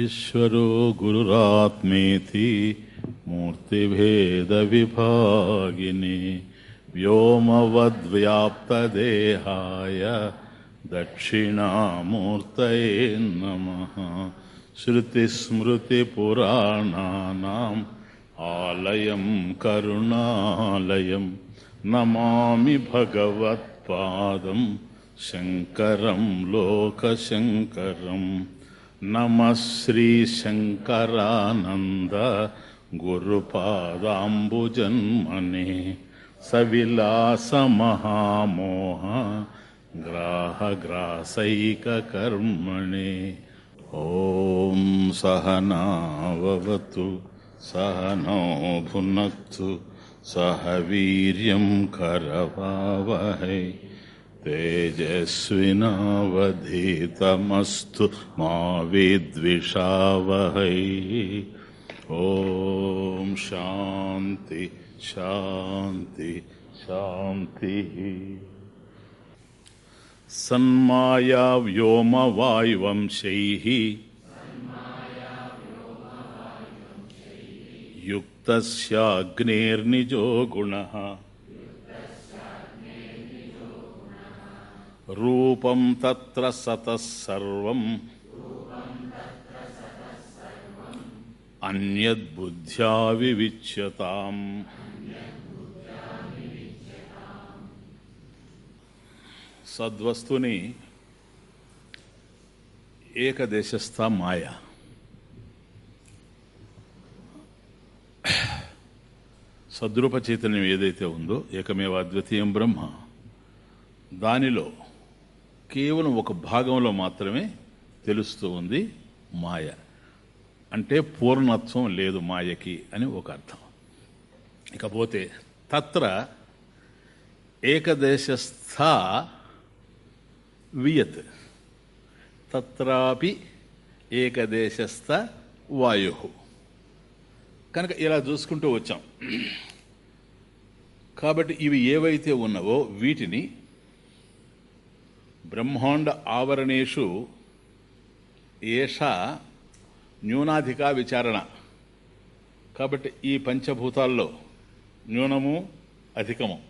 ईश्वरो गुरुरात्मेति मूर्तिभेदविभागिने व्योमवद्व्याप्तदेहाय दक्षिणामूर्तये नमः। श्रुतिस्मृतिपुराणानाम् आलयं करुणालयं नमामि भगवत्पादं शङ्करं लोकशङ्करम्। नमः श्रीशङ्करानन्द गुरुपादाम्बुजन्मने सविलासमहामोह ग्राहग्रासैककर्मणे। ॐ सहनाववतु सहनो भुनक्तु सह वीर्यं करवावहै। తేజస్వినావధీతమస్తు మా విద్విషావహై ఓం శాంతి శాంతి శాంతి సన్మాయా వ్యోమవాయువంశైః యుక్తస్యాగ్నేర్నిజో గుణः రూపం తత్ర సతసర్వం అన్యద్బుద్ధ్యా వివిచ్యతాం. సద్వస్తుని ఏకదేశస్థ మాయ. సద్రూప చైతన్యం ఏదైతే ఉందో ఏకమేవ అద్వితీయం బ్రహ్మ. దానిలో కేవలం ఒక భాగంలో మాత్రమే తెలుస్తూ ఉంది మాయ. అంటే పూర్ణత్వం లేదు మాయకి అని ఒక అర్థం. ఇకపోతే తత్ర ఏకదేశస్థ వియత్. తత్రాపి ఏకదేశస్థ వాయు. కనుక ఇలా చూసుకుంటూ వచ్చాం. కాబట్టి ఇవి ఏవైతే ఉన్నవో వీటిని బ్రహ్మాండ ఆవరణేషు ఏష న్యూనాధిక విచారణ. కాబట్టి ఈ పంచభూతాల్లో న్యూనము అధికము.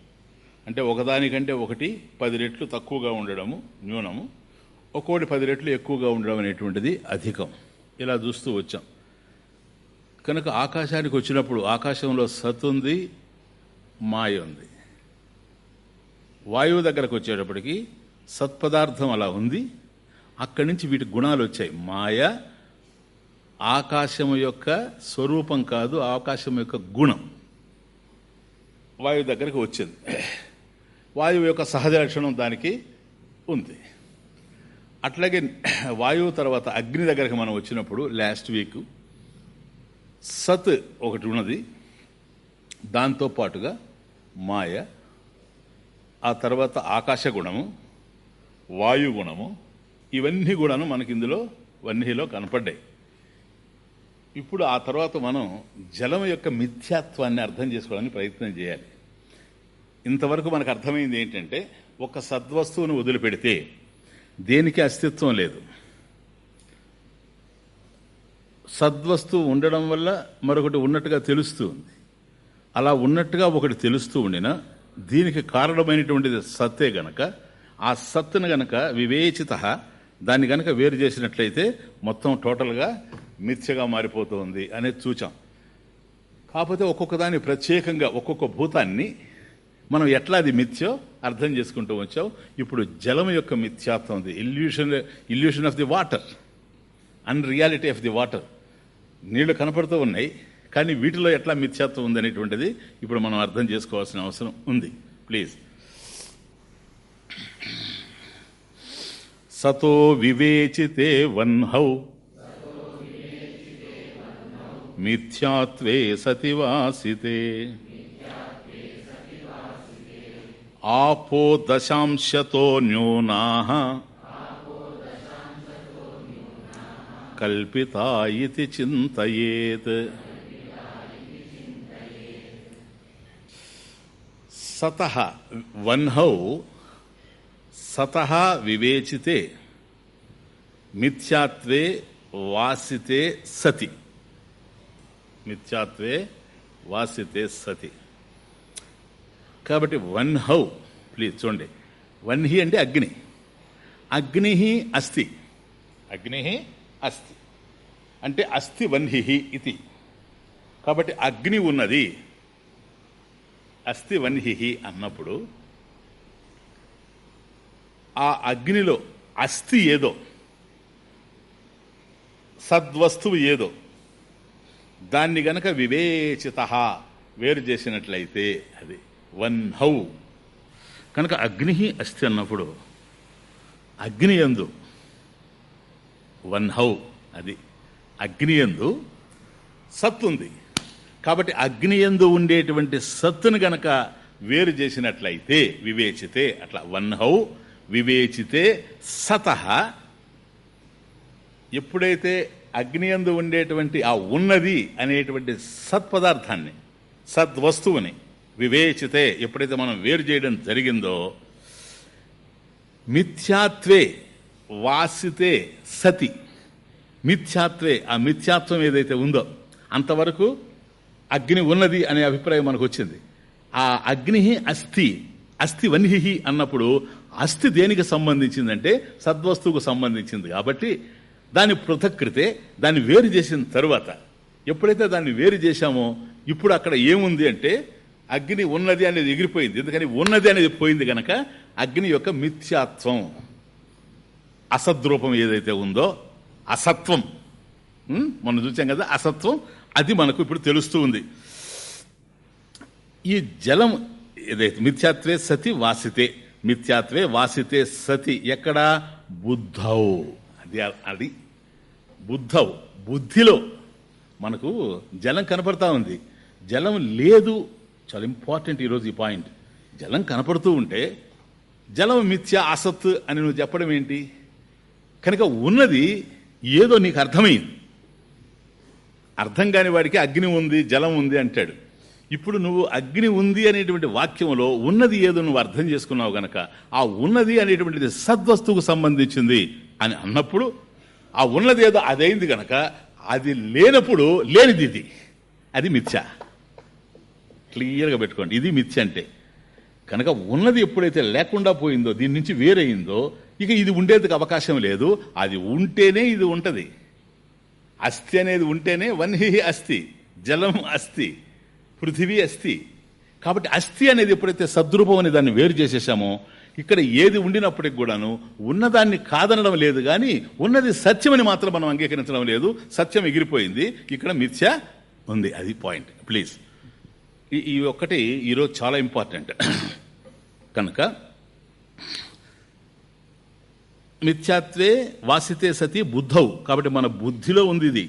అంటే ఒకదానికంటే ఒకటి పది రెట్లు తక్కువగా ఉండడము న్యూనము. ఒక్కోటి పది రెట్లు ఎక్కువగా ఉండడం అనేటువంటిది అధికం. ఇలా చూస్తూ వచ్చాం. కనుక ఆకాశానికి వచ్చినప్పుడు ఆకాశంలో సత్ ఉంది మాయ ఉంది. వాయువు దగ్గరకు వచ్చేటప్పటికి సత్పదార్థం అలా ఉంది. అక్కడి నుంచి వీటి గుణాలు వచ్చాయి. మాయ ఆకాశం యొక్క స్వరూపం కాదు ఆకాశం యొక్క గుణం. వాయువు దగ్గరికి వచ్చింది. వాయువు యొక్క సహజ లక్షణం దానికి ఉంది. అట్లాగే వాయువు తర్వాత అగ్ని దగ్గరికి మనం వచ్చినప్పుడు లాస్ట్ వీక్ సత్ ఒకటి ఉన్నది. దాంతో పాటుగా మాయ ఆ తర్వాత ఆకాశ గుణము వాయుగుణము ఇవన్నీ కూడాను మనకి ఇందులో వన్నీలో కనపడ్డాయి. ఇప్పుడు ఆ తర్వాత మనం జలం యొక్క మిథ్యాత్వాన్ని అర్థం చేసుకోవడానికి ప్రయత్నం చేయాలి. ఇంతవరకు మనకు అర్థమైంది ఏంటంటే ఒక సద్వస్తువును వదిలిపెడితే దేనికి అస్తిత్వం లేదు. సద్వస్తువు ఉండడం వల్ల మరొకటి ఉన్నట్టుగా తెలుస్తూ ఉంది. అలా ఉన్నట్టుగా ఒకటి తెలుస్తూ ఉండినా దీనికి కారణమైనటువంటిది సత్తే గనక ఆ సత్తును గనక వివేచిత దాన్ని గనక వేరు చేసినట్లయితే మొత్తం టోటల్గా మిథ్యగా మారిపోతుంది అనేది చూచాం కాకపోతే ఒక్కొక్క దాన్ని ప్రత్యేకంగా ఒక్కొక్క భూతాన్ని మనం ఎట్లా అది మిథ్యో అర్థం చేసుకుంటూ వచ్చాం ఇప్పుడు జలం యొక్క మిథ్యాత్వం ఉంది. Illusion illusion of the water unreality of the water నీళ్ళు కనపడుతూ ఉన్నాయి కానీ వీటిలో ఎట్లా మిథ్యాత్వం ఉంది అనేటువంటిది ఇప్పుడు మనం అర్థం చేసుకోవాల్సిన అవసరం ఉంది. ప్లీజ్ సతో వివేచితే వన్హౌ. మిథ్యాత్వే సతివాసితే. ఆపో దశాంశతో న్యూనా. కల్పితా ఇది చింతయేత్. సత వన్హౌ సత వివేచితే మిథ్యాత్వే వాసితే సతి. మిథ్యాత్వే వాసితే సతి. కాబట్టి వన్ హౌ ప్లీజ్ చూడండి. వన్ హి అంటే అగ్ని. అగ్ని అస్తి అగ్ని అస్తి అంటే అస్థి వన్హి ఇది కాబట్టి అగ్ని ఉన్నది. అస్థి వన్హి అన్నప్పుడు ఆ అగ్నిలో అస్థి ఏదో సద్వస్తువు ఏదో దాన్ని గనక వివేచిత వేరు చేసినట్లయితే అది వన్ హౌ. కనుక అగ్ని అస్థి అన్నప్పుడు అగ్ని ఎందు వన్ హౌ అది అగ్ని ఎందు సత్ ఉంది. కాబట్టి అగ్ని ఎందు ఉండేటువంటి సత్తును గనక వేరు చేసినట్లయితే వివేచితే అట్లా వన్ హౌ వివేచితే సత ఎప్పుడైతే అగ్నియందు ఉండేటువంటి ఆ ఉన్నది అనేటువంటి సత్పదార్థాన్ని సద్వస్తువుని వివేచితే ఎప్పుడైతే మనం వేరు చేయడం జరిగిందో మిథ్యాత్వే వాసితే సతి. మిథ్యాత్వే ఆ మిథ్యాత్వం ఏదైతే ఉందో అంతవరకు అగ్ని ఉన్నది అనే అభిప్రాయం మనకు వచ్చింది. ఆ అగ్ని అస్థి అస్థి వన్హి అన్నప్పుడు అస్థి దేనికి సంబంధించిందంటే సద్వస్తువుకు సంబంధించింది. కాబట్టి దాని పృథక్కృతే దాన్ని వేరు చేసిన తరువాత ఎప్పుడైతే దాన్ని వేరు చేశామో ఇప్పుడు అక్కడ ఏముంది అంటే అగ్ని ఉన్నది అనేది ఎగిరిపోయింది. ఎందుకని? ఉన్నది అనేది పోయింది కనుక అగ్ని యొక్క మిథ్యాత్వం. అసద్రూపం ఏదైతే ఉందో అసత్వం. మనం చూసాం కదా అసత్వం. అది మనకు ఇప్పుడు తెలుస్తూ ఉంది. ఈ జలం ఏదైతే మిథ్యాత్వే సతి వాసితే మిథ్యాత్వే వాసితే సతి ఎక్కడ? బుద్ధవు అది అది బుద్ధవు బుద్ధిలో మనకు జలం కనపడతా ఉంది. జలం లేదు. చాలా ఇంపార్టెంట్ ఈరోజు ఈ పాయింట్. జలం కనపడుతూ ఉంటే జలం మిథ్య అసత్ అని నువ్వు చెప్పడం ఏంటి? కనుక ఉన్నది ఏదో నీకు అర్థమైంది. అర్థం కాని వాడికి అగ్ని ఉంది జలం ఉంది అంటాడు. ఇప్పుడు నువ్వు అగ్ని ఉంది అనేటువంటి వాక్యంలో ఉన్నది ఏదో నువ్వు అర్థం చేసుకున్నావు గనక ఆ ఉన్నది అనేటువంటిది సద్వస్తువుకు సంబంధించింది అని అన్నప్పుడు ఆ ఉన్నది ఏదో అదైంది గనక అది లేనప్పుడు లేనిది ఇది. అది మిథ్య. క్లియర్గా పెట్టుకోండి. ఇది మిథ్య అంటే కనుక ఉన్నది ఎప్పుడైతే లేకుండా పోయిందో దీని నుంచి వేరైందో ఇక ఇది ఉండేందుకు అవకాశం లేదు. అది ఉంటేనే ఇది ఉంటుంది. అస్థి అనేది ఉంటేనే వన్హి అస్థి జలం అస్థి. పృథివీ అస్థి. కాబట్టి అస్థి అనేది ఎప్పుడైతే సద్రూపం అనే దాన్ని వేరు చేసేసామో ఇక్కడ ఏది ఉండినప్పటికి కూడాను ఉన్నదాన్ని కాదనడం లేదు కానీ ఉన్నది సత్యమని మాత్రం మనం అంగీకరించడం లేదు సత్యం ఎగిరిపోయింది ఇక్కడ మిథ్య ఉంది. అది పాయింట్ ప్లీజ్ ఈ ఒక్కటి ఈరోజు చాలా ఇంపార్టెంట్ కనుక మిథ్యాత్వే వాసితే సతి బుద్ధవు కాబట్టి మన బుద్ధిలో ఉంది ఇది.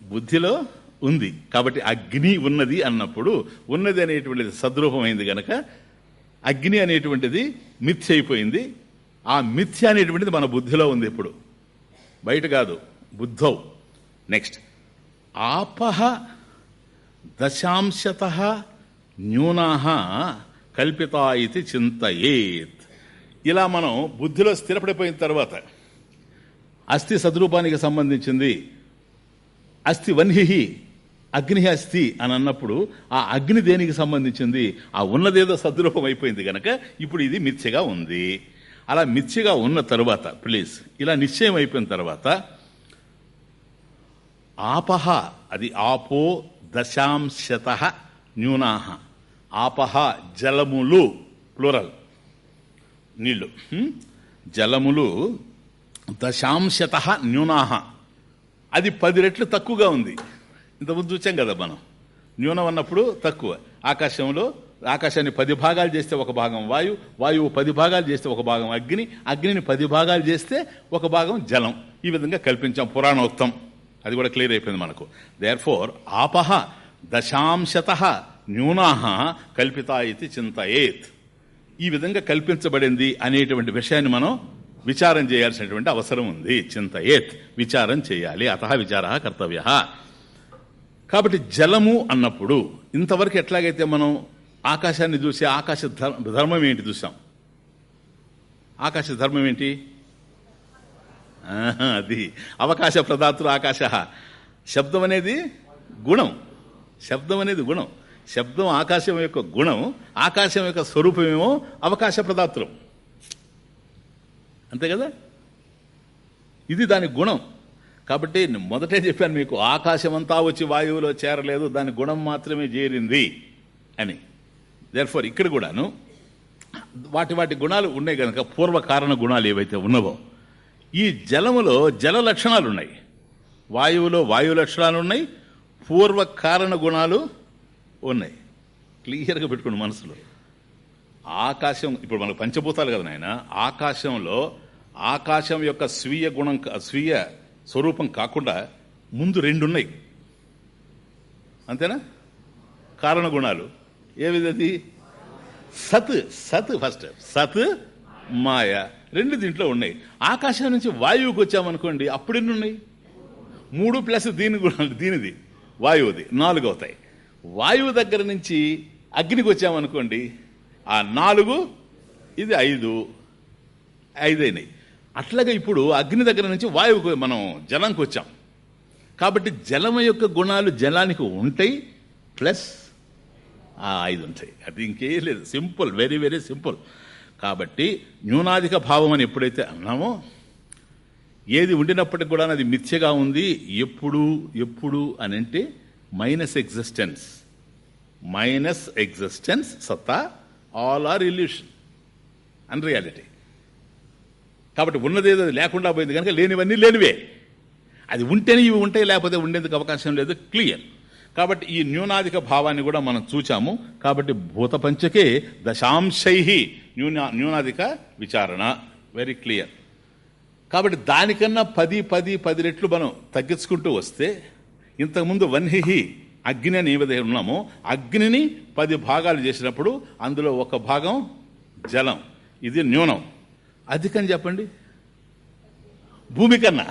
బుద్ధిలో ఉంది. కాబట్టి అగ్ని ఉన్నది అన్నప్పుడు ఉన్నది అనేటువంటిది సద్రూపమైంది గనక అగ్ని అనేటువంటిది మిథ్య అయిపోయింది. ఆ మిథ్య అనేటువంటిది మన బుద్ధిలో ఉంది ఇప్పుడు బయట కాదు బుద్ధవు నెక్స్ట్ ఆపహ దశాంశత న్యూనా కల్పితా ఇది చింతయేత్. ఇలా మనం బుద్ధిలో స్థిరపడిపోయిన తర్వాత అస్థి సద్రూపానికి సంబంధించింది అస్థి వన్హి అగ్నిహస్తి అని అన్నప్పుడు ఆ అగ్ని దేనికి సంబంధించింది? ఆ ఉన్నదేదో సద్రూపం అయిపోయింది కనుక ఇప్పుడు ఇది మిథ్యగా ఉంది. అలా మిథ్యగా ఉన్న తరువాత ప్లీజ్ ఇలా నిశ్చయం అయిపోయిన తర్వాత ఆపహ అది ఆపో దశాంశత న్యూనాహ. ఆపహ జలములు ప్లూరల్ నీళ్ళు జలములు దశాంశత న్యూనాహ. అది పది రెట్లు తక్కువగా ఉంది. ఇంతకుముందు చూసాం కదా మనం. న్యూనం అన్నప్పుడు తక్కువ. ఆకాశంలో ఆకాశాన్ని పది భాగాలు చేస్తే ఒక భాగం వాయు వాయువు పది భాగాలు చేస్తే ఒక భాగం అగ్ని అగ్నిని పది భాగాలు చేస్తే ఒక భాగం జలం. ఈ విధంగా కల్పించాం పురాణోక్తం. అది కూడా క్లియర్ అయిపోయింది మనకు. దేర్ ఫోర్ ఆపహ దశాంశత న్యూనా కల్పితా ఇది చింతయేత్. ఈ విధంగా కల్పించబడింది అనేటువంటి విషయాన్ని మనం విచారం చేయాల్సినటువంటి అవసరం ఉంది. చింతయేత్ విచారం చేయాలి. అత విచార కర్తవ్య. కాబట్టి జలము అన్నప్పుడు ఇంతవరకు ఎట్లాగైతే మనం ఆకాశాన్ని చూసి ఆకాశ ధర్మం ఏంటి చూసాం? ఆకాశ ధర్మం ఏంటి? ఆహా, అది. అవకాశ ప్రదాతులు ఆకాశ. శబ్దం అనేది గుణం. శబ్దం అనేది గుణం. శబ్దం ఆకాశం యొక్క గుణం ఆకాశం యొక్క స్వరూపమేమో అవకాశ ప్రదాతృం అంతే కదా? ఇది దాని గుణం. కాబట్టి మొదటే చెప్పాను మీకు ఆకాశం అంతా వచ్చి వాయువులో చేరలేదు దాని గుణం మాత్రమే చేరింది అని. దర్ఫోర్ ఇక్కడ కూడాను వాటి వాటి గుణాలు ఉన్నాయి కనుక పూర్వ కారణ గుణాలు ఏవైతే ఉన్నవో ఈ జలములో జల లక్షణాలు ఉన్నాయి వాయువులో వాయు లక్షణాలు ఉన్నాయి పూర్వ కారణ గుణాలు ఉన్నాయి. క్లియర్గా పెట్టుకోండి మనసులో. ఆకాశం ఇప్పుడు మనకు పంచభూతాలు కదా నాయన ఆకాశంలో ఆకాశం యొక్క స్వీయ గుణం స్వీయ స్వరూపం కాకుండా ముందు రెండు ఉన్నాయి అంతేనా? కారణ గుణాలు ఏ విధది సత్ సత్ ఫస్ట్. సత్ మాయ. రెండు దీంట్లో ఉన్నాయి. ఆకాశం నుంచి వాయువుకి వచ్చామనుకోండి అప్పుడు ఎన్ని ఉన్నాయి మూడు ప్లస్ దీని గుణాలు దీనిది. వాయువుది. నాలుగు అవుతాయి. వాయువు దగ్గర నుంచి అగ్నికి వచ్చామనుకోండి ఆ నాలుగు ఇది ఐదు. ఐదైనాయి. అట్లాగే ఇప్పుడు అగ్ని దగ్గర నుంచి వాయువుకు మనం జలంకి వచ్చాం. కాబట్టి జలం యొక్క గుణాలు జలానికి ఉంటాయి ప్లస్ ఆ ఐదు ఉంటాయి. అది ఇంకేం లేదు. Simple very very simple. కాబట్టి న్యూనాధిక భావం అని ఎప్పుడైతే అన్నామో ఏది ఉండినప్పటికి కూడా అది మిథ్యగా ఉంది. ఎప్పుడు ఎప్పుడు అని అంటే మైనస్ ఎగ్జిస్టెన్స్ మైనస్ ఎగ్జిస్టెన్స్ సత్తా all are illusion unreality కాబట్టి ఉన్నదేదో లేకుండా పోయింది కనుక లేనివన్నీ లేనివే. అది ఉంటేనే ఇవి ఉంటాయి లేకపోతే ఉండేందుకు అవకాశం లేదు. క్లియర్. కాబట్టి ఈ న్యూనాధిక భావాన్ని కూడా మనం చూచాము. కాబట్టి భూత పంచకే దశాంశై న్యూనా న్యూనాధిక విచారణ. వెరీ క్లియర్ కాబట్టి దానికన్నా పది పది పది రెట్లు మనం తగ్గించుకుంటూ వస్తే ఇంతకుముందు వన్హి అగ్ని అని ఏ విధంగా ఉన్నామో అగ్నిని పది భాగాలు చేసినప్పుడు అందులో ఒక భాగం జలం. ఇది న్యూనం. అధికం చెప్పండి. భూమి కన్నా.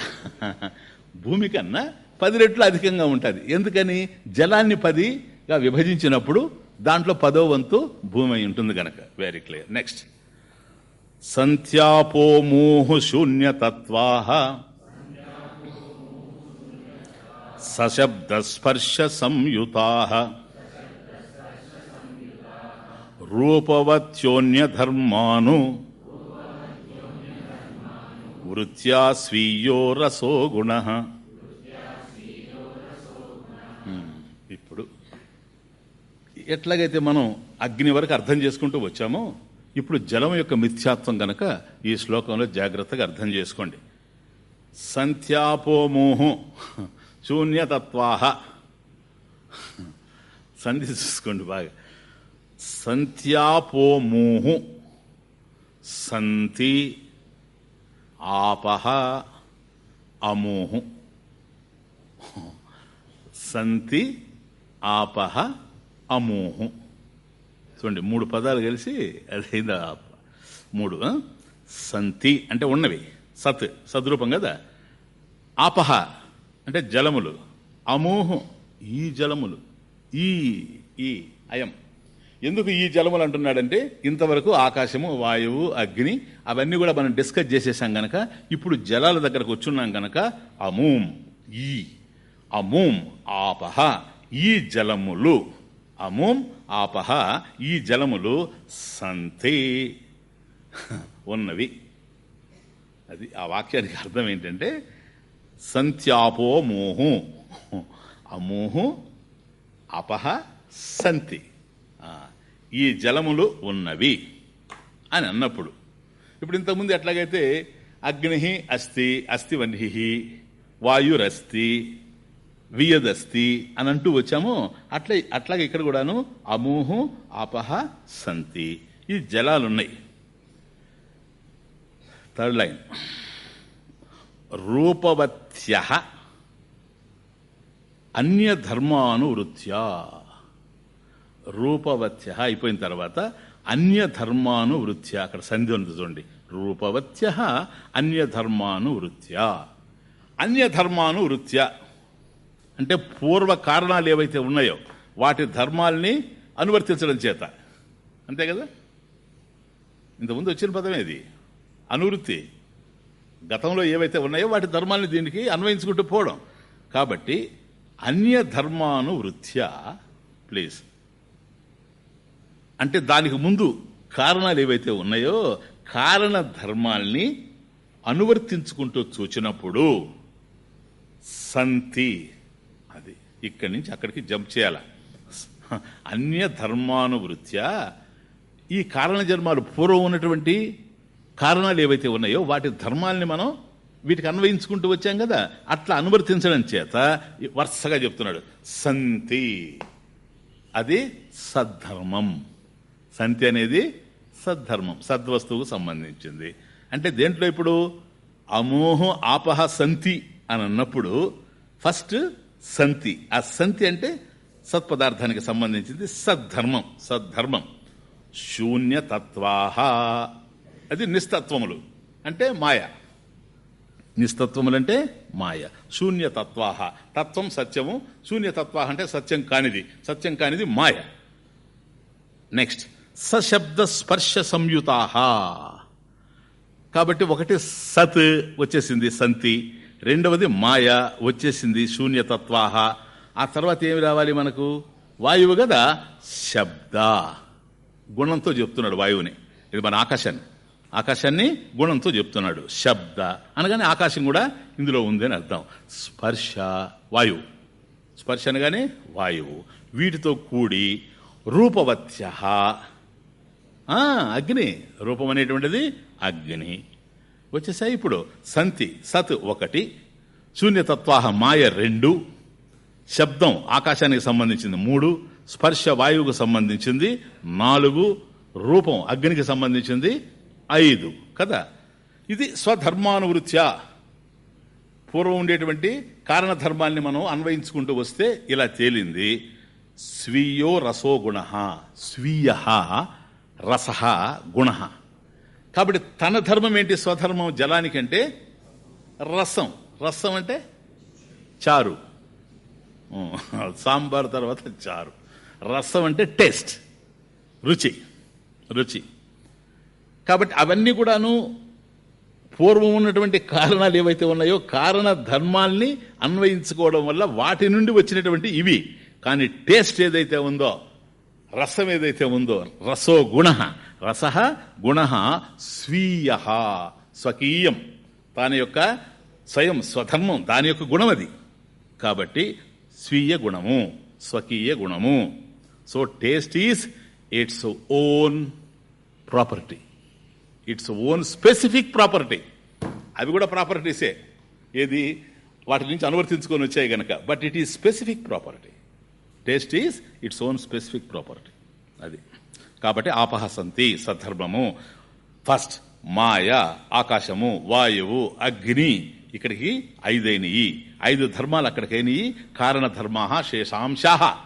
భూమి కన్నా పది రెట్లు అధికంగా ఉంటుంది. ఎందుకని? జలాన్ని పదిగా విభజించినప్పుడు దాంట్లో పదో వంతు భూమి ఉంటుంది కనుక వెరీ క్లియర్ నెక్స్ట్ సంధ్యాపో మోహు శూన్యతత్వా సశబ్దస్పర్శ సంయుతా రూపవత్యోన్యధర్మాను. వృత్యా స్వీయో రసో గుణ. ఇప్పుడు ఎట్లాగైతే మనం అగ్ని వరకు అర్థం చేసుకుంటూ వచ్చామో ఇప్పుడు జలం యొక్క మిథ్యాత్వం గనక ఈ శ్లోకంలో జాగ్రత్తగా అర్థం చేసుకోండి. సంధ్యాపోమోహం శూన్యతత్వాహ. సంధి చూసుకోండి బాగా. సంధ్యాపోమోహం సంతి ఆపహ అమోహు. సంతి ఆపహ అమోహు. చూడండి మూడు పదాలు కలిసి అదైంది ఆప మూడు సంతి అంటే ఉన్నవి. సత్ సద్రూపం కదా? ఆపహ అంటే జలములు. అమోహం ఈ జలములు. ఈ ఈ అయం. ఎందుకు ఈ జలములు అంటున్నాడంటే ఇంతవరకు ఆకాశము వాయువు అగ్ని అవన్నీ కూడా మనం డిస్కస్ చేసేసాం గనక ఇప్పుడు జలాల దగ్గరకు వచ్చున్నాం గనక అమూం ఈ. అమూం ఆపహ ఈ జలములు. అమూం ఆపహ ఈ జలములు సంతే. ఉన్నవి. అది ఆ వాక్యానికి అర్థం ఏంటంటే సంత్యాపో మోహు. అమోహు అపహ సంతి. ఈ జలములు ఉన్నవి అని అన్నప్పుడు ఇప్పుడు ఇంతకుముందు ఎట్లాగైతే అగ్ని అస్తి అస్తి వన్హి వాయురస్తి వియదస్తి అని అంటూ వచ్చాము అట్లా అట్లాగే ఇక్కడ కూడాను అమోహు అపహ సంతి. ఈ జలాలున్నాయి. Third line. రూపవత్య అన్యధర్మానువృత్యా. రూపవత్య అయిపోయిన తర్వాత అన్యధర్మానువృత్య. అక్కడ సంధి ఉంది చూడండి. రూపవత్య అన్యధర్మానువృత్య. అన్యధర్మానువృత్య. అంటే పూర్వ కారణాలు ఏవైతే ఉన్నాయో వాటి ధర్మాల్ని అనువర్తించడం చేత. అంతే కదా? ఇంతకుముందు వచ్చిన పదమే ఇది. అనువృత్తి. గతంలో ఏవైతే ఉన్నాయో వాటి ధర్మాన్ని దీనికి అన్వయించుకుంటూ పోవడం. కాబట్టి అన్య ధర్మాను వృత్యా ప్లీజ్. అంటే దానికి ముందు కారణాలు ఏవైతే ఉన్నాయో కారణ ధర్మాల్ని అనువర్తించుకుంటూ చూచినప్పుడు సంతి అది ఇక్కడి నుంచి అక్కడికి జంప్ చేయాల. అన్య ధర్మానువృత్యా ఈ కారణ జన్మాలు పూర్వం ఉన్నటువంటి కారణాలు ఏవైతే ఉన్నాయో వాటి ధర్మాల్ని మనం వీటికి అన్వయించుకుంటూ వచ్చాం కదా అట్లా అనువర్తించడం చేత వరుసగా చెప్తున్నాడు. సంతి. అది సద్ధర్మం. సంతి అనేది సద్ధర్మం సద్వస్తువుకు సంబంధించింది. అంటే దేంట్లో ఇప్పుడు? అమోహం ఆపహ సంతి అని అన్నప్పుడు ఫస్ట్ సంతి. ఆ సంతి అంటే సత్పదార్థానికి సంబంధించింది సద్ధర్మం సద్ధర్మం. శూన్యతత్వాహ. అది నిస్తత్వములు. అంటే మాయ. నిస్తత్వములంటే మాయ. శూన్యతత్వాహ. తత్వం సత్యము. శూన్యతత్వాహ అంటే సత్యం కానిది. సత్యం కానిది మాయ. నెక్స్ట్. సశబ్ద స్పర్శ సంయుతాహ కాబట్టి ఒకటి సత్ వచ్చేసింది సంతి. రెండవది మాయ వచ్చేసింది శూన్యతత్వాహ ఆ తర్వాత ఏమి రావాలి మనకు? వాయువు కదా? శబ్ద. గుణంతో చెప్తున్నాడు వాయువుని. ఇది మన ఆకాశాన్ని. ఆకాశాన్ని గుణంతో చెప్తున్నాడు శబ్ద. అనగానే ఆకాశం కూడా ఇందులో ఉంది అని అర్థం. స్పర్శ వాయువు. స్పర్శ అనగానే వాయువు. వీటితో కూడి రూపవత్య. అగ్ని. రూపం అనేటువంటిది అగ్ని. వచ్చేసాయి ఇప్పుడు. సంతి సత్ ఒకటి శూన్యతత్వాహ మాయ రెండు శబ్దం ఆకాశానికి సంబంధించింది మూడు స్పర్శ వాయువుకు సంబంధించింది నాలుగు రూపం అగ్నికి సంబంధించింది ఐదు. కదా? ఇది స్వధర్మానువృత్యా. పూర్వం ఉండేటువంటి కారణధర్మాల్ని మనం అన్వయించుకుంటూ వస్తే ఇలా తేలింది. స్వీయో రసో గుణ. స్వీయ రస గుణ. కాబట్టి తన ధర్మం ఏంటి? స్వధర్మం జలానికంటే రసం. రసం అంటే చారు. సాంబార్ తర్వాత చారు. రసం అంటే టేస్ట్. రుచి. రుచి. కాబట్టి అవన్నీ కూడాను పూర్వం ఉన్నటువంటి కారణాలు ఏవైతే ఉన్నాయో కారణ ధర్మాల్ని అన్వయించుకోవడం వల్ల వాటి నుండి వచ్చినటువంటి ఇవి. కానీ టేస్ట్ ఏదైతే ఉందో రసం ఏదైతే ఉందో రసో గుణ. రస గుణ స్వీయ. స్వకీయం. దాని యొక్క స్వయం స్వధర్మం దాని యొక్క గుణం అది కాబట్టి స్వీయ గుణము స్వకీయ గుణము. So taste is its own property. Its own specific property. అవి కూడా ప్రాపర్టీసే. ఏది? వాటి నుంచి అనువర్తించుకొని వచ్చాయి గనక. But it is specific property. Taste is its own specific property అది. కాబట్టి ఆపహసంతి సద్ధర్మము ఫస్ట్ మాయ ఆకాశము వాయువు అగ్ని ఇక్కడికి ఐదైనయి. ఐదు ధర్మాలు అక్కడికైనయి. కారణ ధర్మా శేషాంశా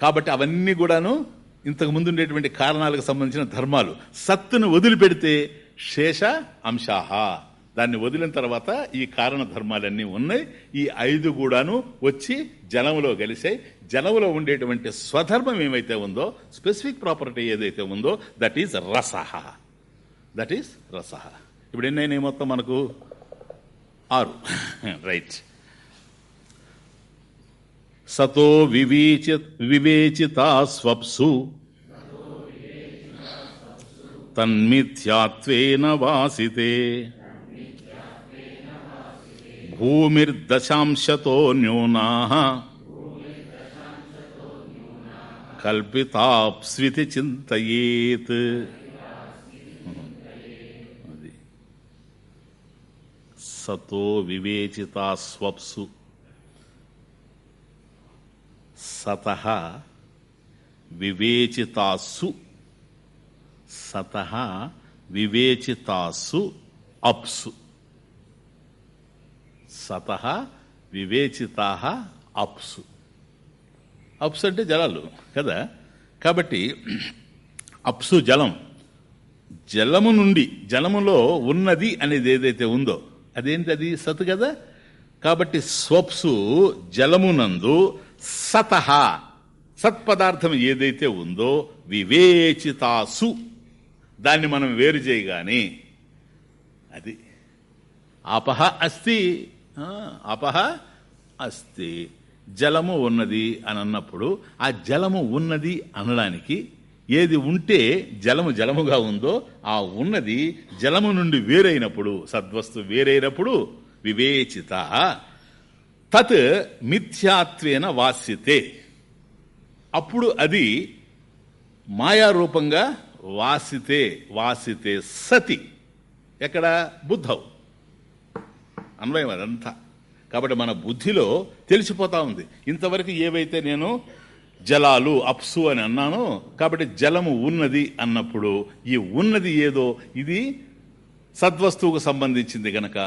కాబట్టి అవన్నీ కూడాను ఇంతకు ముందు ఉండేటువంటి కారణాలకు సంబంధించిన ధర్మాలు. సత్తును వదిలిపెడితే శేష అంశాహ. దాన్ని వదిలిన తర్వాత ఈ కారణ ధర్మాలన్నీ ఉన్నాయి. ఈ ఐదు కూడాను వచ్చి జలములో కలిసాయి జలములో ఉండేటువంటి స్వధర్మం ఏమైతే ఉందో స్పెసిఫిక్ ప్రాపర్టీ ఏదైతే ఉందో దట్ ఈజ్ రసహ. దట్ ఈస్ రసహ. ఇప్పుడు ఎన్నైనా మొత్తం మనకు? ఆరు. రైట్ సతో వివేచి వివేచిత స్వప్సు తన్మిథ్యాత్వేన వాసితే. భూమిర్దశాంశతో న్యూనా. కల్పితాప్స్వితి చింతయేత్. అది. సతో వివేచితా స్వప్సు. సత వివేచితాసు సత వివేచితాసు అప్సు. సత వివేచితా అప్సు. అప్సు అంటే జలాలు కదా? కాబట్టి అప్సు జలం. జలము నుండి జలములో ఉన్నది అనేది ఏదైతే ఉందో అదేంటి అది? సత్ కదా? కాబట్టి స్వప్సు జలమునందు సత సత్పదార్థం ఏదైతే ఉందో వివేచితాసు. దాన్ని మనం వేరు చేయగానే అది ఆపహ అస్తి. అపహ అస్తి. జలము ఉన్నది అని అన్నప్పుడు ఆ జలము ఉన్నది అనడానికి ఏది ఉంటే జలము జలముగా ఉందో ఆ ఉన్నది జలము నుండి వేరైనప్పుడు సద్వస్తు వేరైనప్పుడు వివేచిత. తత్ మిథ్యాత్వేన వాస్యతే. అప్పుడు అది మాయారూపంగా వాసితే వాసితే సతి. ఎక్కడ? బుద్ధవు అన్వయం అదంతా. కాబట్టి మన బుద్ధిలో తెలిసిపోతా ఉంది. ఇంతవరకు ఏవైతే నేను జలాలు అప్సు అని అన్నాను కాబట్టి జలము ఉన్నది అన్నప్పుడు ఈ ఉన్నది ఏదో ఇది సద్వస్తువుకు సంబంధించింది గనక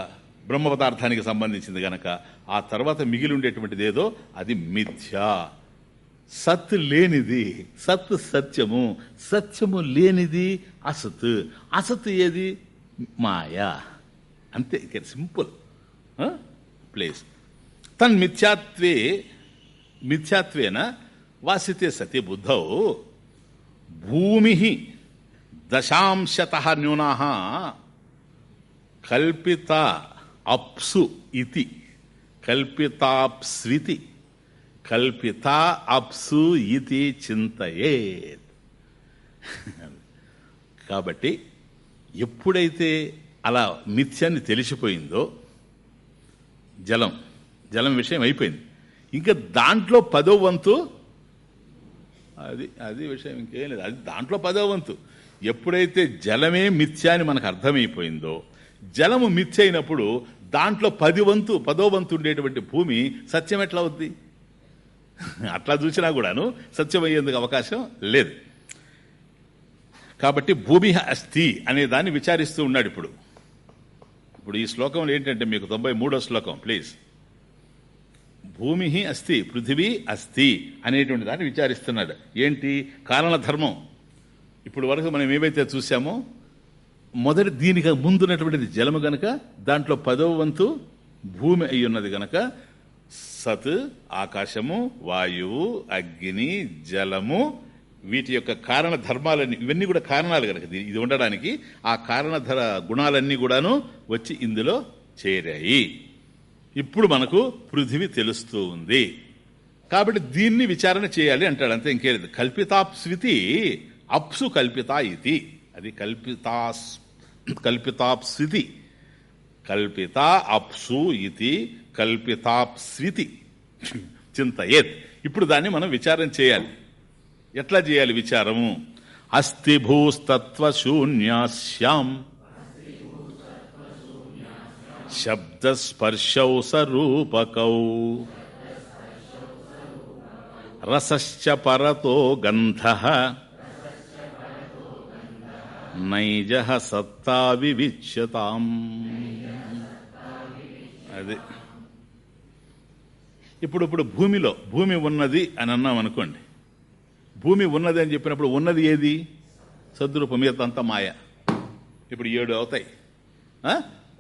బ్రహ్మ పదార్థానికి సంబంధించింది గనక ఆ తర్వాత మిగిలి ఉండేటువంటిది ఏదో అది మిథ్యా. సత్ లేనిది సత్ సత్యము సత్యము లేనిది అసత్. అసత్ ఏది? మాయా. అంతే సింపుల్. ప్లేస్ తన్ మిథ్యాత్వే మిథ్యాత్వేన వాసితే సతి బుద్ధౌ భూమి దశాంశత న్యూన కల్పిత అప్సు ఇది కల్పితాప్స్వితి కల్పిత అప్సు ఇది చింతయేత్ కాబట్టి ఎప్పుడైతే అలా మిథ్యాన్ని తెలిసిపోయిందో జలం. జలం విషయం అయిపోయింది. ఇంకా దాంట్లో పదో వంతు అది అది విషయం ఇంకేం లేదు. అది దాంట్లో పదో వంతు. ఎప్పుడైతే జలమే మిథ్య అని మనకు అర్థమైపోయిందో జలము మిథ్య అయినప్పుడు దాంట్లో పది వంతు పదో వంతు ఉండేటువంటి భూమి సత్యం ఎట్లా అవుద్ది? అట్లా చూసినా కూడాను సత్యం అయ్యేందుకు అవకాశం లేదు. కాబట్టి భూమి అస్థి అనే దాన్ని విచారిస్తూ ఉన్నాడు ఇప్పుడు. ఇప్పుడు ఈ శ్లోకంలో ఏంటంటే మీకు తొంభై మూడో శ్లోకం ప్లీజ్ భూమి అస్థి పృథివీ అస్థి అనేటువంటి దాన్ని విచారిస్తున్నాడు. ఏంటి? కారణధర్మం ఇప్పుడు వరకు మనం ఏవైతే చూసామో మొదటి దీనికి ముందున్నటువంటిది జలము గనక దాంట్లో పదవ వంతు భూమి అయి ఉన్నది గనక సత్ ఆకాశము వాయువు అగ్ని జలము వీటి యొక్క కారణ ధర్మాలన్నీ ఇవన్నీ కూడా కారణాలు కనుక ఇది- ఉండడానికి ఆ కారణధర గుణాలన్నీ కూడాను వచ్చి ఇందులో చేరాయి. ఇప్పుడు మనకు పృథివి తెలుస్తూ ఉంది. కాబట్టి దీన్ని విచారణ చేయాలి అంటాడు. అంతే ఇంకేది కల్పితాప్స్వితి అప్సు కల్పిత ఇది అది కల్పితాస్ కల్పితాప్స్వితి. కల్పిత అప్సు ఇది కల్పితాప్స్వితి. చింతయేత్ ఇప్పుడు దాన్ని మనం విచారం చేయాలి. ఎట్లా చేయాలి విచారము? అస్థి శూన్యాస్యాం శబ్దస్పర్శౌ సరూపకౌ రసశ్చ పరతో గంధ. నైజ సత్తా వివిచ్యతాం. అది. ఇప్పుడు ఇప్పుడు భూమిలో భూమి ఉన్నది అని అన్నాం అనుకోండి భూమి ఉన్నది అని చెప్పినప్పుడు ఉన్నది ఏది? సద్రూపం ఇదంతా మాయ. ఇప్పుడు ఏడు అవుతాయి.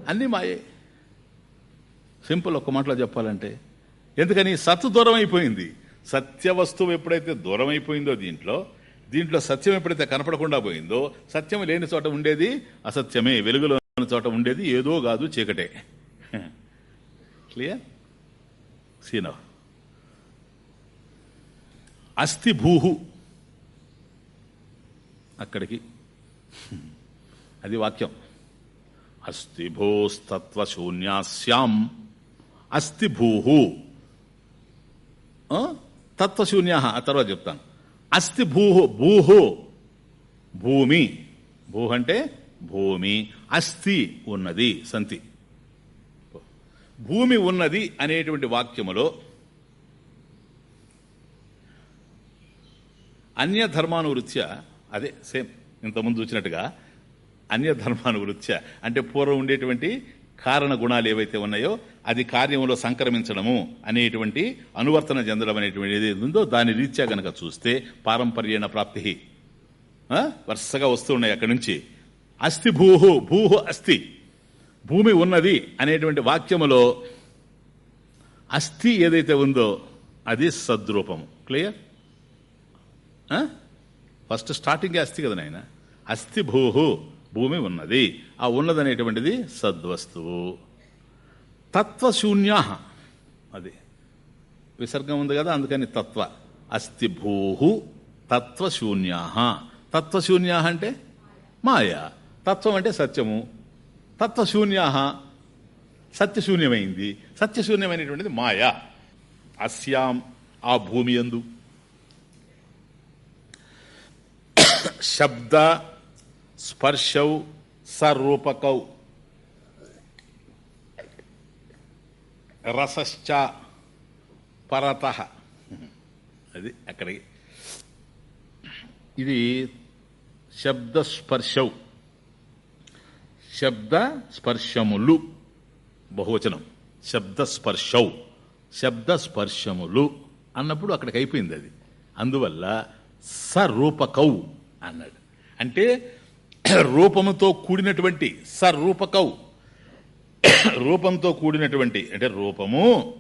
అన్నీ మాయే. సింపుల్ ఒక్క మాటలో చెప్పాలంటే ఎందుకని సత్తు దూరం అయిపోయింది. సత్య వస్తువు ఎప్పుడైతే దూరం అయిపోయిందో దీంట్లో దీంట్లో సత్యం ఎప్పుడైతే కనపడకుండా పోయిందో సత్యం లేని చోట ఉండేది అసత్యమే వెలుగులో చోట ఉండేది ఏదో కాదు చీకటే. క్లియర్? సీనవ్ అస్థి భూహు అక్కడికి. అది వాక్యం. అస్థిభూస్తత్వశూన్యాస్యాం. అస్థిభూ అస్థి భూహు తత్వశూన్య ఆ తర్వాత చెప్తాను. అస్థి భూహు. భూమి. భూ అంటే భూమి. అస్థి ఉన్నది సంతి. భూమి ఉన్నది అనేటువంటి వాక్యములో అన్యధర్మానువృత్య అదే సేమ్ ఇంతకుముందు చూసినట్టుగా అన్యధర్మానువృత్య అంటే పూర్వం ఉండేటువంటి కారణ గుణాలు ఏవైతే ఉన్నాయో అది కార్యంలో సంక్రమించడము అనేటువంటి అనువర్తన చెందడం అనేటువంటి ఏది ఉందో దాని రీత్యా గనక చూస్తే పారంపర్యణ ప్రాప్తి. వరుసగా వస్తూ ఉన్నాయి అక్కడి నుంచి. అస్థి భూహు భూహు అస్థి. భూమి ఉన్నది అనేటువంటి వాక్యములో అస్థి ఏదైతే ఉందో అది సద్రూపము. క్లియర్? ఫస్ట్ స్టార్టింగే అస్థి కదా నాయన? అస్థి భూహు భూమి ఉన్నది. ఆ ఉన్నదనేటువంటిది సద్వస్తువు. తత్వశూన్యా అది. విసర్గం ఉంది కదా అందుకని తత్వ. అస్థి భూహు తత్వశూన్యా తత్వశూన్యా అంటే మాయా. తత్వం అంటే సత్యము. తత్వశూన్యా సత్యశూన్యమైంది. సత్యశూన్యమైనటువంటిది మాయా. అస్యాం ఆ భూమి ఎందు శబ్ద స్పర్శౌ సరూపకౌ రసశ్చ పరత. అది అక్కడికి. ఇది శబ్దస్పర్శౌ శబ్ద స్పర్శములు బహువచనం. శబ్దస్పర్శౌ శబ్దస్పర్శములు అన్నప్పుడు అక్కడికి అయిపోయింది అది. అందువల్ల సరూపకౌ అన్నాడు. అంటే రూపముతో కూడినటువంటి సరూపకౌ రూపంతో కూడినటువంటి అంటే రూపము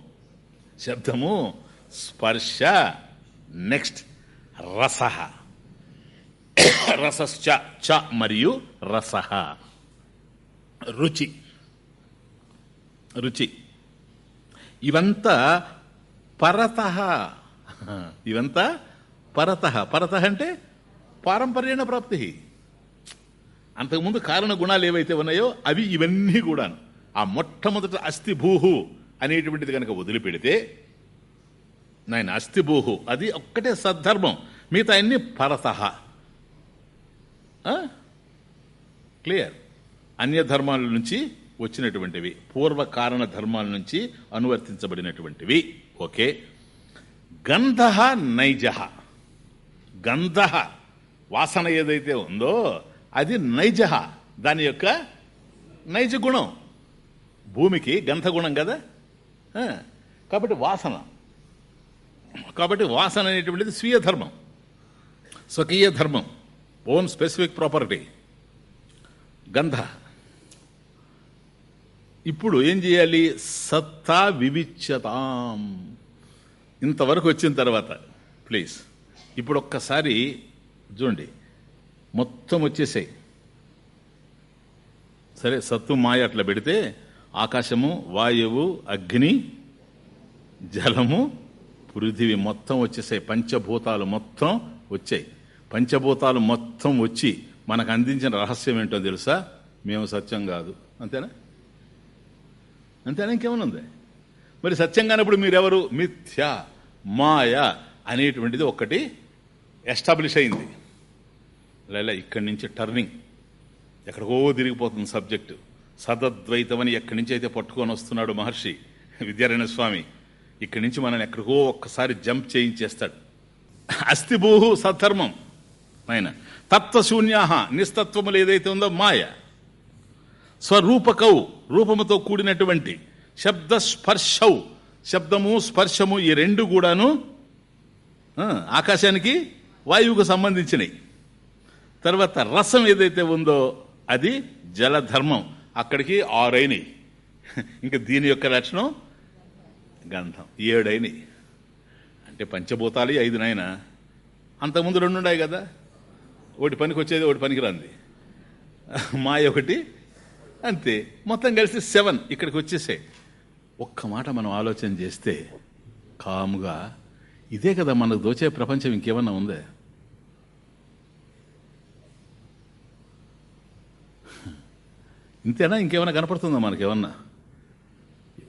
శబ్దము స్పర్శ నెక్స్ట్ రస. రసశ్చ చ మరియు రస. రుచి. రుచి. ఇవంతా పరత. ఇవంతా పరత. పరత అంటే పారంపర్యణ ప్రాప్తి. అంతకుముందు కారణ గుణాలు ఏవైతే ఉన్నాయో అవి ఇవన్నీ కూడాను. ఆ మొట్టమొదట అస్థిభూహు అనేటువంటిది కనుక వదిలిపెడితే నాయన అస్థిభూహు అది ఒక్కటే సద్ధర్మం. మిగతా అన్ని పరసహ క్లియర్. అన్య ధర్మాల నుంచి వచ్చినటువంటివి పూర్వ కారణ ధర్మాల నుంచి అనువర్తించబడినటువంటివి. ఓకే. గంధ నైజ. గంధ వాసన ఏదైతే ఉందో అది నైజ దాని యొక్క నైజ గుణం. భూమికి గంధ గుణం కదా? కాబట్టి వాసన. కాబట్టి వాసన అనేటువంటిది స్వీయ ధర్మం. స్వకీయ ధర్మం. Own specific property. గంధ. ఇప్పుడు ఏం చేయాలి? సత్తా వివిచ్యతాం. ఇంతవరకు వచ్చిన తర్వాత ప్లీజ్. ఇప్పుడు ఒక్కసారి చూడండి. మొత్తం వచ్చేసాయి. సరే సత్తు మాయ అట్లా పెడితే ఆకాశము వాయువు అగ్ని జలము పృథివి మొత్తం వచ్చేసాయి. పంచభూతాలు మొత్తం వచ్చాయి. పంచభూతాలు మొత్తం వచ్చి మనకు అందించిన రహస్యం ఏంటో తెలుసా? మేము సత్యం కాదు. అంతేనా? అంతేనా? ఇంకేమనుంది మరి సత్యం కానప్పుడు మీరెవరు? మిథ్య మాయ అనేటువంటిది ఒకటి ఎస్టాబ్లిష్ అయింది. లేలే ఇక్కడి నుంచి టర్నింగ్. ఎక్కడికో తిరిగిపోతుంది సబ్జెక్టు. సదద్వైతం అని ఎక్కడి నుంచి అయితే పట్టుకొని వస్తున్నాడు మహర్షి విద్యారాయణ స్వామి ఇక్కడి నుంచి మనల్ని ఎక్కడికో ఒక్కసారి జంప్ చేయించేస్తాడు. అస్థిభూహు సద్ధర్మం. ఆయన తత్వశూన్యాహ నిస్తత్వములు ఏదైతే ఉందో మాయ. స్వరూపకౌ రూపముతో కూడినటువంటి శబ్ద స్పర్శౌ శబ్దము స్పర్శము ఈ రెండు కూడాను ఆకాశానికి వాయువుకు సంబంధించినవి తర్వాత రసం ఏదైతే ఉందో అది జలధర్మం. అక్కడికి ఆరైనవి ఇంకా దీని యొక్క లక్షణం గంధం. ఏడైనవి అంటే పంచభూతాలు ఐదు నాయన. అంతకుముందు రెండు ఉన్నాయి కదా. ఒకటి పనికి వచ్చేది ఒకటి పనికి రాంది మాయ ఒకటి అంతే. మొత్తం కలిసి సెవెన్. ఇక్కడికి వచ్చేసాయి. ఒక్క మాట మనం ఆలోచన చేస్తే కాముగా ఇదే కదా మనకు దోచే ప్రపంచం ఇంకేమన్నా ఉందే? ఇంతేనా? ఇంకేమైనా కనపడుతుందా మనకేమన్నా?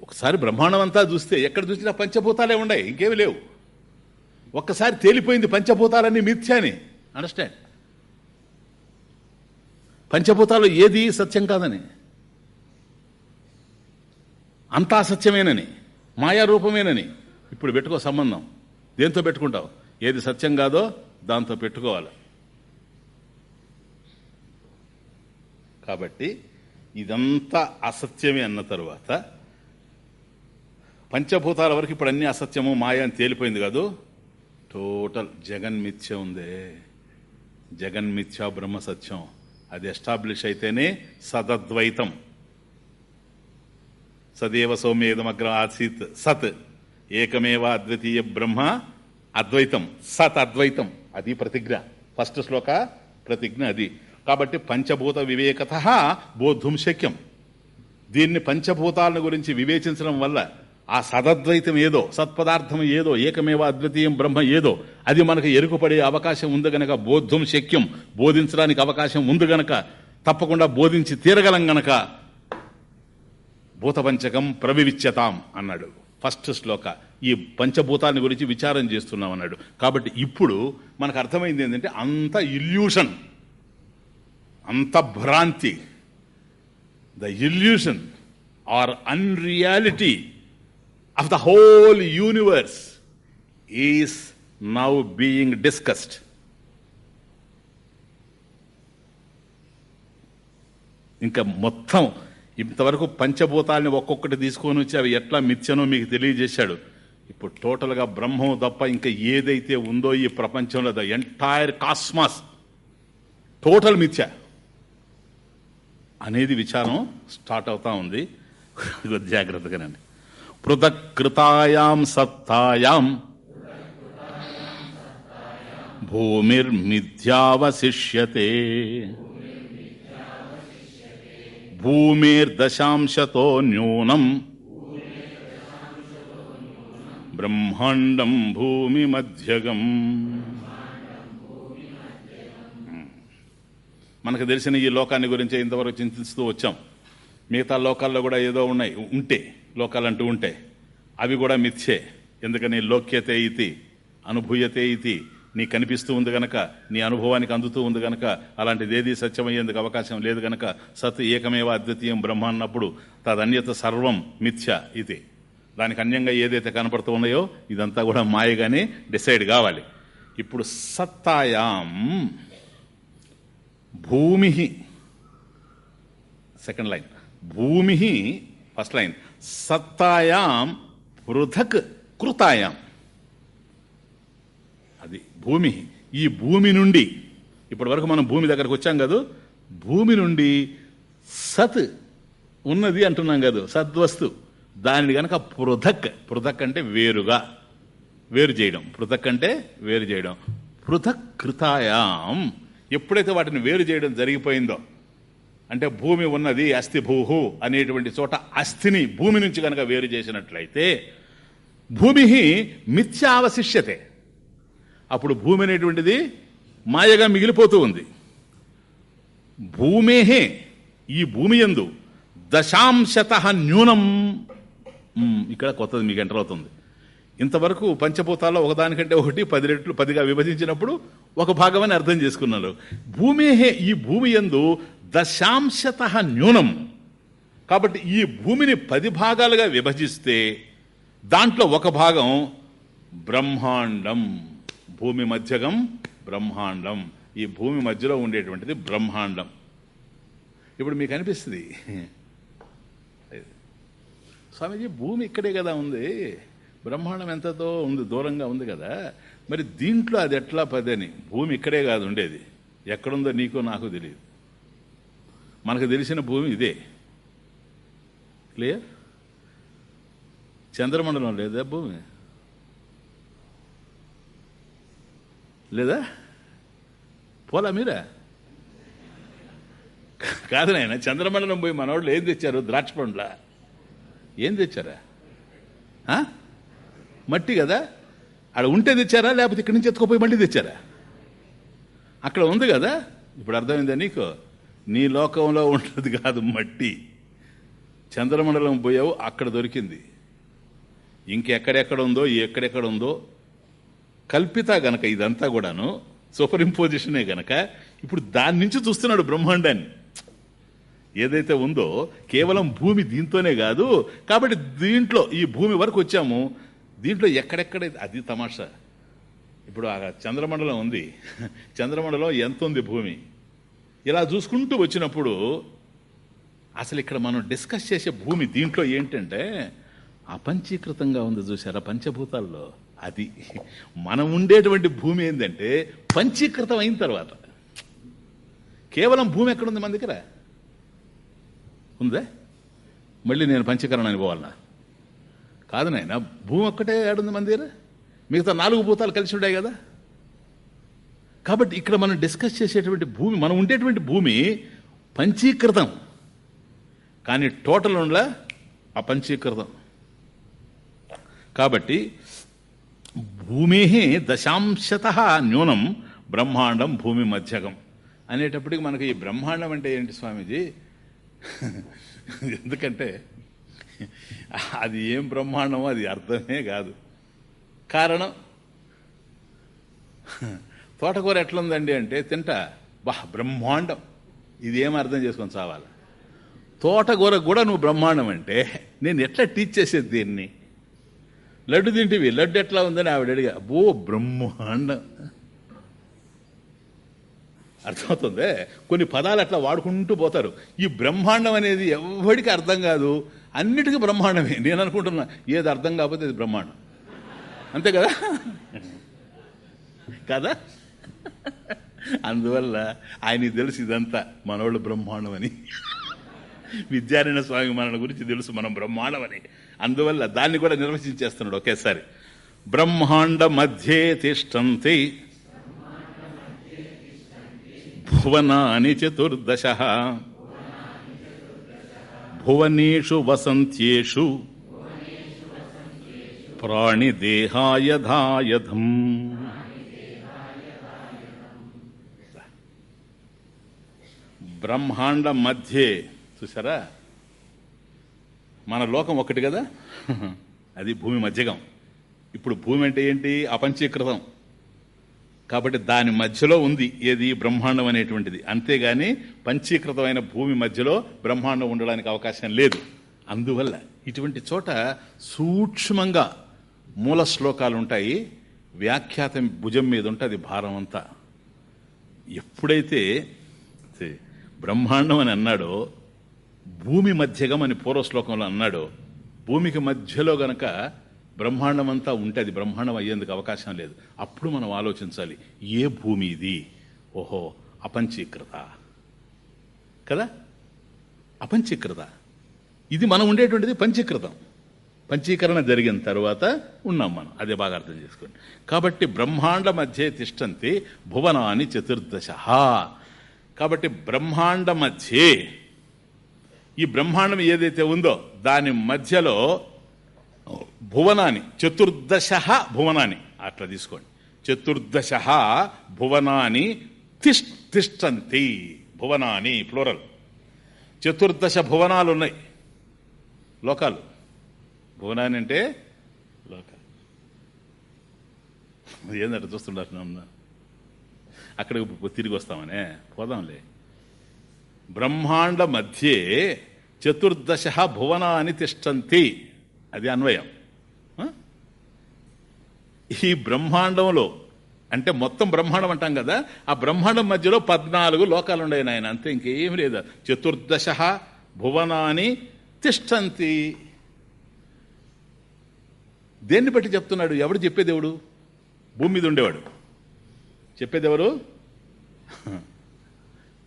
ఒకసారి బ్రహ్మాండం అంతా చూస్తే ఎక్కడ చూసినా పంచభూతాలే ఉన్నాయి ఇంకేమి లేవు. ఒక్కసారి తేలిపోయింది పంచభూతాలన్నీ మిథ్యాని. అండర్స్టాండ్. పంచభూతాలు ఏది సత్యం కాదని అంతా సత్యమేనని మాయారూపమేనని ఇప్పుడు పెట్టుకో సంబంధం. దేంతో పెట్టుకుంటావు? ఏది సత్యం కాదో దాంతో పెట్టుకోవాలి. కాబట్టి ఇదంతా అసత్యమే అన్న తరువాత పంచభూతాల వరకు ఇప్పుడు అన్ని అసత్యము మాయ అని తేలిపోయింది కాదు. టోటల్ జగన్మిథ్య ఉందే. జగన్మిథ్య బ్రహ్మ సత్యం. అది ఎస్టాబ్లిష్ అయితేనే సదద్వైతం. సదేవ సౌమ్యేదమగ్ర ఆసీత్ సత్. ఏకమేవ అద్వితీయ బ్రహ్మ? అద్వైతం. సత్ అద్వైతం. అది ప్రతిజ్ఞ. ఫస్ట్ శ్లోక ప్రతిజ్ఞ అది. కాబట్టి పంచభూత వివేకత బోద్ధుం శక్యం. దీన్ని పంచభూతాలను గురించి వివేచించడం వల్ల ఆ సదద్వైతం ఏదో సత్పదార్థం ఏదో ఏకమేవ అద్వితీయం బ్రహ్మ ఏదో అది మనకు ఎరుకుపడే అవకాశం ఉంది గనక బోద్ధం శక్యం. బోధించడానికి అవకాశం ఉంది గనక తప్పకుండా బోధించి తీరగలం గనక భూతపంచకం ప్రవివిచ్యతాం అన్నాడు. ఫస్ట్ శ్లోక ఈ పంచభూతాన్ని గురించి విచారం చేస్తున్నాం అన్నాడు. కాబట్టి ఇప్పుడు మనకు అర్థమైంది ఏంటంటే అంత ఇల్యూషన్ అంత భ్రాంతి the illusion or unreality of the whole universe is now being discussed ఇంకా మొత్తం ఇంతవరకు పంచభూతాలని ఒక్కొక్కటి తీసుకొని వచ్చి అవి ఎట్లా మిథ్యనో మీకు తెలియజేశాడు. ఇప్పుడు టోటల్గా బ్రహ్మం తప్ప ఇంకా ఏదైతే ఉందో ఈ ప్రపంచంలో ద ఎంటైర్ కాస్మాస్ టోటల్ మిథ్య అనేది విచారం స్టార్ట్ అవుతా ఉంది. జాగ్రత్తగానండి జాగ్రత్తగానండి పృథక్కృతాయాం సత్తాయాం భూమిర్మిథ్యావశిష్యతే. భూమిర్దశాంశతో న్యూనం బ్రహ్మాండం భూమి మధ్యగం మనకు తెలిసిన ఈ లోకాన్ని గురించి ఇంతవరకు చింతిస్తూ వచ్చాం. మిగతా లోకాల్లో కూడా ఏదో ఉన్నాయి. ఉంటే లోకాలంటూ ఉంటే అవి కూడా మిథ్యే. ఎందుకని లోక్యతే ఇది అనుభూయతే ఇది నీ కనిపిస్తూ ఉంది గనక నీ అనుభవానికి అందుతూ ఉంది గనక అలాంటిది ఏది సత్యమయ్యేందుకు అవకాశం లేదు గనక సత్ ఏకమేవ అద్వితీయం బ్రహ్మ అన్నప్పుడు తదన్యత సర్వం మిథ్య ఇది. దానికి అన్యంగా ఏదైతే కనపడుతూ ఉన్నాయో ఇదంతా కూడా మాయగానే డిసైడ్ కావాలి. ఇప్పుడు సత్తాయాం భూమి సెకండ్ లైన్. భూమి ఫస్ట్ లైన్. సత్తాయాం పృథక్ కృతాయాం. భూమి. ఈ భూమి నుండి ఇప్పటి వరకు మనం భూమి దగ్గరకు వచ్చాం కదా భూమి నుండి సత్ ఉన్నది అంటున్నాం కదా సద్వస్తు. దానిని కనుక పృథక్ పృథక్ అంటే వేరుగా వేరు చేయడం. పృథక్ అంటే వేరు చేయడం. పృథక్ కృతాయాం. ఎప్పుడైతే వాటిని వేరు చేయడం జరిగిపోయిందో అంటే భూమి ఉన్నది అస్థి భూహు అనేటువంటి చోట అస్థిని భూమి నుంచి కనుక వేరు చేసినట్లయితే భూమి మిథ్యావశిష్యతే. అప్పుడు భూమి అనేటువంటిది మాయగా మిగిలిపోతూ ఉంది. భూమేహే ఈ భూమి ఎందు దశాంశత న్యూనం. ఇక్కడ కొత్తది మీకు ఎంటర్ అవుతుంది. ఇంతవరకు పంచభూతాల్లో ఒకదానికంటే ఒకటి పది రెట్లు పదిగా విభజించినప్పుడు ఒక భాగమని అర్థం చేసుకున్నారు భూమేహే ఈ భూమి ఎందు దశాంశత న్యూనం. కాబట్టి ఈ భూమిని పది భాగాలుగా విభజిస్తే దాంట్లో ఒక భాగం బ్రహ్మాండం. భూమి మధ్యగం బ్రహ్మాండం. ఈ భూమి మధ్యలో ఉండేటువంటిది బ్రహ్మాండం. ఇప్పుడు మీకు అనిపిస్తుంది స్వామీజీ భూమి ఇక్కడే కదా ఉంది బ్రహ్మాండం ఎంతతో ఉంది దూరంగా ఉంది కదా. మరి దీంట్లో అది ఎట్లా పదని? భూమి ఇక్కడే కాదు ఉండేది. ఎక్కడుందో నీకో నాకు తెలియదు. మనకు తెలిసిన భూమి ఇదే. క్లియర్? చంద్రమండలం లేదా భూమి? లేదా? పోలా మీరా? కాదు నాయన చంద్రమండలం పోయి మనవాళ్ళు ఏం తెచ్చారు? ద్రాక్ష పండ్లా? ఏం తెచ్చారా? ఆ? మట్టి కదా? అక్కడ ఉంటే తెచ్చారా? లేకపోతే ఇక్కడి నుంచి ఎత్తుకుపోయి మళ్ళీ తెచ్చారా? అక్కడ ఉంది కదా? ఇప్పుడు అర్థమైందా నీకు? నీ లోకంలో ఉండదు కాదు మట్టి. చంద్రమండలం పోయావు అక్కడ దొరికింది. ఇంకెక్కడెక్కడ ఉందో ఎక్కడెక్కడ ఉందో కల్పిత గనక ఇదంతా కూడాను సూపర్ ఇంపోజిషనే గనక ఇప్పుడు దాని నుంచి చూస్తున్నాడు బ్రహ్మాండాన్ని. ఏదైతే ఉందో కేవలం భూమి దీంతోనే కాదు కాబట్టి దీంట్లో ఈ భూమి వరకు వచ్చాము. దీంట్లో ఎక్కడెక్కడ అది తమాషా. ఇప్పుడు ఆ చంద్రమండలం ఉంది. చంద్రమండలం ఎంత ఉంది భూమి? ఇలా చూసుకుంటూ వచ్చినప్పుడు అసలు ఇక్కడ మనం డిస్కస్ చేసే భూమి దీంట్లో ఏంటంటే అపంచీకృతంగా ఉంది చూసారా పంచభూతాల్లో? అది మనం ఉండేటువంటి భూమి ఏంటంటే పంచీకృతం అయిన తర్వాత. కేవలం భూమి ఎక్కడుంది మన దగ్గర? ఉందే? మళ్ళీ నేను పంచీకరణ పోవాలన్నా కాదు నాయన భూమి ఒక్కటే ఏడుంది మన దగ్గర? మిగతా నాలుగు భూతాలు కలిసి ఉన్నాయి కదా? కాబట్టి ఇక్కడ మనం డిస్కస్ చేసేటువంటి భూమి మనం ఉండేటువంటి భూమి పంచీకృతం. కానీ టోటల్ ఉండలే అపంచీకృతం. కాబట్టి భూమి దశాంశత న్యూనం బ్రహ్మాండం భూమి మధ్యగం. అనేటప్పటికి మనకి ఈ బ్రహ్మాండం అంటే ఏంటి స్వామీజీ? ఎందుకంటే అది ఏం బ్రహ్మాండమో అది అర్థమే కాదు. కారణం? తోటకూర ఎట్లుందండి అంటే తింటా. బా బ్రహ్మాండం. ఇది ఏం అర్థం చేసుకొని చావాలి? తోటకూర కూడా నువ్వు బ్రహ్మాండం అంటే నేను ఎట్లా టీచ్ చేసేది దీన్ని? లడ్డు తింటివి లడ్డు ఎట్లా ఉందని ఆవిడ అడిగా అబ్బో బ్రహ్మాండం. అర్థమవుతుంది? కొన్ని పదాలు అట్లా వాడుకుంటూ పోతారు. ఈ బ్రహ్మాండం అనేది ఎవరికి అర్థం కాదు అన్నిటికీ బ్రహ్మాండమే. నేను అనుకుంటున్నా ఏది అర్థం కాకపోతే అది బ్రహ్మాండం. అంతే కదా? కదా? అందువల్ల ఆయనకి తెలుసు ఇదంతా మనవాళ్ళు బ్రహ్మాండం అని విద్యారాయణ స్వామి మన గురించి తెలుసు మనం బ్రహ్మాండం అని అందువల్ల దాన్ని కూడా నిర్వచించేస్తున్నాడు ఒకేసారి. బ్రహ్మాండ మధ్యే తిష్టంతి. భువనాని చతుర్దశ. భువనేషు వసంత్యేషు. ప్రాణిదేహాయధాయధం. బ్రహ్మాండ మధ్యే చూసారా మన లోకం ఒకటి కదా? అది భూమి మధ్యగం. ఇప్పుడు భూమి అంటే ఏంటి? అపంచీకృతం. కాబట్టి దాని మధ్యలో ఉంది ఏది? బ్రహ్మాండం అనేటువంటిది. అంతేగాని పంచీకృతమైన భూమి మధ్యలో బ్రహ్మాండం ఉండడానికి అవకాశం లేదు. అందువల్ల ఇటువంటి చోట సూక్ష్మంగా మూల శ్లోకాలు ఉంటాయి. వ్యాఖ్యాతం భుజం మీద ఉంటుంది భారం అంతా. ఎప్పుడైతే బ్రహ్మాండం అని అన్నాడో భూమి మధ్యగం అని పూర్వశ్లోకంలో అన్నాడు. భూమికి మధ్యలో గనక బ్రహ్మాండం అంతా ఉంటే అది బ్రహ్మాండం అయ్యేందుకు అవకాశం లేదు. అప్పుడు మనం ఆలోచించాలి ఏ భూమి ఇది? ఓహో అపంచీకృత. కదా? అపంచీకృత. ఇది మనం ఉండేటువంటిది పంచీకృతం. పంచీకరణ జరిగిన తర్వాత ఉన్నాం మనం. అదే బాగా అర్థం చేసుకోండి. కాబట్టి బ్రహ్మాండ మధ్య తిష్టంతి భువనాన్ని చతుర్దశ. కాబట్టి బ్రహ్మాండ మధ్యే ఈ బ్రహ్మాండం ఏదైతే ఉందో దాని మధ్యలో భువనాన్ని చతుర్దశ భువనాన్ని అట్లా తీసుకోండి. చతుర్దశ భువనాన్ని తిష్టంతి. భువనాన్ని ఫ్లోరల్ చతుర్దశ భువనాలు ఉన్నాయి. లోకాలు. భువనాన్ని అంటే లోకాలు. ఏందంటే చూస్తుంటారు అక్కడికి తిరిగి వస్తామనే? పోదాంలే. బ్రహ్మాండ మధ్యే చతుర్దశ భువనాన్ని తిష్టంతి. అది అన్వయం. ఈ బ్రహ్మాండంలో అంటే మొత్తం బ్రహ్మాండం అంటాం కదా ఆ బ్రహ్మాండం మధ్యలో పద్నాలుగు లోకాలు ఉన్నాయి నాయన అంతే ఇంకేం లేదు. చతుర్దశ భువనాన్ని తిష్టంతి. దేన్ని బట్టి చెప్తున్నాడు? ఎవడు చెప్పేదేవుడు భూమి మీద ఉండేవాడు. చెప్పేదెవరు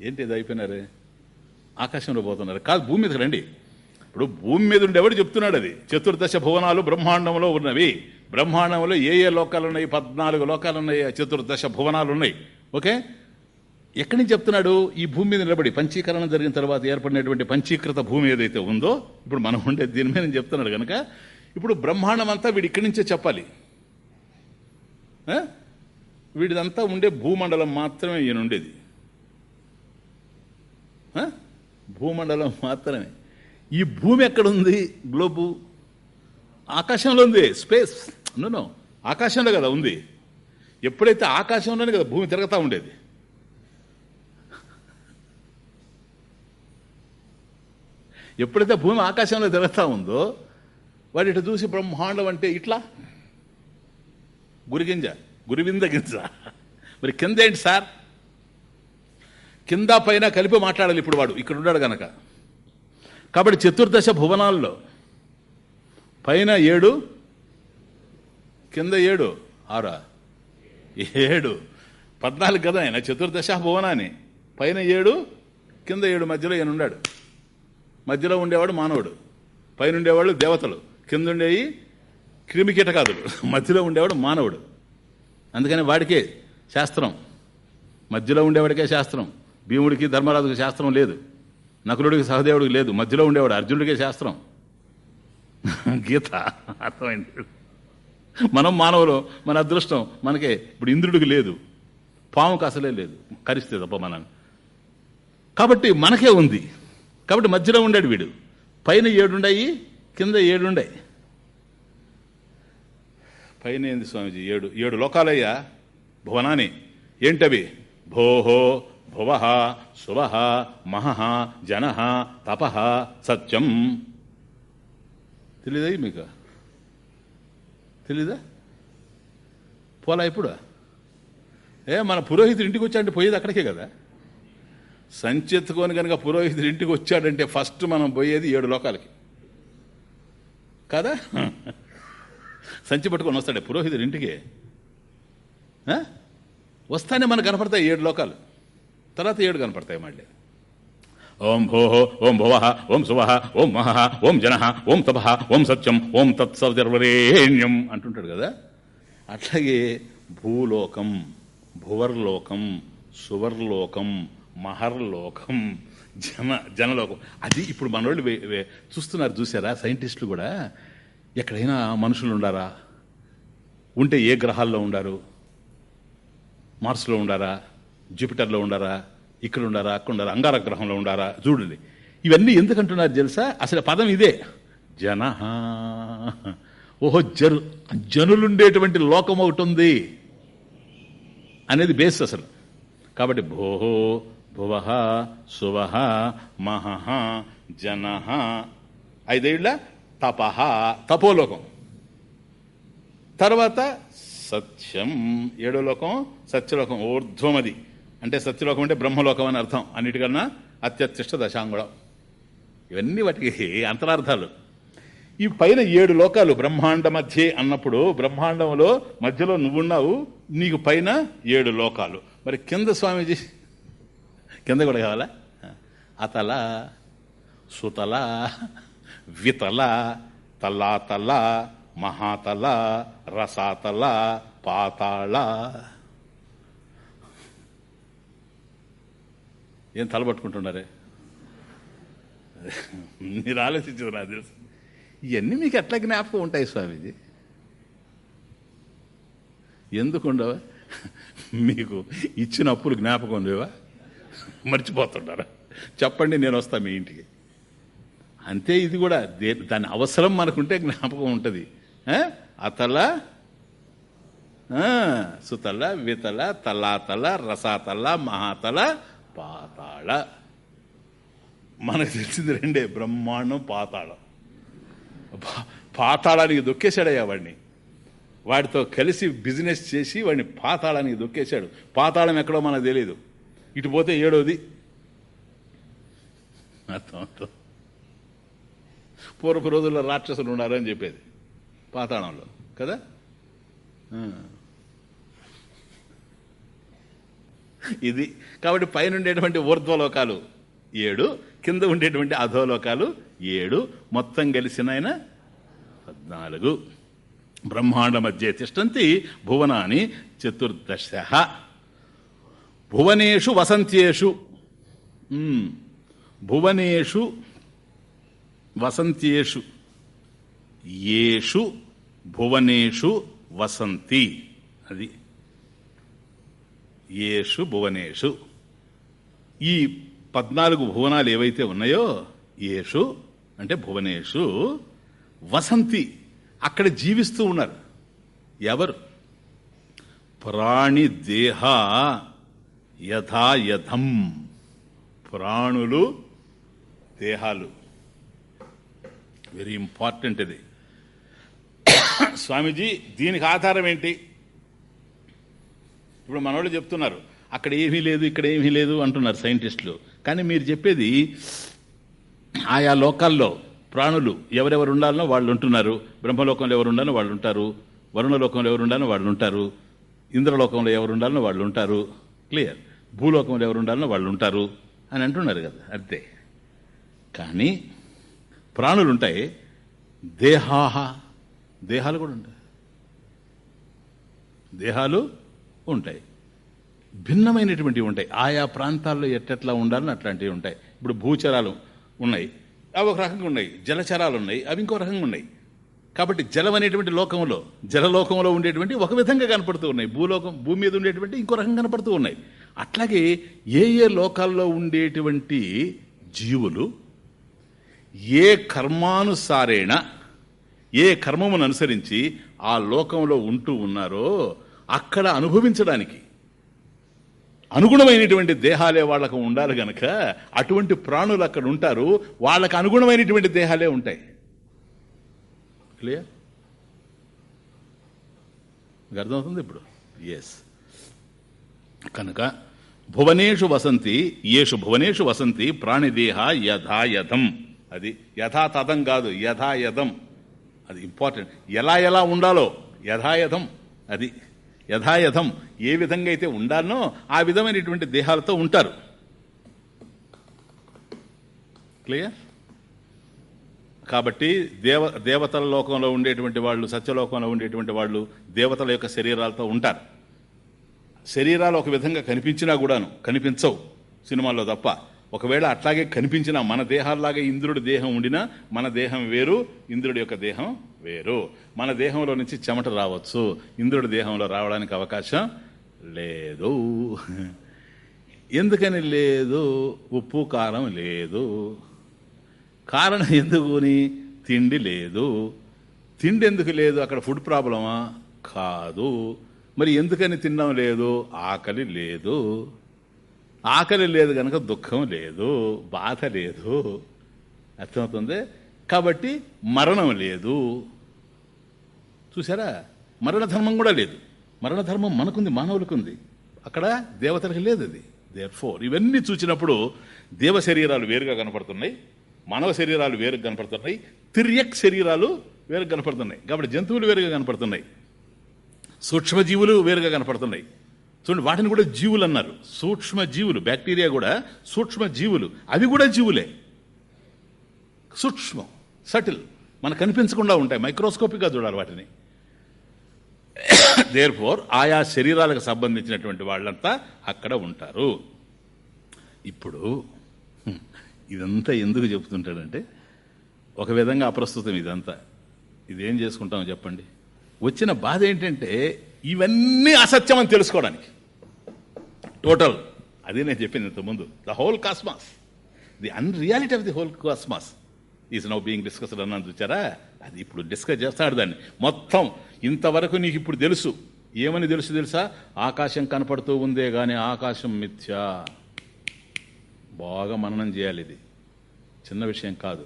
ఏంటి ఇది అయిపోయినారే? ఆకాశంలో పోతున్నారు. కాదు భూమి మీదకి రండి. ఇప్పుడు భూమి మీద ఉండేవాడు చెప్తున్నాడు అది? చతుర్దశ భువనాలు బ్రహ్మాండంలో ఉన్నవి. బ్రహ్మాండంలో ఏ ఏ లోకాలు ఉన్నాయి పద్నాలుగు లోకాలు ఉన్నాయి చతుర్దశ భువనాలు ఉన్నాయి ఓకే? ఎక్కడి నుంచి చెప్తున్నాడు? ఈ భూమి మీద నిలబడి. పంచీకరణ జరిగిన తర్వాత ఏర్పడినటువంటి పంచీకృత భూమి ఏదైతే ఉందో ఇప్పుడు మనం ఉండే దీని మీద చెప్తున్నాడు కనుక ఇప్పుడు బ్రహ్మాండం అంతా వీడి ఇక్కడి నుంచే చెప్పాలి. వీడిదంతా ఉండే భూమండలం మాత్రమే ఈయన ఉండేది. భూమండలం మాత్రమే. ఈ భూమి ఎక్కడుంది? గ్లోబు. ఆకాశంలో ఉంది. స్పేస్. నో ఆకాశంలో కదా ఉంది. ఎప్పుడైతే ఆకాశంలోనే కదా భూమి తిరగతా ఉండేది? ఎప్పుడైతే భూమి ఆకాశంలో తిరుగుతూ ఉందో వాడు ఇటు చూసి బ్రహ్మాండం అంటే ఇట్లా? గురిగింజ గురివింద గింజ. మరి కింద ఏంటి సార్? కింద పైన కలిపి మాట్లాడాలి ఇప్పుడు వాడు. ఇక్కడ ఉన్నాడు గనక. కాబట్టి చతుర్దశ భువనాల్లో పైన ఏడు కింద ఏడు ఆరా? ఏడు. పద్నాలుగు కదా ఆయన చతుర్దశ భువనాన్ని. పైన ఏడు కింద ఏడు మధ్యలో ఈయన ఉన్నాడు. మధ్యలో ఉండేవాడు మానవుడు. పైన ఉండేవాళ్ళు దేవతలు. కింద ఉండేవి క్రిమికీటకాదులు. మధ్యలో ఉండేవాడు మానవుడు. అందుకని వాడికే శాస్త్రం. మధ్యలో ఉండేవాడికే శాస్త్రం. భీముడికి ధర్మరాజుకి శాస్త్రం లేదు. నకులుడికి సహదేవుడికి లేదు. మధ్యలో ఉండేవాడు అర్జునుడికే శాస్త్రం. గీత అర్థమైంది. మనం మానవులు మన అదృష్టం మనకే. ఇప్పుడు ఇంద్రుడికి లేదు. పాముకు అసలే లేదు. కరిస్తే తప్ప మనం కాబట్టి మనకే ఉంది. కాబట్టి మధ్యలో ఉండాడు వీడు. పైన ఏడుండాయి కింద ఏడుండాయి. పైన ఏంది స్వామిజీ? ఏడు ఏడు లోకాలయ్యా. భువనాని. ఏంటవి? భోహో భువ శుభ మహ జన తప సత్యం. తెలీదా మీకు? తెలీదా? పోలా ఇప్పుడు? ఏ మన పురోహితుడు ఇంటికి వచ్చాడంటే పోయేది అక్కడికే కదా? సంచెత్తుకొని కనుక పురోహితుడు ఇంటికి వచ్చాడంటే ఫస్ట్ మనం పోయేది ఏడు లోకాలకి. కదా? సంచి పట్టుకొని వస్తాడే పురోహితుడు ఇంటికి? వస్తానే మనకు కనపడతాయి ఏడు లోకాలు. తర్వాత ఏడు కనపడతాయి మళ్ళీ. ఓం భోహో ఓం భువ ఓం శువ ఓం మహ ఓం జన ఓం తప ఓం సత్యం ఓం తత్సర్వరేణ్యం అంటుంటాడు కదా. అట్లాగే భూలోకం భువర్లోకం సువర్లోకం మహర్లోకం జన జనలోకం. అది ఇప్పుడు మనోళ్ళు చూస్తున్నారు చూసారా సైంటిస్టులు కూడా? ఎక్కడైనా మనుషులు ఉండారా? ఉంటే ఏ గ్రహాల్లో ఉండారు? మార్స్లో ఉండారా? జూపిటర్లో ఉండారా ఇక్కడ ఉండారా అక్కడ ఉండారా అంగార గ్రహంలో ఉండారా చూడండి. ఇవన్నీ ఎందుకంటున్నారు తెలుసా? అసలు పదం ఇదే. జన ఓహో జరు జనులుండేటువంటి లోకం ఒకటి ఉంది అనేది బేస్ అసలు. కాబట్టి భోహో భువ శువ మహ జన ఐదేళ్ళ తపహ తపోలోకం. తర్వాత సత్యం ఏడో లోకం సత్యలోకం ఊర్ధ్వమది. అంటే సత్యలోకం అంటే బ్రహ్మలోకం అని అర్థం. అన్నిటికన్నా అత్యత్తిష్ట దశాంగుళం ఇవన్నీ వాటికి అంతరార్థాలు. ఈ పైన ఏడు లోకాలు బ్రహ్మాండ మధ్య అన్నప్పుడు బ్రహ్మాండంలో మధ్యలో నువ్వున్నావు నీకు పైన ఏడు లోకాలు. మరి కింద స్వామీజీ కింద కూడా కావాలా? అతల సుతల వితల తలాతల మహాతల రసాతల పాతాళ. ఏం తలబట్టుకుంటున్నారే? మీరు ఆలోచించదు నాకు తెలుసు. ఇవన్నీ మీకు ఎట్లా జ్ఞాపకం ఉంటాయి స్వామీజీ? ఎందుకు ఉండవా? మీకు ఇచ్చిన అప్పులు జ్ఞాపకం లేవా? మర్చిపోతుంటారా? చెప్పండి నేను వస్తా మీ ఇంటికి. అంతే ఇది కూడా. దే- దాని అవసరం మనకుంటే జ్ఞాపకం ఉంటుంది? అతల సుతల వితల తలాతల రసాతల మహాతల పాతాళ. మనకు తెలిసింది రెండే బ్రహ్మాండం పాతాళం. పాతాళానికి దొక్కేశాడయ్యా వాడిని. వాడితో కలిసి బిజినెస్ చేసి వాడిని పాతాళానికి దొక్కేశాడు. పాతాళం ఎక్కడో మనకు తెలియదు ఇటు పోతే ఏడోది? అర్థం పూర్వపు రోజుల్లో రాక్షసులు ఉన్నారని చెప్పేది పాతాళంలో. కదా ఆ. ఇది. కాబట్టి పైన ఉండేటువంటి ఊర్ధ్వలోకాలు ఏడు కింద ఉండేటువంటి అధోలోకాలు ఏడు మొత్తం కలిసిన ఆయన పద్నాలుగు. బ్రహ్మాండ మధ్య తిష్టంతి భువనాని చతుర్దశ. భువనేషు వసంత్యేషు. భువనేషు వసంత్యేషు. ఏషు భువనేషు వసంతి. అది ఏషు భువనేషు ఈ పద్నాలుగు భువనాలు ఏవైతే ఉన్నాయో ఏషు అంటే భువనేషు వసంతి అక్కడ జీవిస్తూ ఉన్నారు. ఎవరు? ప్రాణి దేహ యథాయథం ప్రాణులు దేహాలు. వెరీ ఇంపార్టెంట్ ఇది. స్వామీజీ దీనికి ఆధారం ఏంటి? ఇప్పుడు మనవాళ్ళు చెప్తున్నారు అక్కడ ఏమీ లేదు ఇక్కడ ఏమీ లేదు అంటున్నారు సైంటిస్టులు. కానీ మీరు చెప్పేది ఆయా లోకాల్లో ప్రాణులు ఎవరెవరు ఉండాలనో వాళ్ళు ఉంటున్నారు బ్రహ్మలోకంలో ఎవరు ఉండాలో వాళ్ళు ఉంటారు వరుణలోకంలో ఎవరు ఉండాలో వాళ్ళు ఉంటారు ఇంద్రలోకంలో ఎవరు ఉండాలనో వాళ్ళు ఉంటారు క్లియర్. భూలోకంలో ఎవరు ఉండాలనో వాళ్ళు ఉంటారు అని అంటున్నారు కదా అంతే. కానీ ప్రాణులు ఉంటాయి దేహాహ దేహాలు కూడా ఉంటాయి. దేహాలు ఉంటాయి. భిన్నమైనటువంటివి ఉంటాయి. ఆయా ప్రాంతాల్లో ఎట్టెట్లా ఉండాలని అట్లాంటివి ఉంటాయి. ఇప్పుడు భూచరాలు ఉన్నాయి. అవి ఒక రకంగా ఉన్నాయి. జలచరాలు ఉన్నాయి. అవి ఇంకో రకంగా ఉన్నాయి. కాబట్టి జలం అనేటువంటి లోకంలో జలలోకంలో ఉండేటువంటి ఒక విధంగా కనపడుతూ ఉన్నాయి. భూలోకం భూమి మీద ఉండేటువంటి ఇంకో రకంగా కనపడుతూ ఉన్నాయి. అట్లాగే ఏ ఏ లోకాల్లో ఉండేటువంటి జీవులు ఏ కర్మానుసారేణ ఏ కర్మమును అనుసరించి ఆ లోకంలో ఉంటూ ఉన్నారో అక్కడ అనుభవించడానికి. అనుగుణమైనటువంటి దేహాలే వాళ్ళకు ఉండాలి గనక అటువంటి ప్రాణులు అక్కడ ఉంటారు వాళ్ళకు అనుగుణమైనటువంటి దేహాలే ఉంటాయి. క్లియర్ మీకు అర్థమవుతుంది ఇప్పుడు? ఎస్ కనుక భువనేషు వసంతి ఏషు భువనేషు వసంతి ప్రాణిదేహ యథాయథం. అది యథాతథం కాదు యథాయథం. అది ఇంపార్టెంట్ ఎలా ఎలా ఉండాలో యథాయథం. అది యథాయథం ఏ విధంగా అయితే ఉండాలనో ఆ విధమైనటువంటి దేహాలతో ఉంటారు. క్లియర్ కాబట్టి దేవ దేవతల లోకంలో ఉండేటువంటి వాళ్ళు సత్యలోకంలో ఉండేటువంటి వాళ్ళు దేవతల యొక్క శరీరాలతో ఉంటారు. శరీరాలు ఒక విధంగా కనిపించినా కూడాను కనిపించవు సినిమాల్లో తప్ప. ఒకవేళ అట్లాగే కనిపించినా మన దేహాల్లాగే ఇంద్రుడి దేహం ఉండినా మన దేహం వేరు ఇంద్రుడి యొక్క దేహం వేరు. మన దేహంలో నుంచి చెమట రావచ్చు. ఇంద్రుడి దేహంలో రావడానికి అవకాశం లేదు. ఎందుకని లేదు? ఉప్పు కారం లేదు. కారణం ఎందుకుని? తిండి లేదు. తిండి ఎందుకు లేదు? అక్కడ ఫుడ్ ప్రాబ్లమా? కాదు. మరి ఎందుకని తినడం లేదు? ఆకలి లేదు. ఆకలి లేదు కనుక దుఃఖం లేదు. బాధ లేదు. అర్థమవుతుంది? కాబట్టి మరణం లేదు. చూసారా మరణ ధర్మం కూడా లేదు. మరణ ధర్మం మనకుంది మానవులకు ఉంది అక్కడ దేవతలకు లేదు అది దేర్ ఫోర్ ఇవన్నీ చూసినప్పుడు దేవ శరీరాలు వేరుగా కనపడుతున్నాయి మానవ శరీరాలు వేరుగా కనపడుతున్నాయి తిర్యక్ శరీరాలు వేరుగా కనపడుతున్నాయి. కాబట్టి జంతువులు వేరుగా కనపడుతున్నాయి. సూక్ష్మజీవులు వేరుగా కనపడుతున్నాయి. చూడండి వాటిని కూడా జీవులు అన్నారు. సూక్ష్మ జీవులు బ్యాక్టీరియా కూడా సూక్ష్మ జీవులు అవి కూడా జీవులే. సూక్ష్మం సటిల్ మనకు కనిపించకుండా ఉంటాయి. మైక్రోస్కోపిక్గా చూడాలి వాటిని. దేర్ ఫోర్ ఆయా శరీరాలకు సంబంధించినటువంటి వాళ్ళంతా అక్కడ ఉంటారు. ఇప్పుడు ఇదంతా ఎందుకు చెబుతుంటాడంటే ఒక విధంగా అప్రస్తుతం ఇదంతా. ఇదేం చేసుకుంటామో చెప్పండి. వచ్చిన బాధ ఏంటంటే ఇవన్నీ అసత్యం అని తెలుసుకోవడానికి. టోటల్ అది నేను చెప్పింది ఇంతకుముందు. The whole cosmos the unreality of the whole cosmos is now being discussed అన్నాను చూచారా? అది ఇప్పుడు డిస్కస్ చేస్తాడు దాన్ని. మొత్తం ఇంతవరకు నీకు ఇప్పుడు తెలుసు. ఏమని తెలుసు తెలుసా? ఆకాశం కనపడుతూ ఉందే గాని ఆకాశం మిథ్యా. బాగా మననం చేయాలి ఇది. చిన్న విషయం కాదు.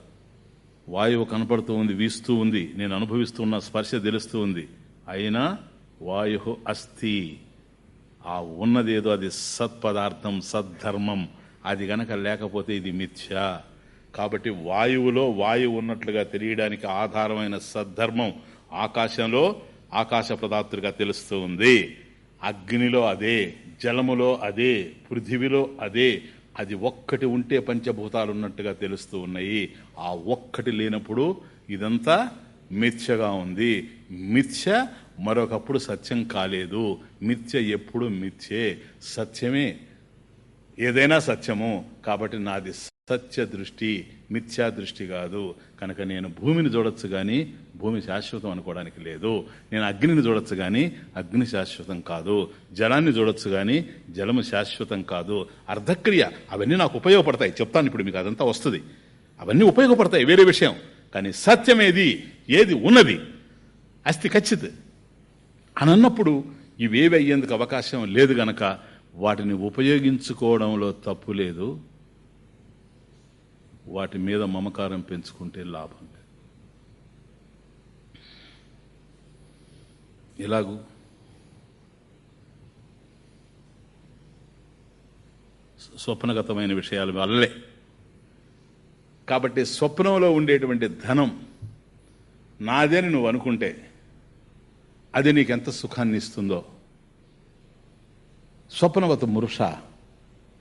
వాయువు కనపడుతూ ఉంది వీస్తూ ఉంది. నేను అనుభవిస్తున్న స్పర్శ తెలుస్తూ ఉంది. అయినా వాయు అస్థి. ఆ ఉన్నదేదో అది సత్పదార్థం సద్ధర్మం. అది గనక లేకపోతే ఇది మిథ్య. కాబట్టి వాయువులో వాయువు ఉన్నట్లుగా తెలియడానికి ఆధారమైన సద్ధర్మం ఆకాశంలో ఆకాశ పదార్థులుగా తెలుస్తూ ఉంది. అగ్నిలో అదే జలములో అదే పృథివిలో అదే అది ఒక్కటి ఉంటే పంచభూతాలు ఉన్నట్టుగా తెలుస్తూ ఉన్నాయి. ఆ ఒక్కటి లేనప్పుడు ఇదంతా మిథ్యగా ఉంది. మిథ్య మరొకప్పుడు సత్యం కాలేదు. మిథ్య ఎప్పుడు మిథ్యే. సత్యమే ఏదైనా సత్యము కాబట్టి నాది సత్య దృష్టి మిథ్యా దృష్టి కాదు. కనుక నేను భూమిని చూడొచ్చు కానీ భూమి శాశ్వతం అనుకోవడానికి లేదు. నేను అగ్నిని చూడొచ్చు కానీ అగ్ని శాశ్వతం కాదు. జలాన్ని చూడొచ్చు కానీ జలము శాశ్వతం కాదు. అర్ధక్రియ అవన్నీ నాకు ఉపయోగపడతాయి. చెప్తాను ఇప్పుడు మీకు అదంతా వస్తుంది. అవన్నీ ఉపయోగపడతాయి వేరే విషయం. కానీ సత్యం ఏది ఏది ఉన్నది? అస్తి ఖచ్చిత్. అని అన్నప్పుడు ఇవేవి అయ్యేందుకు అవకాశం లేదు గనక వాటిని ఉపయోగించుకోవడంలో తప్పు లేదు. వాటి మీద మమకారం పెంచుకుంటే లాభం లేదు. ఎలాగూ స్వప్నగతమైన విషయాల వల్లే. కాబట్టి స్వప్నంలో ఉండేటువంటి ధనం నాదని నువ్వు అనుకుంటే అది నీకెంత సుఖాన్ని ఇస్తుందో? స్వప్నవత మురుష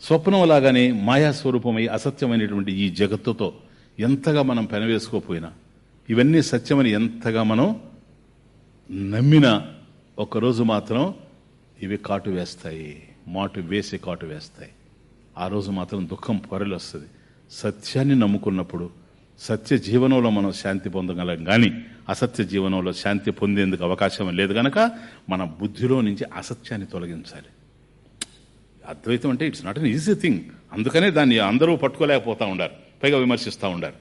స్వప్నంలాగానే మాయాస్వరూపమై అసత్యమైనటువంటి ఈ జగత్తుతో ఎంతగా మనం పెనవేసుకోపోయినా ఇవన్నీ సత్యమని ఎంతగా మనం నమ్మినా ఒకరోజు మాత్రం ఇవి కాటు వేస్తాయి మాటు వేసి కాటు వేస్తాయి. ఆ రోజు మాత్రం దుఃఖం పొరలు వస్తుంది సత్యాన్ని నమ్ముకున్నప్పుడు సత్య జీవనంలో మనం శాంతి పొందగలం కానీ అసత్య జీవనంలో శాంతి పొందేందుకు అవకాశం లేదు గనక మన బుద్ధిలో నుంచి అసత్యాన్ని తొలగించాలి. అద్వైతం అంటే it's not an easy thing. అందుకనే దాన్ని అందరూ పట్టుకోలేకపోతూ ఉండారు. పైగా విమర్శిస్తూ ఉండారు.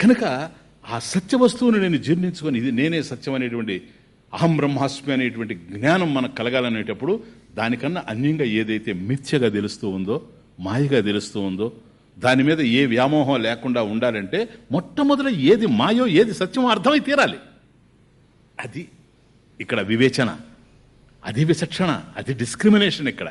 కనుక ఆ సత్య వస్తువుని నేను జీర్ణించుకొని ఇది నేనే సత్యం అనేటువంటి అహం బ్రహ్మాస్మి అనేటువంటి జ్ఞానం మనకు కలగాలనేటప్పుడు దానికన్నా అన్యంగా ఏదైతే మిథ్యగా తెలుస్తూ ఉందో మాయగా తెలుస్తూ ఉందో దాని మీద ఏ వ్యామోహం లేకుండా ఉండాలంటే మొట్టమొదట ఏది మాయో ఏది సత్యమో అర్థమై తీరాలి. అది ఇక్కడ వివేచన. అది విచక్షణ అది డిస్క్రిమినేషన్ ఇక్కడ.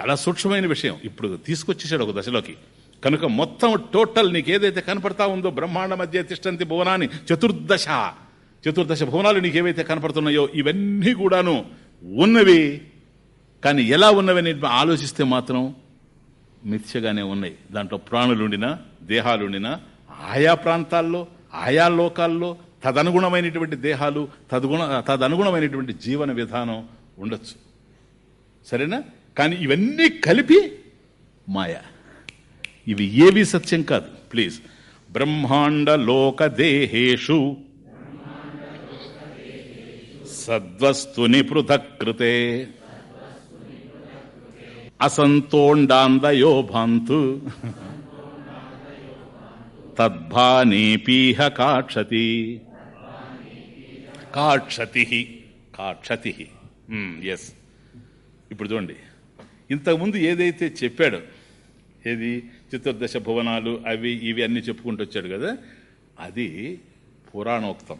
చాలా సూక్ష్మమైన విషయం. ఇప్పుడు తీసుకొచ్చేసాడు ఒక దశలోకి. కనుక మొత్తం టోటల్ నీకు ఏదైతే కనపడతా ఉందో బ్రహ్మాండ మధ్య తిష్టంతి భువనాన్ని చతుర్దశ. చతుర్దశ భువనాలు నీకు ఏవైతే కనపడుతున్నాయో ఇవన్నీ కూడాను ఉన్నవి. కానీ ఎలా ఉన్నవని ఆలోచిస్తే మాత్రం మిథ్యగానే ఉన్నాయి. దాంట్లో ప్రాణులుండినా దేహాలుండినా ఆయా ప్రాంతాల్లో ఆయా లోకాల్లో తదనుగుణమైనటువంటి దేహాలు తదగుణ తదనుగుణమైనటువంటి జీవన విధానం ఉండొచ్చు. సరేనా? కానీ ఇవన్నీ కలిపి మాయ. ఇవి ఏవి సత్యం కాదు. ప్లీజ్. బ్రహ్మాండ లోక దేహేషు. సద్వస్తుని పృథకృతే అసంతోండాందయో భాంతు తద్భానీపీహ కాక్షతి. కాక్షతి కాక్షతి. ఎస్ hmm, ఇప్పుడు చూడండి. ఇంతకుముందు ఏదైతే చెప్పాడో ఏది? చతుర్దశ భువనాలు అవి ఇవి అన్నీ చెప్పుకుంటూ వచ్చాడు కదా అది పురాణోక్తం.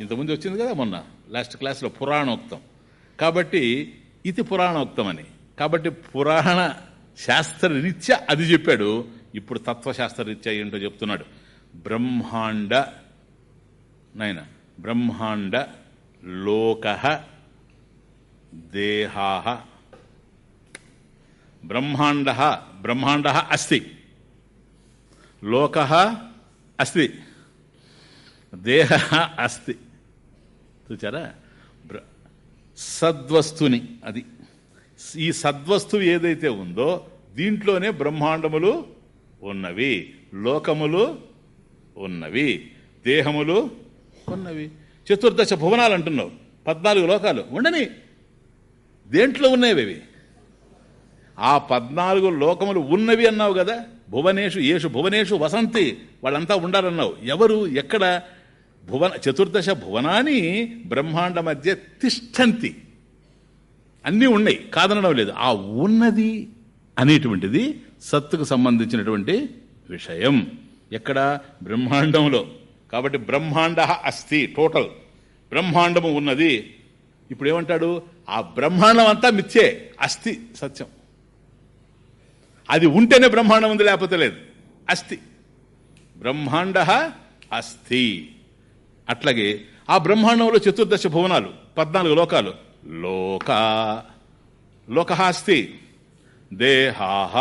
ఇంతకుముందు వచ్చింది కదా మొన్న లాస్ట్ క్లాస్లో పురాణోక్తం. కాబట్టి ఇది పురాణోక్తం అని. కాబట్టి పురాణ శాస్త్రరీత్యా అది చెప్పాడు. ఇప్పుడు తత్వశాస్త్రరీత్యా ఏంటో చెప్తున్నాడు. బ్రహ్మాండ నాయన బ్రహ్మాండ లోక దేహా. బ్రహ్మాండ బ్రహ్మాండ అస్తి. లోక అస్తి. దేహ అస్తి. చూచారా? బ్ర- సద్వస్తుని అది. ఈ సద్వస్తువు ఏదైతే ఉందో దీంట్లోనే బ్రహ్మాండములు ఉన్నవి. లోకములు ఉన్నవి. దేహములు ఉన్నవి చతుర్దశ భువనాలు అంటున్నావు పద్నాలుగు లోకాలు. ఉండని. దేంట్లో ఉన్నవి అవి ఆ పద్నాలుగు లోకములు ఉన్నవి అన్నావు కదా. భువనేషు ఏషు భువనేషు వసంతి. వాళ్ళంతా ఉండాలన్నావు. ఎవరు? ఎక్కడ? భువన చతుర్దశ భువనాన్ని బ్రహ్మాండ మధ్య తిష్టంతి. అన్నీ ఉన్నాయి. కాదనడం లేదు. ఆ ఉన్నది అనేటువంటిది సత్తుకు సంబంధించినటువంటి విషయం. ఎక్కడ? బ్రహ్మాండంలో. కాబట్టి బ్రహ్మాండ అస్థి టోటల్. బ్రహ్మాండము ఉన్నది. ఇప్పుడు ఏమంటాడు? ఆ బ్రహ్మాండం అంతా మిథ్యే అస్థి సత్యం. అది ఉంటేనే బ్రహ్మాండం ఉంది లేకపోతే లేదు. అస్థి. బ్రహ్మాండ అస్థి. అట్లాగే ఆ బ్రహ్మాండంలో చతుర్దశ భువనాలు పద్నాలుగు లోకాలు. లోక. లోక అస్తి దేహాహ.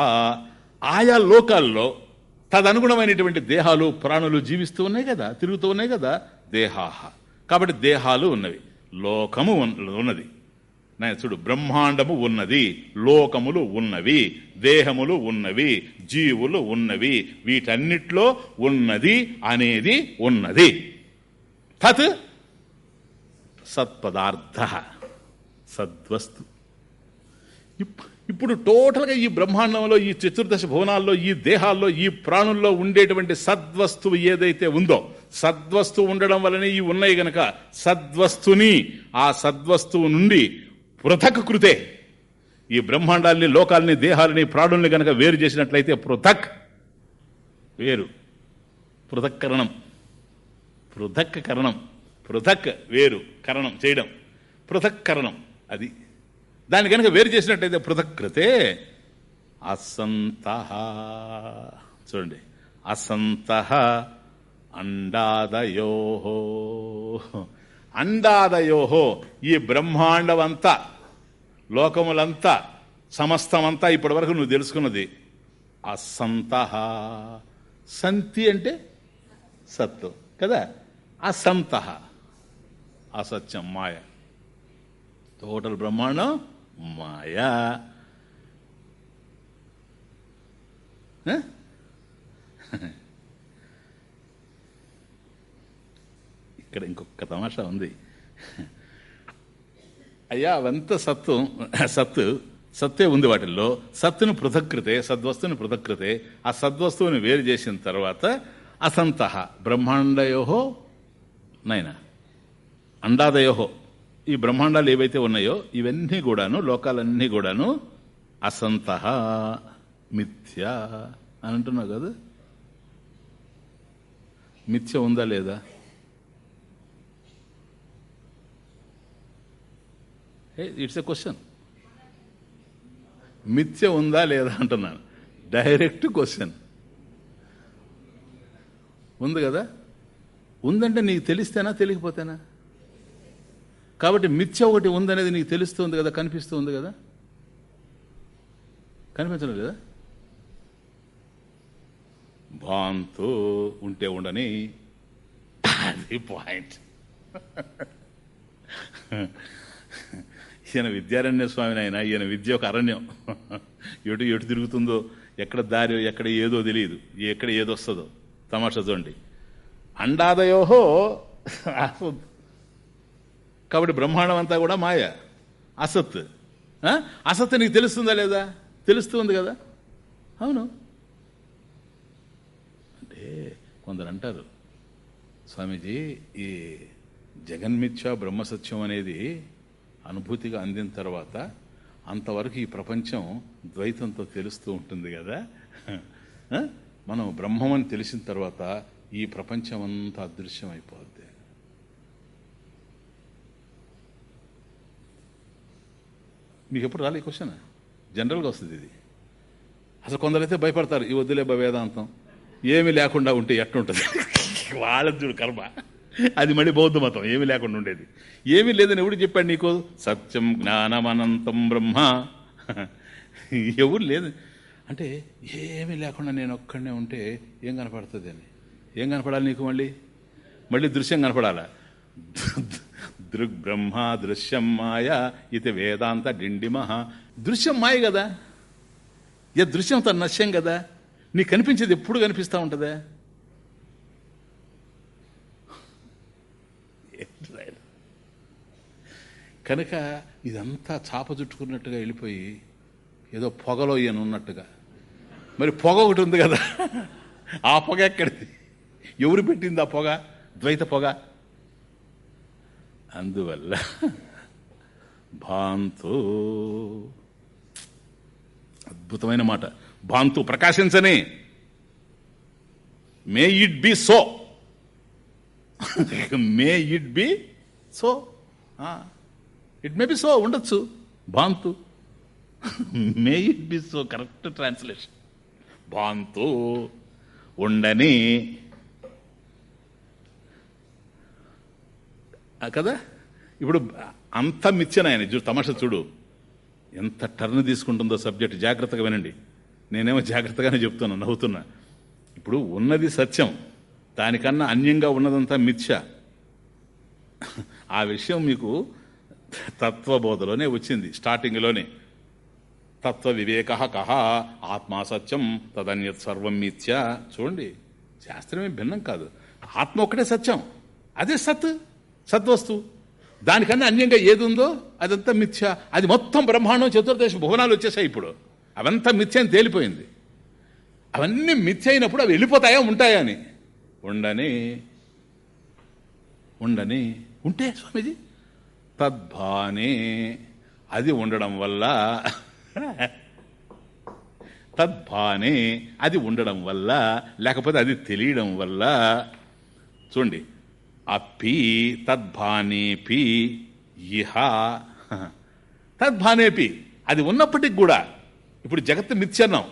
ఆయా లోకాల్లో తదనుగుణమైనటువంటి దేహాలు ప్రాణులు జీవిస్తూ ఉన్నాయి కదా తిరుగుతూ ఉన్నాయి కదా దేహాహ. కాబట్టి దేహాలు ఉన్నవి. లోకము ఉన్నది. చూడు బ్రహ్మాండము ఉన్నది. లోకములు ఉన్నవి. దేహములు ఉన్నవి. జీవులు ఉన్నవి. వీటన్నిట్లో ఉన్నది అనేది ఉన్నది. తత్ సత్పదార్థ. సద్వస్తు. ఇప్పుడు ఇప్పుడు టోటల్గా ఈ బ్రహ్మాండంలో ఈ చతుర్దశ భువనాల్లో ఈ దేహాల్లో ఈ ప్రాణుల్లో ఉండేటువంటి సద్వస్తువు ఏదైతే ఉందో సద్వస్తువు ఉండడం వలనే ఈ ఉన్నాయి గనక సద్వస్తుని ఆ సద్వస్తువు నుండి పృథక్ కృతే ఈ బ్రహ్మాండాల్ని లోకాల్ని దేహాలని ప్రాణుల్ని గనక వేరు చేసినట్లయితే పృథక్. వేరు. పృథక్కరణం. పృథక్ కరణం పృథక్ వేరు. కరణం చేయడం. పృథక్ కరణం అది దాన్ని కనుక వేరు చేసినట్టయితే పృథక్కృతే అసంత. చూడండి. అసంత అండాదయోహో అండాదయోహో ఈ బ్రహ్మాండమంతా లోకములంతా సమస్తమంతా ఇప్పటి వరకు నువ్వు తెలుసుకున్నది. అసంత. సంతి అంటే సత్తు కదా? అసంత. అసత్యం మాయ. టోటల్ బ్రహ్మాండం మాయా? ఇక్కడ ఇంకొక తమాషా ఉంది. అయ్యా అవంతా సత్తు సత్తు సత్తే ఉంది వాటిల్లో. సత్తును పృథకృతే సద్వస్తుని పృథకృతే ఆ సద్వస్తువుని వేరు చేసిన తర్వాత అసంత బ్రహ్మాండయోహో నైనా అండాదయోహో ఈ బ్రహ్మాండాలు ఏవైతే ఉన్నాయో ఇవన్నీ కూడాను లోకాలన్నీ కూడాను అసంత మిథ్య అని అంటున్నావు కదా? మిథ్య ఉందా లేదా? ఇట్స్ ఎ క్వశ్చన్ మిథ్య ఉందా లేదా అంటున్నాను. డైరెక్ట్ క్వశ్చన్ ఉంది కదా? ఉందంటే నీకు తెలిస్తేనా తెలియకపోతేనా? కాబట్టి మిథ్య ఒకటి ఉందనేది నీకు తెలుస్తుంది కదా కనిపిస్తుంది కదా? కనిపించడం లేదా? భాంతో ఉంటే ఉండని అది పాయింట్. ఈయన విద్యారణ్య స్వామిని అయినా ఈయన విద్య ఒక అరణ్యం. ఎటు ఎటు తిరుగుతుందో ఎక్కడ దారి ఎక్కడ ఏదో తెలియదు. ఎక్కడ ఏదో వస్తుందో తమాషా చూడండి. అండాదయోహో కాబట్టి బ్రహ్మాండం అంతా కూడా మాయ. అసత్. అసత్ నీకు తెలుస్తుందా లేదా? తెలుస్తుంది కదా? అవును. అంటే కొందరు అంటారు స్వామీజీ ఈ జగన్మిథ్య బ్రహ్మసత్యం అనేది అనుభూతిగా అందిన తర్వాత అంతవరకు ఈ ప్రపంచం ద్వైతంతో తెలుస్తూ ఉంటుంది కదా? మనం బ్రహ్మం అని తెలిసిన తర్వాత ఈ ప్రపంచం అంతా అదృశ్యం అయిపోద్ది మీకు ఎప్పుడు రాలే క్వశ్చన్? జనరల్గా వస్తుంది ఇది. అసలు కొందరైతే భయపడతారు ఈ వద్దులే వేదాంతం. ఏమీ లేకుండా ఉంటే ఎట్టుంటుంది వాళ్ళ చూడు కర్మ. అది మళ్ళీ బౌద్ధ మతం ఏమీ లేకుండా ఉండేది. ఏమీ లేదని ఎవడు చెప్పాడు నీకు? సత్యం జ్ఞానమనంతం బ్రహ్మ. ఎవరు లేదు. అంటే ఏమీ లేకుండా నేను ఒక్కడనే ఉంటే ఏం కనపడుతుంది అని? ఏం కనపడాలి నీకు మళ్ళీ? మళ్ళీ దృశ్యం కనపడాలా? దృగ్బ్రహ్మ దృశ్యం మాయ ఇది వేదాంత డిండిమహ. దృశ్యం మాయ కదా? ఏ దృశ్యం తన నశ్యం కదా? నీకు కనిపించేది ఎప్పుడు కనిపిస్తూ ఉంటుందా? కనుక ఇదంతా చాప చుట్టుకున్నట్టుగా వెళ్ళిపోయి ఏదో పొగలో ఈయన ఉన్నట్టుగా. మరి పొగ ఒకటి ఉంది కదా? ఆ పొగ ఎక్కడిది? ఎవరు పెట్టింది ఆ పొగ? ద్వైత పొగ? అందువల్ల భాంతో. అద్భుతమైన మాట. భాంతు ప్రకాశించని. May it be so. May it be so. It may be so ఉండొచ్చు. భాంతు. May it be so correct translation. భాంతు. ఉండని కదా? ఇప్పుడు అంత మిచ్చనాయన చూడు తమాషా చూడు. ఎంత టర్న్ తీసుకుంటుందో సబ్జెక్ట్ జాగ్రత్తగా వినండి. నేనేమో జాగ్రత్తగానే చెప్తున్నా నవ్వుతున్నా. ఇప్పుడు ఉన్నది సత్యం. దానికన్నా అన్యంగా ఉన్నదంతా మిథ్య. ఆ విషయం మీకు తత్వబోధలోనే వచ్చింది స్టార్టింగ్లోనే. తత్వ వివేక కహ ఆత్మా సత్యం తదన్యత్ సర్వం మిథ్య. చూడండి శాస్త్రమే భిన్నం కాదు. ఆత్మ ఒక్కటే సత్యం. అదే సత్. సద్వస్తు. దానికన్నా అన్యంగా ఏది ఉందో అదంతా మిథ్య. అది మొత్తం బ్రహ్మాండం చతుర్దశ భువనాలు వచ్చేసాయి ఇప్పుడు. అవంతా మిథ్య అని తేలిపోయింది. అవన్నీ మిథ్య అయినప్పుడు అవి వెళ్ళిపోతాయా ఉంటాయా అని. ఉండని ఉండని ఉంటే స్వామీజీ? తద్భానే అది ఉండడం వల్ల తద్భానే అది ఉండడం వల్ల లేకపోతే అది తెలియడం వల్ల చూడండి అప్పి తద్భానేపి ఇహ. తద్భానేపి అది ఉన్నప్పటికి కూడా ఇప్పుడు జగత్తు మిథ్యన్నాం.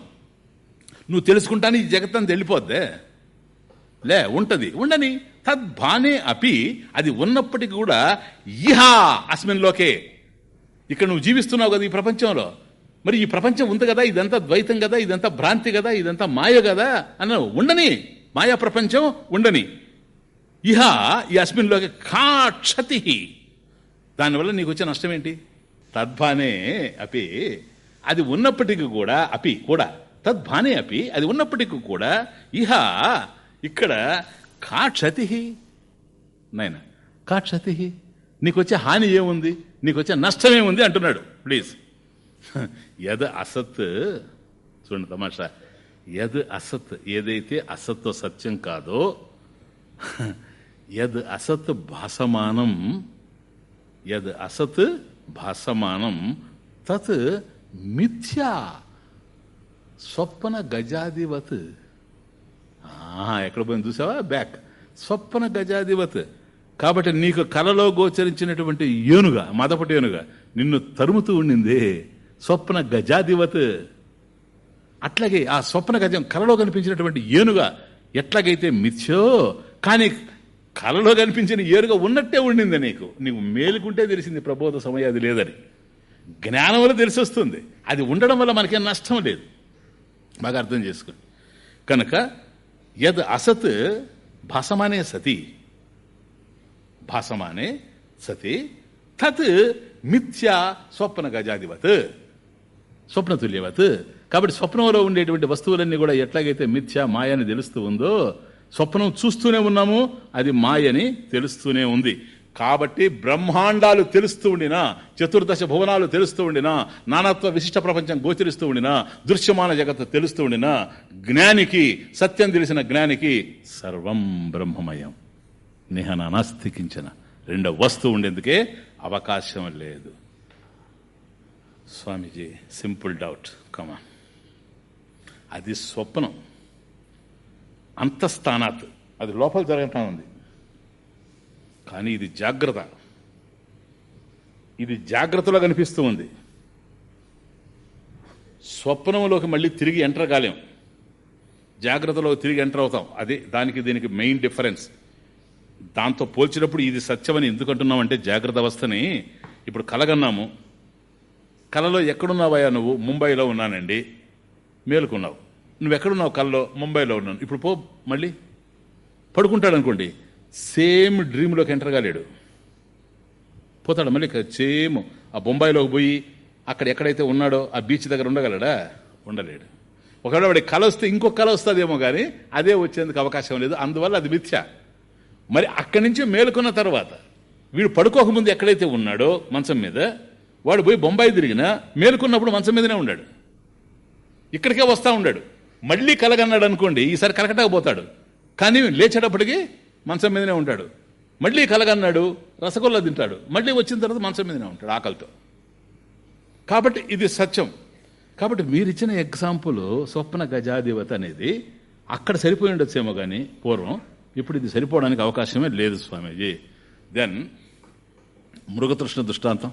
నువ్వు తెలుసుకుంటాను ఈ జగత్ అని వెళ్ళిపోద్దే. లే ఉంటది. ఉండని తద్భానే అపి అది ఉన్నప్పటికీ కూడా ఇహా అస్మిన్లోకే ఇక్కడ నువ్వు జీవిస్తున్నావు కదా ఈ ప్రపంచంలో. మరి ఈ ప్రపంచం ఉంది కదా ఇదంతా ద్వైతం కదా ఇదంతా భ్రాంతి కదా ఇదంతా మాయ కదా అన్నావు. ఉండని మాయా ప్రపంచం ఉండని. ఇహ ఈ అస్మిన్లోకి కాక్షతి దానివల్ల నీకు వచ్చే నష్టం ఏంటి? తద్భానే అపి అది ఉన్నప్పటికీ కూడా అపి కూడా. తద్భానే అపి అది ఉన్నప్పటికీ కూడా ఇహ ఇక్కడ కా క్షతి నాయన కా క్షతి నీకొచ్చే హాని ఏముంది? నీకొచ్చే వచ్చే నష్టమేముంది అంటున్నాడు. ప్లీజ్. యద్ అసత్ చూడండి తమాషా. యద్ అసత్ ఏదైతే అసత్వ సత్యం కాదో యద్ అసత్ భాసమానం యద్ అసత్ భాసమానం తత్ మిథ్యా స్వప్న గజాదివత్. ఎక్కడ పోయింది చూసావా? బ్యాక్. స్వప్న గజాదివత్. కాబట్టి నీకు కలలో గోచరించినటువంటి ఏనుగా మదపటి ఏనుగా నిన్ను తరుముతూ ఉండింది స్వప్న గజాధివత్ అట్లాగే ఆ స్వప్న గజం కలలో కనిపించినటువంటి ఏనుగా ఎట్లాగైతే మిథ్యో కానీ కళలో కనిపించిన ఏరుగా ఉన్నట్టే ఉండింది నీకు. నీకు మేలుకుంటే తెలిసింది ప్రబోధ సమయం అది లేదని. జ్ఞానం వల్ల తెలిసి వస్తుంది. అది ఉండడం వల్ల మనకేం నష్టం లేదు. బాగా అర్థం చేసుకోండి కనుక యద్ అసత్ భాసమానే సతి. భాసమానే సతి. తత్ మిథ్యా స్వప్న గజాధిపత్ స్వప్నతుల్యవత్ కాబట్టి స్వప్నంలో ఉండేటువంటి వస్తువులన్నీ కూడా ఎట్లాగైతే మిథ్య మాయని తెలుస్తూ ఉందో స్వప్నం చూస్తూనే ఉన్నాము అది మాయని తెలుస్తూనే ఉంది. కాబట్టి బ్రహ్మాండాలు తెలుస్తూ ఉండినా చతుర్దశ భువనాలు తెలుస్తూ ఉండినా నానాత్వ విశిష్ట ప్రపంచం గోచరిస్తూ ఉండినా దృశ్యమాన జగత్తు తెలుస్తూ ఉండినా జ్ఞానికి సత్యం తెలిసిన జ్ఞానికి సర్వం బ్రహ్మమయం. నిహన అనాస్తికించిన రెండో వస్తువు ఉండేందుకే అవకాశం లేదు. Swamiji simple doubt comma. అది స్వప్నం. అంతఃస్థానాత్. అది లోపల జరగటం ఉంది. కానీ ఇది జాగ్రత్త. ఇది జాగ్రత్తలో కనిపిస్తూ ఉంది. స్వప్నంలోకి మళ్ళీ తిరిగి ఎంటర్ కాలేం. జాగ్రత్తలో తిరిగి ఎంటర్ అవుతాం. అది దానికి దీనికి మెయిన్ డిఫరెన్స్. దాంతో పోల్చినప్పుడు ఇది సత్యమని ఎందుకు అంటున్నామంటే జాగ్రత్త అవస్థని ఇప్పుడు కలగన్నాము. కలలో ఎక్కడున్నావయ్యా నువ్వు? ముంబైలో ఉన్నానండి. మేలుకున్నావు. నువ్వు ఎక్కడున్నావు ముంబైలో ఉన్నాను. ఇప్పుడు పో మళ్ళీ. పడుకుంటాడు అనుకోండి సేమ్ డ్రీమ్లోకి ఎంటర్ కాలేడు. పోతాడు మళ్ళీ సేమ్. ఆ బొంబాయిలోకి పోయి అక్కడ ఎక్కడైతే ఉన్నాడో ఆ బీచ్ దగ్గర ఉండగలడా? ఉండలేడు. ఒకవేళ వాడి కళ వస్తే ఇంకొక కళ వస్తుందేమో కానీ అదే వచ్చేందుకు అవకాశం లేదు. అందువల్ల అది మిథ్య. మరి అక్కడి నుంచి మేలుకున్న తర్వాత వీడు పడుకోకముందు ఎక్కడైతే ఉన్నాడో మంచం మీద వాడు పోయి బొంబాయి తిరిగినా మేలుకున్నప్పుడు మంచం మీదనే ఉన్నాడు ఇక్కడికే వస్తూ ఉన్నాడు మళ్ళీ కలగన్నాడు అనుకోండి ఈసారి కలకటాకు పోతాడు కానీ లేచేటప్పటికి మంచం మీదనే ఉంటాడు. మళ్ళీ కలగన్నాడు రసగుల్లా తింటాడు. మళ్ళీ వచ్చిన తర్వాత మంచం మీదనే ఉంటాడు ఆకలితో. కాబట్టి ఇది సత్యం. కాబట్టి మీరిచ్చిన ఎగ్జాంపుల్ స్వప్న గజాధిపతి అనేది అక్కడ సరిపోయి ఉండొచ్చేమో కానీ పూర్వం ఇప్పుడు ఇది సరిపోవడానికి అవకాశమే లేదు స్వామీజీ. దెన్ మృగతృష్ణ దృష్టాంతం.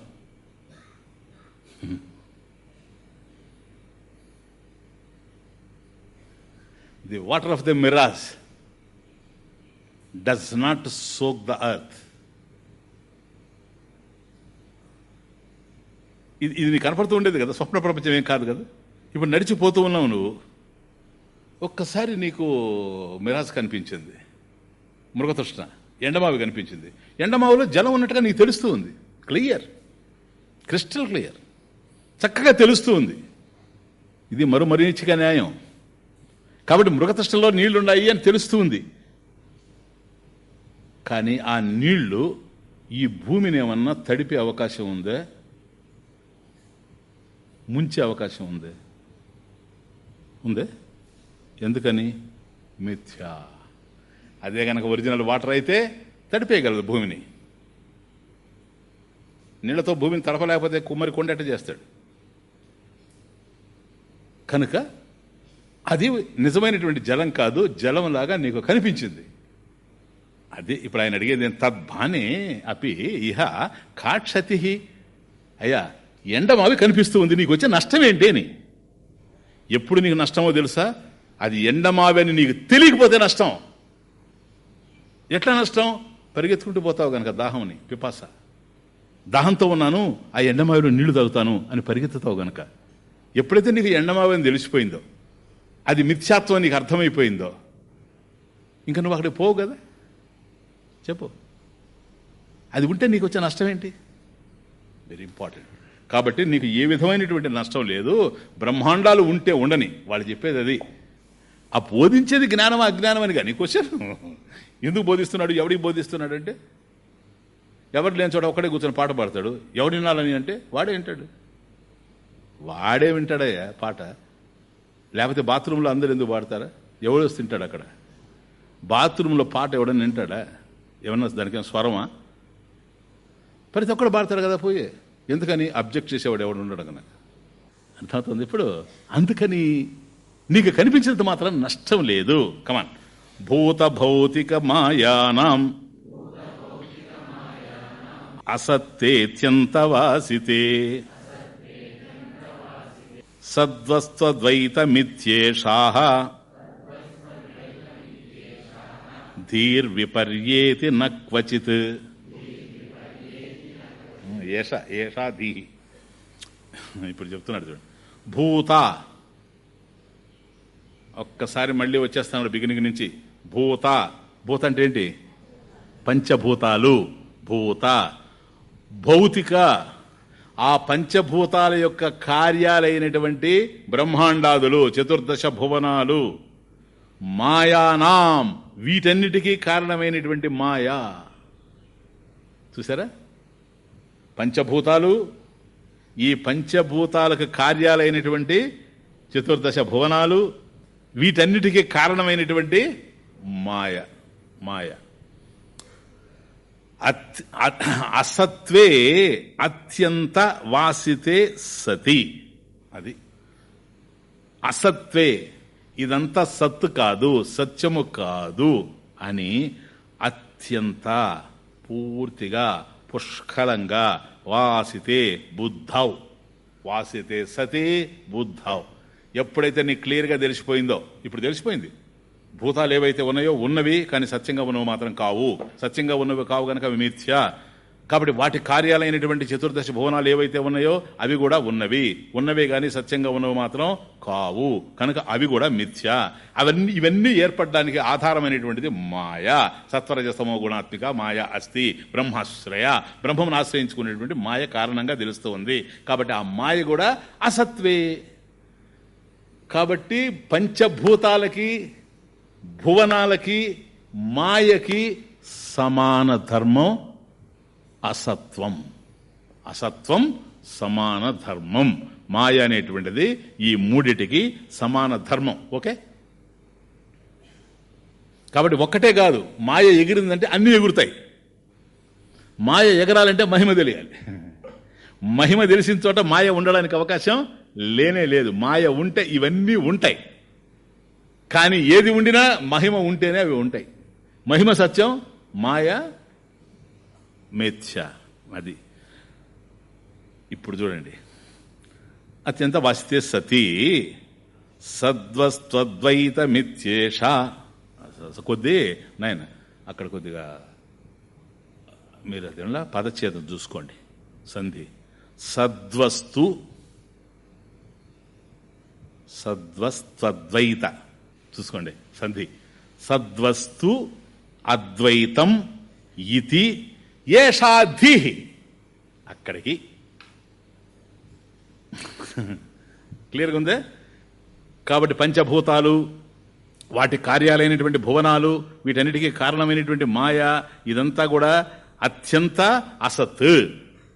The water of the mirage does not soak the earth ఇది ఇది నీకు కనపడుతూ ఉండేది కదా? స్వప్న ప్రపంచం ఏం కాదు కదా? ఇప్పుడు నడిచిపోతూ ఉన్నావు నువ్వు. ఒక్కసారి నీకు మిరాజ్ కనిపించింది. మృగతృష్ణ ఎండమావి కనిపించింది. ఎండమావిలో జలం ఉన్నట్టుగా నీకు తెలుస్తూ ఉంది. క్లియర్ క్రిస్టల్ క్లియర్ చక్కగా తెలుస్తూ ఉంది. ఇది మరో మరీచిక న్యాయం. కాబట్టి మృగతృష్ణలో నీళ్ళున్నాయి అని తెలుస్తూ ఉంది కానీ ఆ నీళ్ళు ఈ భూమిని ఏమన్నా తడిపే అవకాశం ఉందే? ముంచే అవకాశం ఉంది? ఉందే? ఎందుకని? మిథ్యా. అదే కనుక ఒరిజినల్ వాటర్ అయితే తడిపేయగలదు భూమిని. నీళ్ళతో భూమిని తడపలేకపోతే కుమ్మరి కొండట చేస్తాడు. కనుక అది నిజమైనటువంటి జలం కాదు జలంలాగా నీకు కనిపించింది. అది ఇప్పుడు ఆయన అడిగేది ఏం? తద్భానే అపి ఇహ కాక్షతి అయ్యా ఎండమావి కనిపిస్తూ ఉంది నీకు వచ్చే నష్టం ఏంటి అని? ఎప్పుడు నీకు నష్టమో తెలుసా? అది ఎండమావి అని నీకు తెలియకపోతే నష్టం. ఎట్లా నష్టం? పరిగెత్తుకుంటూ పోతావు కనుక దాహంని పిపాస. దాహంతో ఉన్నాను ఆ ఎండమావిలో నీళ్ళు తాగుతాను అని పరిగెత్తుతావు గనక. ఎప్పుడైతే నీకు ఎండమావి అని తెలిసిపోయిందో అది మిథ్యాత్వం నీకు అర్థమైపోయిందో? ఇంకా నువ్వు అక్కడికి పోవు కదా? చెప్పు. అది ఉంటే నీకు వచ్చే నష్టం ఏంటి? వెరీ ఇంపార్టెంట్ కాబట్టి నీకు ఏ విధమైనటువంటి నష్టం లేదు. బ్రహ్మాండాలు ఉంటే ఉండని. వాళ్ళు చెప్పేది అది. ఆ బోధించేది జ్ఞానం అజ్ఞానం అని కానీ క్వశ్చన్ ఎందుకు బోధిస్తున్నాడు? ఎవడికి బోధిస్తున్నాడు అంటే ఎవరు లేని చోట ఒక్కడే కూర్చొని పాట పాడతాడు. ఎవడు వినాలని అంటే వాడే వింటాడు. వాడే వింటాడయ్యా పాట. లేకపోతే బాత్రూంలో అందరు ఎందుకు పాడతారా ఎవడు తింటాడు అక్కడ. బాత్రూంలో పాట ఎవడన్నా వింటాడా? ఏమన్నా దానికైనా స్వరమా? ప్రతి ఒక్కడు పాడతాడు కదా పోయి. ఎందుకని అబ్జెక్ట్ చేసేవాడు ఎవడు ఉండడు కనుక అర్థమవుతుంది ఇప్పుడు అందుకని నీకు కనిపించినంత మాత్రం నష్టం లేదు. కమాన్ భూత భౌతిక మాయానాం. అసత్తేత్యంతవాసితే సద్వస్త్వద్వైతమిత్యేషా. ధీర్విపర్యేతి నక్వచిత్ ఏష ఏషా ధీ ఇప్పుడు చెప్తున్నాడు చూడండి భూత. ఒక్కసారి మళ్ళీ వచ్చేస్తాను బిగినింగ్ నుంచి. భూత. భూత అంటే ఏంటి? పంచభూతాలు. భూత. భౌతిక. ఆ పంచభూతాల యొక్క కార్యాలైనటువంటి బ్రహ్మాండాదులు చతుర్దశ భువనాలు. మాయానాం వీటన్నిటికీ కారణమైనటువంటి మాయా. చూసారా పంచభూతాలు ఈ పంచభూతాలకు కార్యాలైనటువంటి చతుర్దశ భువనాలు వీటన్నిటికీ కారణమైనటువంటి మాయ మాయ. అసత్వే అత్యంత వాసితే సతి. అది. అసత్వే. ఇదంతా సత్తు కాదు సత్యము కాదు అని అత్యంత పూర్తిగా పుష్కలంగా వాసితే బుద్ధవ్ వాసితే సతి బుద్ధవ్ ఎప్పుడైతే నీకు క్లియర్గా తెలిసిపోయిందో ఇప్పుడు తెలిసిపోయింది. భూతాలు ఏవైతే ఉన్నాయో ఉన్నవి కానీ సత్యంగా ఉన్నవి మాత్రం కావు. సత్యంగా ఉన్నవి కావు కనుక అవి మిథ్య. కాబట్టి వాటి కార్యాలైనటువంటి చతుర్దశ భువనాలు ఏవైతే ఉన్నాయో అవి కూడా ఉన్నవి. ఉన్నవే కానీ సత్యంగా ఉన్నవి మాత్రం కావు. కనుక అవి కూడా మిథ్య. అవన్నీ ఇవన్నీ ఏర్పడడానికి ఆధారమైనటువంటిది మాయ. సత్వరజసమో గుణాత్మిక మాయ అస్థి బ్రహ్మాశ్రయ. బ్రహ్మను ఆశ్రయించుకునేటువంటి మాయ కారణంగా తెలుస్తూ ఉంది కాబట్టి ఆ మాయ కూడా అసత్వే. కాబట్టి పంచభూతాలకి భువనాలకి మాయకి సమాన ధర్మం అసత్వం. అసత్వం సమాన ధర్మం. మాయ అనేటువంటిది ఈ మూడిటికి సమాన ధర్మం. ఓకే? కాబట్టి ఒక్కటే కాదు. మాయ ఎగిరిందంటే అన్ని ఎగురుతాయి. మాయ ఎగరాలంటే మహిమ తెలియాలి. మహిమ తెలిసిన చోట మాయ ఉండడానికి అవకాశం లేనే లేదు. మాయ ఉంటే ఇవన్నీ ఉంటాయి. కానీ ఏది ఉండినా మహిమ ఉంటేనే అవి ఉంటాయి. మహిమ సత్యం మాయ మేథ్య. అది. ఇప్పుడు చూడండి. అత్యంత వస్తే సతీ. సద్వస్త్వద్వైత మిథ్యేష కొద్ది నాయన అక్కడ కొద్దిగా మీరు అదేలా పదచ్ఛేదం చూసుకోండి. సంధి. సద్వస్తు సద్వస్త్వద్వైత. చూసుకోండి సంధి. సద్వస్తు అద్వైతం ఇది ఏషాధి అక్కడికి. క్లియర్గా ఉందే? కాబట్టి పంచభూతాలు వాటి కార్యాలైనటువంటి భువనాలు వీటన్నిటికీ కారణమైనటువంటి మాయ ఇదంతా కూడా అత్యంత అసత్.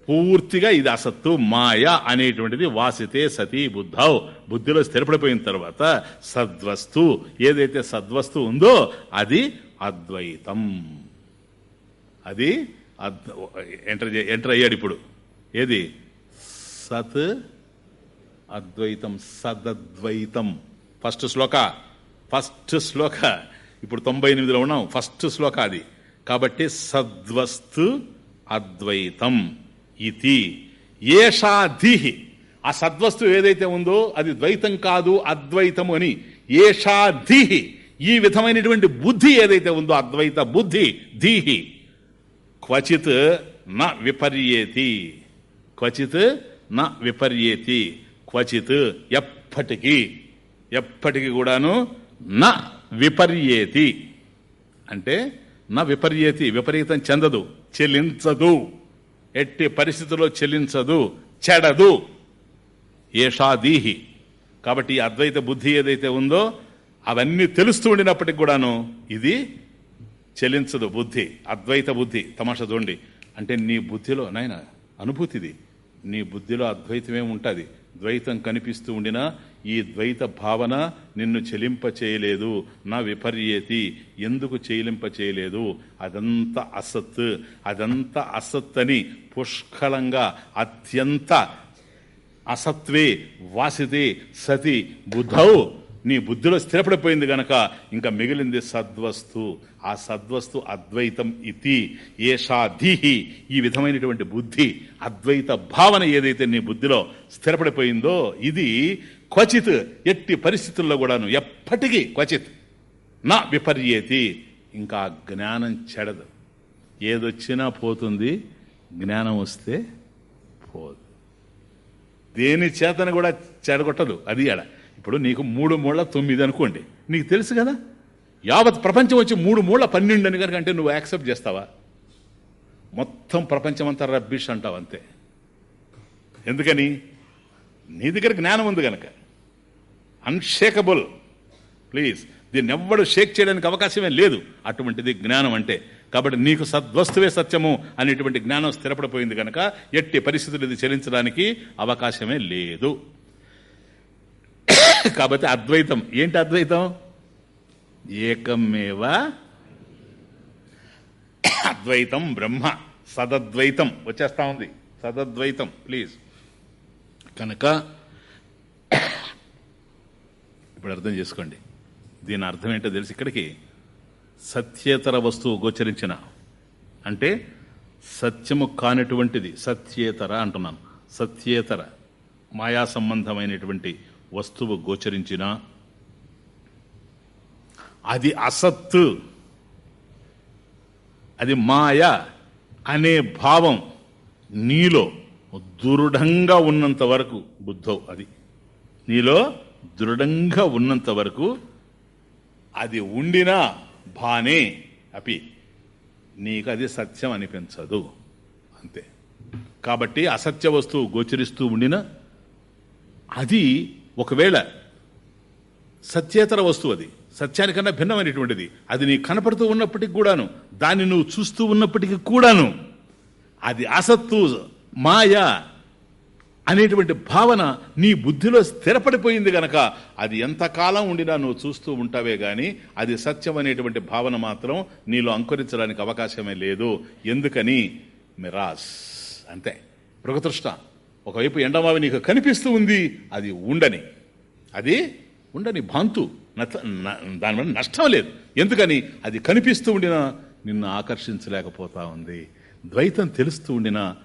పూర్తిగా ఇది అసత్తు మాయ అనేటువంటిది వాసితే సతీ బుద్ధౌ. బుద్ధిలో స్థిరపడిపోయిన తర్వాత సద్వస్తు ఏదైతే సద్వస్తు ఉందో అది అద్వైతం. అది ఎంటర్ ఎంటర్ అయ్యాడు ఇప్పుడు. ఏది? సత్ అద్వైతం సదద్వైతం. ఫస్ట్ శ్లోక ఫస్ట్ శ్లోక. ఇప్పుడు తొంభై ఎనిమిదిలో ఉన్నాం ఫస్ట్ శ్లోక అది. కాబట్టి సద్వస్తు అద్వైతం. ఇది ఏషాధి. ఆ సద్వస్తు ఏదైతే ఉందో అది ద్వైతం కాదు అద్వైతము అని. ఏషాధి ఈ విధమైనటువంటి బుద్ధి ఏదైతే ఉందో అద్వైత బుద్ధి ధీహి. క్వచిత్ న విపర్యేతి. క్వచిత్ న విపర్యేతి. క్వచిత్ ఎప్పటికీ. ఎప్పటికీ కూడాను న విపర్యేతి. అంటే నా విపర్యేతి విపరీతం చెందదు చెల్లించదు ఎట్టి పరిస్థితుల్లో చెల్లించదు చెడదు. ఏషాదీహి. కాబట్టి ఈ అద్వైత బుద్ధి ఏదైతే ఉందో అవన్నీ తెలుస్తూ ఉండినప్పటికి కూడాను ఇది చెలించదు బుద్ధి అద్వైత బుద్ధి. తమాషా చూడండి. అంటే నీ బుద్ధిలో నాయన అనుభూతిది. నీ బుద్ధిలో అద్వైతమే ఉంటుంది. ద్వైతం కనిపిస్తూ ఉండినా ఈ ద్వైత భావన నిన్ను చెలింప చేయలేదు. నా విపర్యేతి. ఎందుకు చెలింప చేయలేదు? అదంతా అసత్. అదంతా అసత్ అని పుష్కలంగా అత్యంత అసత్వే వాసితే సతి బుద్ధవు నీ బుద్ధిలో స్థిరపడిపోయింది గనక ఇంకా మిగిలింది సద్వస్తు. ఆ సద్వస్తు అద్వైతం ఇతి. ఏషాధీహి ఈ విధమైనటువంటి బుద్ధి అద్వైత భావన ఏదైతే నీ బుద్ధిలో స్థిరపడిపోయిందో ఇది క్వచిత్ ఎట్టి పరిస్థితుల్లో కూడాను ఎప్పటికీ క్వచిత్ నా విపర్యేతి. ఇంకా జ్ఞానం చెడదు. ఏదొచ్చినా పోతుంది జ్ఞానం వస్తే దేని చేతన కూడా చెడగొట్టదు. అది ఆడ ఇప్పుడు నీకు మూడు మూళ్ళ తొమ్మిది అనుకోండి. నీకు తెలుసు కదా? యావత్ ప్రపంచం వచ్చి మూడు మూళ్ళ పన్నెండు అని కనుక అంటే నువ్వు యాక్సెప్ట్ చేస్తావా? మొత్తం ప్రపంచం అంతా రబ్బిష్ అంటావు అంతే. ఎందుకని? నీ దగ్గర జ్ఞానం ఉంది కనుక. అన్షేకబుల్ ప్లీజ్ దీన్ని ఎవ్వడు షేక్ చేయడానికి అవకాశమే లేదు. అటువంటిది జ్ఞానం అంటే. కాబట్టి నీకు సద్వస్తువే సత్యము అనేటువంటి జ్ఞానం స్థిరపడిపోయింది కనుక ఎట్టి పరిస్థితులు ఇది చెల్లించడానికి అవకాశమే లేదు. కాబట్టి అద్వైతం. ఏంటి అద్వైతం? ఏకమేవ అద్వైతం బ్రహ్మ. సదద్వైతం. వచ్చేస్తా ఉంది. సదద్వైతం ప్లీజ్ కనుక ఇప్పుడు అర్థం చేసుకోండి. దీని అర్థం ఏంటో తెలిసి ఇక్కడికి. సత్యేతర వస్తువు గోచరించిన. అంటే సత్యము కానటువంటిది సత్యేతర అంటున్నాను. సత్యేతర మాయా సంబంధమైనటువంటి వస్తువు గోచరించిన. అది అసత్తు. అది మాయ అనే భావం నీలో దృఢంగా ఉన్నంత వరకు బుద్ధవు అది. నీలో దృఢంగా ఉన్నంత వరకు అది ఉండినా భానే అపి. నీకు అది సత్యం అనిపించదు. అంతే. కాబట్టి అసత్య వస్తువు గోచరిస్తూ ఉండిన అది ఒకవేళ సత్యేతర వస్తువు అది. సత్యానికన్నా భిన్నమైనటువంటిది. అది నీ కనపడుతూ ఉన్నప్పటికి కూడాను దాన్ని నువ్వు చూస్తూ ఉన్నప్పటికీ కూడాను అది అసత్తు మాయ అనేటువంటి భావన నీ బుద్ధిలో స్థిరపడిపోయింది గనక అది ఎంతకాలం ఉండినా నువ్వు చూస్తూ ఉంటావే కానీ అది సత్యం అనేటువంటి భావన మాత్రం నీలో అంకురించడానికి అవకాశమే లేదు. ఎందుకని? మిరాస్ అంతే. మృగతృష్ట ఒకవైపు ఎండమావి నీకు కనిపిస్తూ ఉంది అది ఉండని. అది ఉండని భాంతు. దానివల్ల నష్టం లేదు. ఎందుకని? అది కనిపిస్తూ ఉండినా నిన్ను ఆకర్షించలేకపోతా ఉంది. ద్వైతం తెలుస్తూ ఉండినా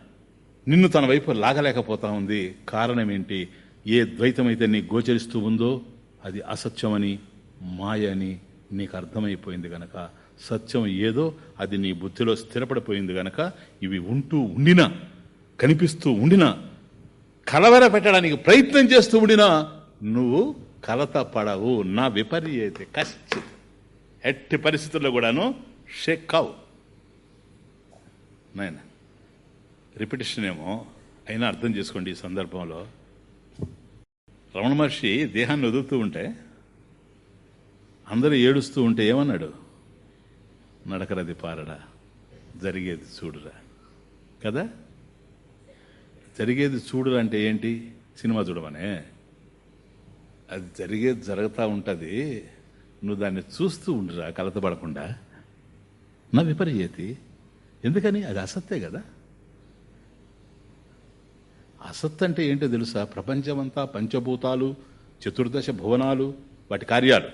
నిన్ను తన వైపు లాగలేకపోతా ఉంది. కారణం ఏంటి? ఏ ద్వైతమైతే నీ గోచరిస్తూ ఉందో అది అసత్యమని మాయ అని నీకు అర్థమైపోయింది గనక. సత్యం ఏదో అది నీ బుద్ధిలో స్థిరపడిపోయింది గనక ఇవి ఉంటూ ఉండినా కనిపిస్తూ ఉండినా కలవర పెట్టడానికి ప్రయత్నం చేస్తూ ఉండినా నువ్వు కలత పడవు. నా విపరీతే కశ్చిత్. ఎట్టి పరిస్థితుల్లో కూడాను షేక్ కావు. నాయన. రిపిటేషన్ ఏమో అయినా అర్థం చేసుకోండి ఈ సందర్భంలో. రమణ మహర్షి దేహాన్ని వదులుతూ ఉంటే అందరూ ఏడుస్తూ ఉంటే ఏమన్నాడు? నడకరది పారడా జరిగేది చూడురా. కదా? జరిగేది చూడురా అంటే ఏంటి? సినిమా చూడమనే? అది జరిగేది జరుగుతూ ఉంటుంది. నువ్వు దాన్ని చూస్తూ ఉండురా కలతపడకుండా నా విపర్యతి ఎందుకని? అది అసత్తే కదా. అసత్ అంటే ఏంటో తెలుసా? ప్రపంచమంతా పంచభూతాలు చతుర్దశ భువనాలు వాటి కార్యాలు.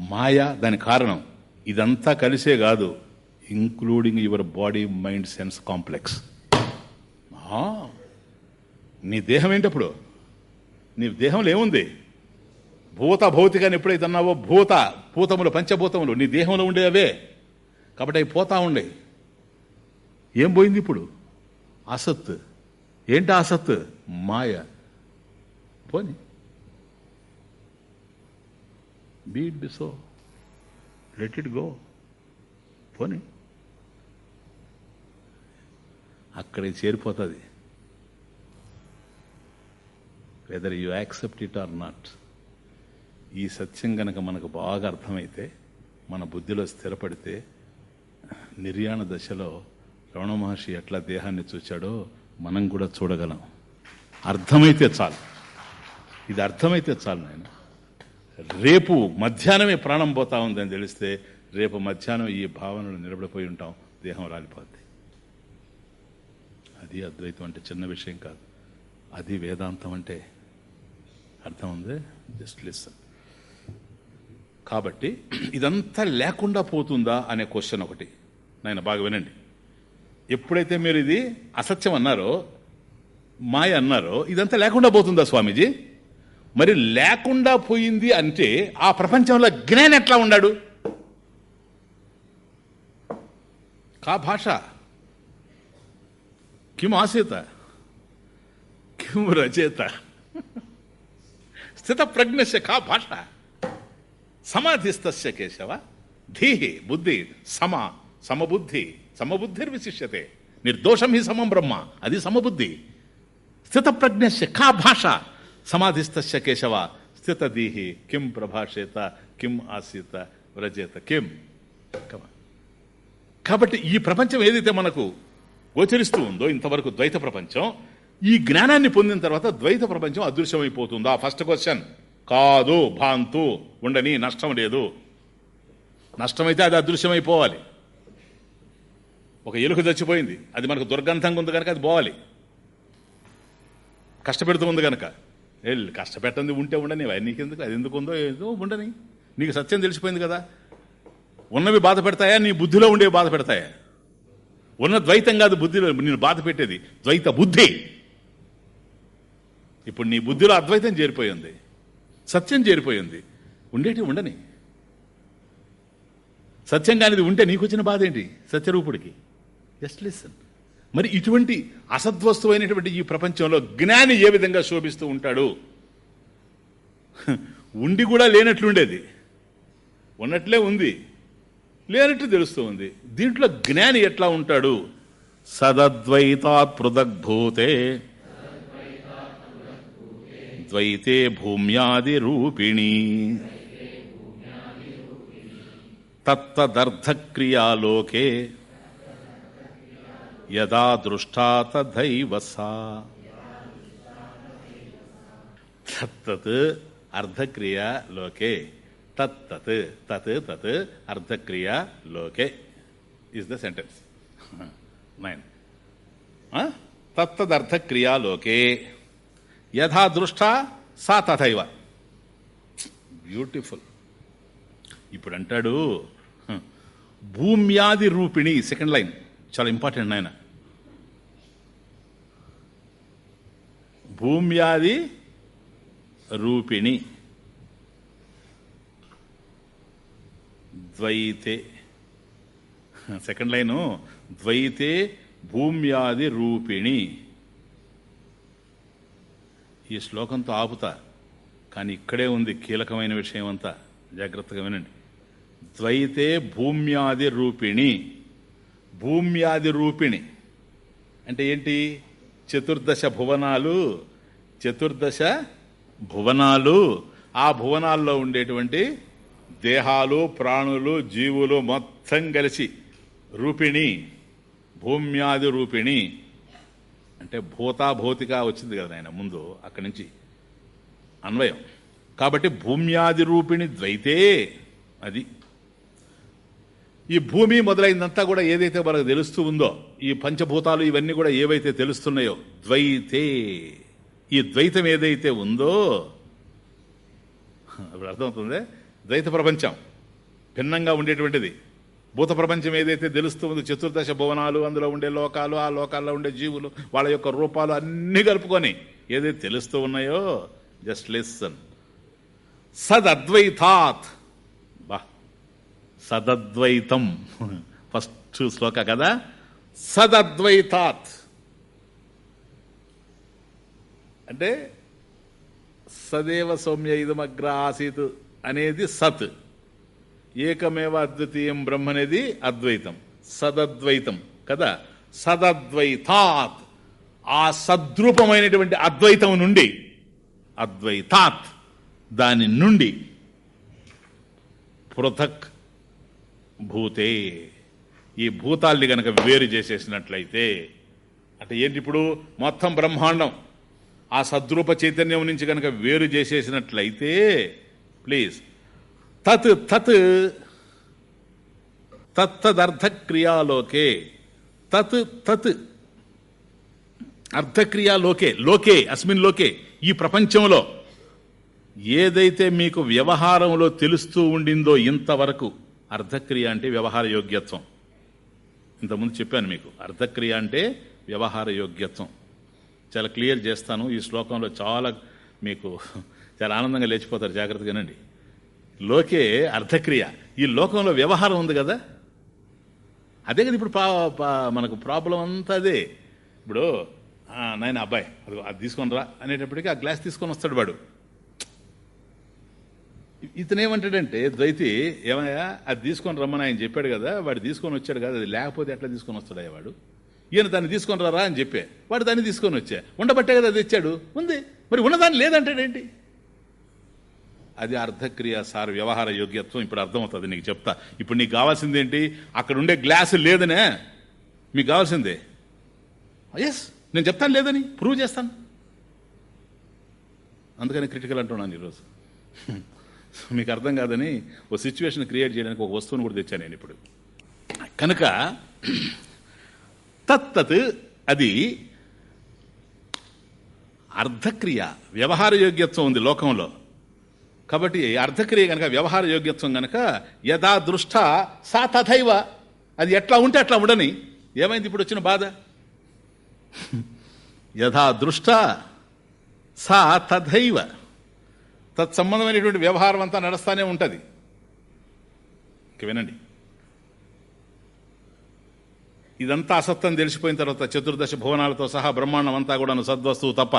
మాయ దాని కారణం. ఇదంతా కలిసే కాదు. Including your body mind sense complex. నీ దేహం ఏంటప్పుడు? నీ దేహంలో ఏముంది? భూత భౌతికాన్ని ఎప్పుడైతే అన్నావో భూత భూతములు పంచభూతములు నీ దేహంలో ఉండే అవే. కాబట్టి అవి పోతా ఉండే ఏం పోయింది ఇప్పుడు? అసత్ ఏంటి ఆసత్? మాయ. పోని. Be it be so let it go పోని. అక్కడికి చేరిపోతుంది. Whether you accept it or not ఈ సత్యం గనక మనకు బాగా అర్థమైతే మన బుద్ధిలో స్థిరపడితే నిర్యాణ దశలో రమణ మహర్షి ఎట్లా దేహాన్ని చూచాడో మనం కూడా చూడగలం. అర్థమైతే చాలు. ఇది అర్థమైతే చాలు నాయన. రేపు మధ్యాహ్నమే ప్రాణం పోతా ఉందని తెలిస్తే రేపు మధ్యాహ్నం ఈ భావనలు నిలబడిపోయి ఉంటాం. దేహం రాలిపోద్ది. అది అద్వైతం అంటే చిన్న విషయం కాదు. అది వేదాంతం అంటే అర్థం ఉంది? Just listen. కాబట్టి ఇదంతా లేకుండా పోతుందా అనే క్వశ్చన్ ఒకటి. నాయన బాగా వినండి. ఎప్పుడైతే మీరు ఇది అసత్యం అన్నారో మాయ అన్నారో ఇదంతా లేకుండా పోతుందా స్వామీజీ? మరి లేకుండా పోయింది అంటే ఆ ప్రపంచంలో జ్ఞాన్ ఎట్లా ఉన్నాడు? కా భాష? కిం ఆసేత? కిం రచయిత స్థిత ప్రజ్ఞస్య కా భాష? సమాధిస్తస్య కేశవ? ధీహి బుద్ధి సమ సమబుద్ధి. సమబుద్ధిర్విశిష్యతే. నిర్దోషం హి సమం బ్రహ్మ. అది సమబుద్ధి. స్థిత ప్రజ్ఞస్య కా భాష? సమాధిస్థస్య కేశవ. స్థితదీహి. కిం ప్రభాషేత? కిం ఆసీత? వ్రజేత? కిం? కాబట్టి ఈ ప్రపంచం ఏదైతే మనకు గోచరిస్తూ ఉందో ఇంతవరకు ద్వైత ప్రపంచం ఈ జ్ఞానాన్ని పొందిన తర్వాత ద్వైత ప్రపంచం అదృశ్యమైపోతుందా? ఫస్ట్ క్వశ్చన్ కాదు భాంతు. ఉండని నష్టం లేదు. నష్టమైతే అది అదృశ్యమైపోవాలి. ఒక ఎలుక చచ్చిపోయింది. అది మనకు దుర్గంధంగా ఉంది కనుక అది పోవాలి. కష్టపెడుతూ ఉంది కనుక. వెళ్ళి కష్టపెట్టంది ఉంటే ఉండని నీకెందుకు? అది ఎందుకు ఉందో ఏదో ఉండని. నీకు సత్యం తెలిసిపోయింది కదా. ఉన్నవి బాధ పెడతాయా? నీ బుద్ధిలో ఉండేవి బాధ పెడతాయా? ఉన్న ద్వైతం కాదు బుద్ధిలో నేను బాధ పెట్టేది. ద్వైత బుద్ధి. ఇప్పుడు నీ బుద్ధిలో అద్వైతం చేరిపోయింది సత్యం చేరిపోయింది ఉండేటి ఉండని. సత్యం కానిది ఉంటే నీకు వచ్చిన బాధ ఏంటి? సత్యరూపుడికి. జస్ట్ లిసన్ మరి ఇటువంటి అసద్వస్తువైనటువంటి ఈ ప్రపంచంలో జ్ఞాని ఏ విధంగా శోభిస్తూ ఉంటాడు? ఉండి కూడా లేనట్లుండేది ఉన్నట్లే ఉంది. లేనట్టు తెలుస్తూ ఉంది. దీంట్లో జ్ఞాని ఎట్లా ఉంటాడు? సదద్వైతాత్ పృథగ్భూతే. ద్వైతే భూమ్యాది రూపిణి. తత్తదర్థక్రియాలోకే యదా దృష్టాత తథైవ తత్తత్ అర్ధక్రియా లోకే. తత్తత్ తత్ తత్ అర్ధక్రియా లోకే. ఇస్ ద సెంటెన్స్ నైన్ తత్తదర్థక్రియా లోకే. యథా దృష్ట సా తథైవ. బ్యూటిఫుల్ ఇప్పుడు అంటాడు భూమ్యాది రూపిణి సెకండ్ లైన్ చాలా ఇంపార్టెంట్ నాయన. భూమ్యాది రూపిణి. ద్వైతే. సెకండ్ లైను ద్వైతే భూమ్యాది రూపిణి. ఈ శ్లోకంతో ఆపుతా కానీ ఇక్కడే ఉంది కీలకమైన విషయం అంతా జాగ్రత్తగా వినండి. ద్వైతే భూమ్యాది రూపిణి. భూమ్యాది రూపిణి. అంటే ఏంటి? చతుర్దశ భువనాలు చతుర్దశ భువనాలు. ఆ భువనాల్లో ఉండేటువంటి దేహాలు ప్రాణులు జీవులు మొత్తం కలిసి రూపిణి భూమ్యాది రూపిణి. అంటే భూతాభౌతిక వచ్చింది కదా ఆయన ముందు అక్కడి నుంచి అన్వయం. కాబట్టి భూమ్యాది రూపిణి ద్వైతే అది. ఈ భూమి మొదలైందంతా కూడా ఏదైతే మనకు తెలుస్తూ ఉందో ఈ పంచభూతాలు ఇవన్నీ కూడా ఏవైతే తెలుస్తున్నాయో ద్వైతే. ఈ ద్వైతం ఏదైతే ఉందో ఇప్పుడు అర్థమవుతుంది? ద్వైత ప్రపంచం భిన్నంగా ఉండేటువంటిది. భూత ప్రపంచం ఏదైతే తెలుస్తూ ఉందో చతుర్దశ భువనాలు అందులో ఉండే లోకాలు ఆ లోకాల్లో ఉండే జీవులు వాళ్ళ యొక్క రూపాలు అన్నీ కలుపుకొని ఏదైతే తెలుస్తూ ఉన్నాయో జస్ట్ లిసన్. సద్ అద్వైతాత్ సదద్వైతం. ఫస్ట్ శ్లోక కదా? సదద్వైతాత్. అంటే సదేవ సౌమ్య ఇదమగ్ర ఆసీత్ అనేది సత్. ఏకమేవ అద్వితీయం బ్రహ్మ అనేది అద్వైతం. సదద్వైతం కదా? సదద్వైతాత్. ఆ సద్రూపమైనటువంటి అద్వైతం నుండి అద్వైతాత్ దాని నుండి పృథక్ భూతే. ఈ భూతాల్ని గనక వేరు చేసేసినట్లయితే అంటే ఏంటి ఇప్పుడు? మొత్తం బ్రహ్మాండం. ఆ సద్రూప చైతన్యం నుంచి కనుక వేరు చేసేసినట్లయితే ప్లీజ్. తత్ తత్ తత్తదర్థక్రియాలోకే. తత్ తత్ అర్థక్రియాలోకే లోకే అస్మిన్ లోకే ఈ ప్రపంచంలో. ఏదైతే మీకు వ్యవహారంలో తెలుస్తూ ఉండిందో ఇంతవరకు అర్ధక్రియ అంటే వ్యవహార యోగ్యత్వం. ఇంతకుముందు చెప్పాను మీకు అర్ధక్రియ అంటే వ్యవహార యోగ్యత్వం. చాలా క్లియర్ చేస్తాను ఈ శ్లోకంలో చాలా మీకు చాలా ఆనందంగా లేచిపోతారు జాగ్రత్తగానండి లోకే అర్ధక్రియ. ఈ లోకంలో వ్యవహారం ఉంది కదా? అదే కదా ఇప్పుడు పా- పా- మనకు ప్రాబ్లం అంతా అదే. ఇప్పుడు నాయన అబ్బాయి అది అది తీసుకొని రా అనేటప్పటికీ ఆ గ్లాస్ తీసుకొని వస్తాడు వాడు. ఇతనేమంటాడంటే ద్వైతి ఏమయ్యా అది తీసుకొని రమ్మని ఆయన చెప్పాడు కదా వాడు తీసుకొని వచ్చాడు కదా అది లేకపోతే ఎట్లా తీసుకొని వస్తాడయ్యా వాడు? ఈయన దాన్ని తీసుకొని రారా అని చెప్పే. వాడు దాన్ని తీసుకొని వచ్చా. ఉండబట్టే కదా అది తెచ్చాడు. ఉంది. మరి ఉన్నదాన్ని లేదంటాడేంటి అది అర్ధక్రియ సార్ వ్యవహార యోగ్యత్వం. ఇప్పుడు అర్థమవుతుంది నీకు చెప్తా. ఇప్పుడు నీకు కావాల్సింది ఏంటి? అక్కడ ఉండే గ్లాసు లేదనే. మీకు కావాల్సిందే. ఎస్ నేను చెప్తాను లేదని. ప్రూవ్ చేస్తాను. అందుకని క్రిటికల్ అంటున్నాను ఈరోజు. మీకు అర్థం కాదని ఓ సిచ్యువేషన్ క్రియేట్ చేయడానికి ఒక వస్తువును కూడా తెచ్చాను నేను ఇప్పుడు. కనుక తత్తత్ అది అర్ధక్రియ వ్యవహార యోగ్యత్వం ఉంది లోకంలో. కాబట్టి అర్ధక్రియ గనక వ్యవహార యోగ్యత్వం గనక యథా దృష్ట సా తథైవ. అది ఎట్లా ఉంటే అట్లా ఉండని. ఏమైంది ఇప్పుడు వచ్చిన బాధ? యథా దృష్ట సా తథైవ. తత్సంబంధమైనటువంటి వ్యవహారం అంతా నడుస్తూనే ఉంటుంది. ఇక వినండి. ఇదంతా అసత్యం తెలిసిపోయిన తర్వాత చతుర్దశ భువనాలతో సహా బ్రహ్మాండం అంతా కూడా సద్వస్తువు తప్ప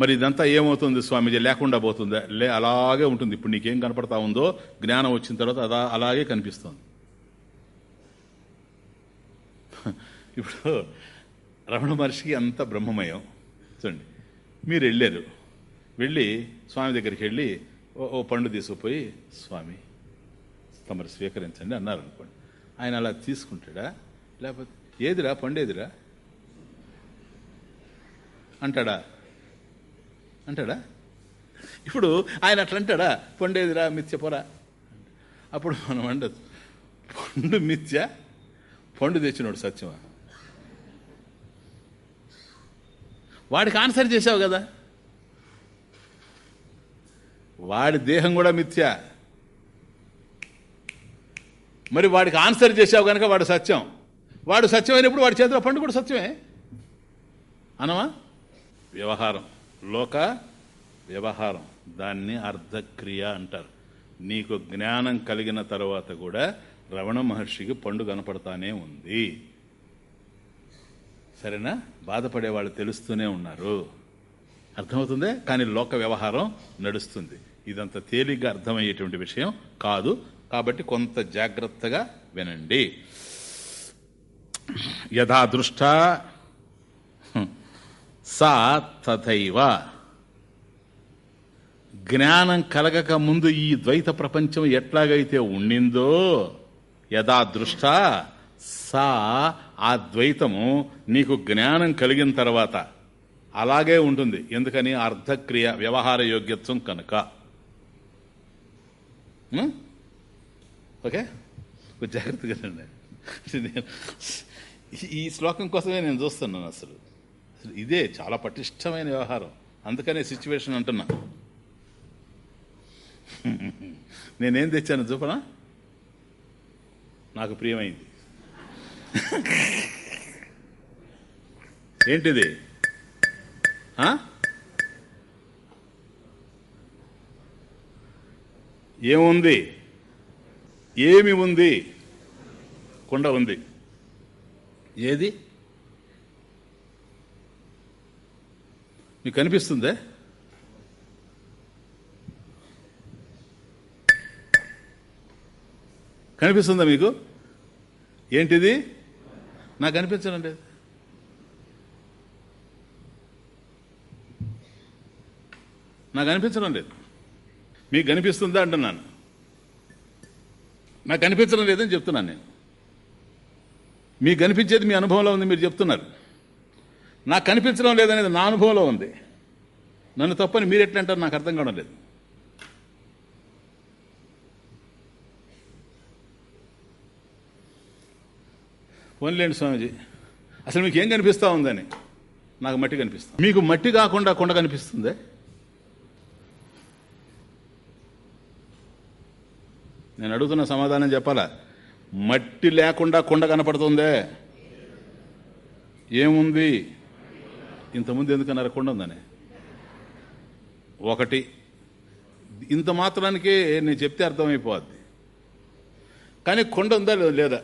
మరి ఇదంతా ఏమవుతుంది స్వామీజీ? లేకుండా పోతుందా? లే అలాగే ఉంటుంది. ఇప్పుడు నీకేం కనపడతా ఉందో జ్ఞానం వచ్చిన తర్వాత అదా అలాగే కనిపిస్తుంది. ఇప్పుడు రమణ మహర్షికి అంత బ్రహ్మమయం. చూడండి. మీరు వెళ్ళారు. వెళ్ళి స్వామి దగ్గరికి వెళ్ళి ఓ ఓ పండు తీసుకుపోయి స్వామి తమరు స్వీకరించండి అన్నారు అనుకోండి. ఆయన అలా తీసుకుంటాడా? లేకపోతే ఏదిరా పండు ఏదిరా? అంటాడా? అంటాడా? ఇప్పుడు ఆయన అట్లా అంటాడా? పండేదిరా మిథ్య పోరా? అప్పుడు మనం అండదు పండు మిథ్య? పండు తెచ్చినోడు సత్యమా? వాడికి ఆన్సర్ చేసావు కదా? వాడి దేహం కూడా మిథ్య. మరి వాడికి ఆన్సర్ చేశావు కనుక వాడు సత్యం. వాడు సత్యమైనప్పుడు వాడి చేతిలో పండు కూడా సత్యమే. అనవా? వ్యవహారం. లోక వ్యవహారం. దాన్ని అర్ధక్రియ అంటారు. నీకు జ్ఞానం కలిగిన తర్వాత కూడా రమణ మహర్షికి పండు కనపడతానే ఉంది. సరేనా? బాధపడే వాళ్ళు తెలుస్తూనే ఉన్నారు. అర్థమవుతుందే? కానీ లోక వ్యవహారం నడుస్తుంది. ఇదంత తేలిగ్గా అర్థమయ్యేటువంటి విషయం కాదు. కాబట్టి కొంత జాగ్రత్తగా వినండి. యథా దృష్ట సా తథైవ. జ్ఞానం కలగక ముందు ఈ ద్వైత ప్రపంచం ఎట్లాగైతే ఉండిందో యథా దృష్ట సా ఆ ద్వైతము నీకు జ్ఞానం కలిగిన తర్వాత అలాగే ఉంటుంది. ఎందుకని? అర్థక్రియ వ్యవహార యోగ్యత్వం కనుక. Hmm? ఓకే కొంచెం జాగ్రత్తగా రండి. ఈ- శ్లోకం కోసమే నేను చూస్తున్నాను అసలు. అసలు ఇదే చాలా పటిష్టమైన వ్యవహారం. అందుకనే సిచ్యువేషన్ అంటున్నా. నేనేం తెచ్చాను చూపనా? నాకు ప్రియమైంది. ఏంటిది? ఏముంది? ఏమి ఉంది? కొండ ఉంది. ఏది? మీకు కనిపిస్తుందే? కనిపిస్తుందా మీకు? ఏంటిది? నాకు కనిపించడం లేదు. నాకు అనిపించడం లేదు. మీకు కనిపిస్తుందా అంటున్నాను. నాకు కనిపించడం లేదని చెప్తున్నాను నేను. మీకు కనిపించేది మీ అనుభవంలో ఉంది మీరు చెప్తున్నారు. నాకు కనిపించడం లేదనేది నా అనుభవంలో ఉంది. నన్ను తప్పని మీరు ఎట్లా అంటారు నాకు అర్థం కావడం లేదు. పోన్లేండి స్వామిజీ. అసలు మీకు ఏం కనిపిస్తూ ఉందని? నాకు మట్టి కనిపిస్తుంది. మీకు మట్టి కాకుండా కొండ కనిపిస్తుందే? నేను అడుగుతున్న సమాధానం చెప్పాలా? మట్టి లేకుండా కొండ కనపడుతుందే. ఏముంది? ఇంతకుముందు ఎందుకన్నారు కొండ ఉందని? ఒకటి ఇంత మాత్రానికి నేను చెప్తే అర్థమైపోద్ది. కానీ కొండ ఉందా లేదా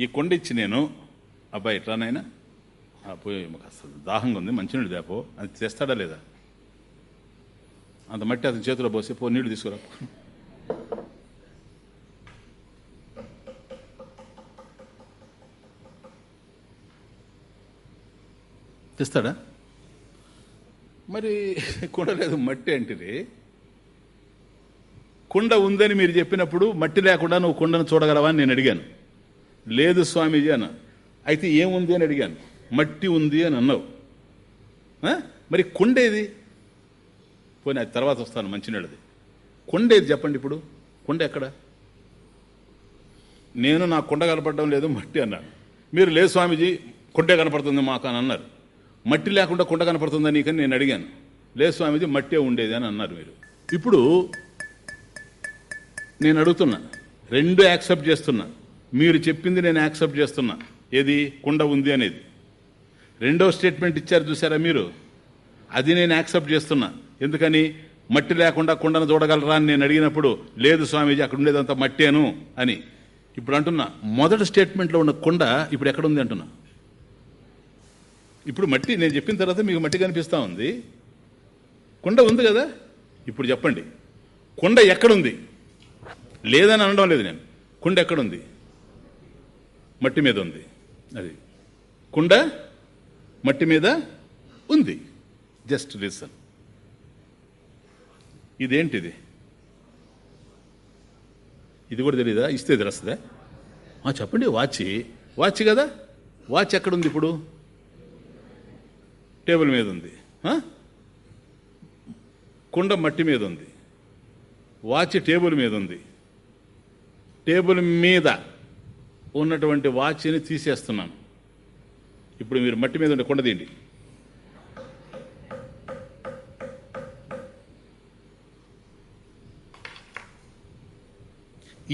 ఈ కొండ ఇచ్చి నేను అబ్బాయి ఎట్లానైనా? పోయి మాకు అసలు దాహంగా ఉంది మంచినీళ్ళు దాపో అది చేస్తాడా లేదా? అంత మట్టి అతని చేతిలో పోసి పో నీళ్ళు తీసుకురా. తెస్తాడా? మరి కుండ లేదు మట్టి అంటిది. కుండ ఉందని మీరు చెప్పినప్పుడు మట్టి లేకుండా నువ్వు కుండను చూడగలవా అని నేను అడిగాను. లేదు స్వామీజీ అన్న. అయితే ఏముంది అని అడిగాను. మట్టి ఉంది అని అన్నావు. ఆ? మరి కుండేది పోనీ అది తర్వాత వస్తాను మంచినీళ్ళది. కొండేది చెప్పండి ఇప్పుడు? కొండ ఎక్కడ? నేను నా కొండ కనపడడం లేదు మట్టి అన్నాను. మీరు లేదు స్వామీజీ కొండే కనపడుతుంది మాకు అని అన్నారు. మట్టి లేకుండా కొండ కనపడుతుందా నీకని నేను అడిగాను. లేదు స్వామీజీ మట్టే ఉండేది అని అన్నారు మీరు. ఇప్పుడు నేను అడుగుతున్నా రెండు యాక్సెప్ట్ చేస్తున్నా. మీరు చెప్పింది నేను యాక్సెప్ట్ చేస్తున్నా. ఏది? కుండ ఉంది అనేది. రెండో స్టేట్మెంట్ ఇచ్చారు చూసారా మీరు? అది నేను యాక్సెప్ట్ చేస్తున్నా. ఎందుకని మట్టి లేకుండా కుండను చూడగలరా అని నేను అడిగినప్పుడు లేదు స్వామీజీ అక్కడ ఉండేదంతా మట్టేను అని. ఇప్పుడు అంటున్నా మొదటి స్టేట్మెంట్లో ఉన్న కుండ ఇప్పుడు ఎక్కడ ఉంది అంటున్నా. ఇప్పుడు మట్టి నేను చెప్పిన తర్వాత మీకు మట్టి కనిపిస్తా ఉంది. కుండ ఉంది కదా? ఇప్పుడు చెప్పండి. కుండ ఎక్కడుంది? లేదని అనడం లేదు నేను. కుండ ఎక్కడుంది? మట్టి మీద ఉంది. అది. కుండ మట్టి మీద ఉంది. జస్ట్ రీసన్ ఇదేంటిది? ఇది కూడా తెలీదా? ఇస్తే తెలుస్తుందా? చెప్పండి వాచ్. వాచ్ కదా? వాచ్ ఎక్కడుంది ఇప్పుడు? టేబుల్ మీద ఉంది. కుండ మట్టి మీద ఉంది. వాచ్ టేబుల్ మీద ఉంది. టేబుల్ మీద ఉన్నటువంటి వాచ్ని తీసేస్తున్నాను. ఇప్పుడు మీరు మట్టి మీద ఉండే కొండ తీయండి.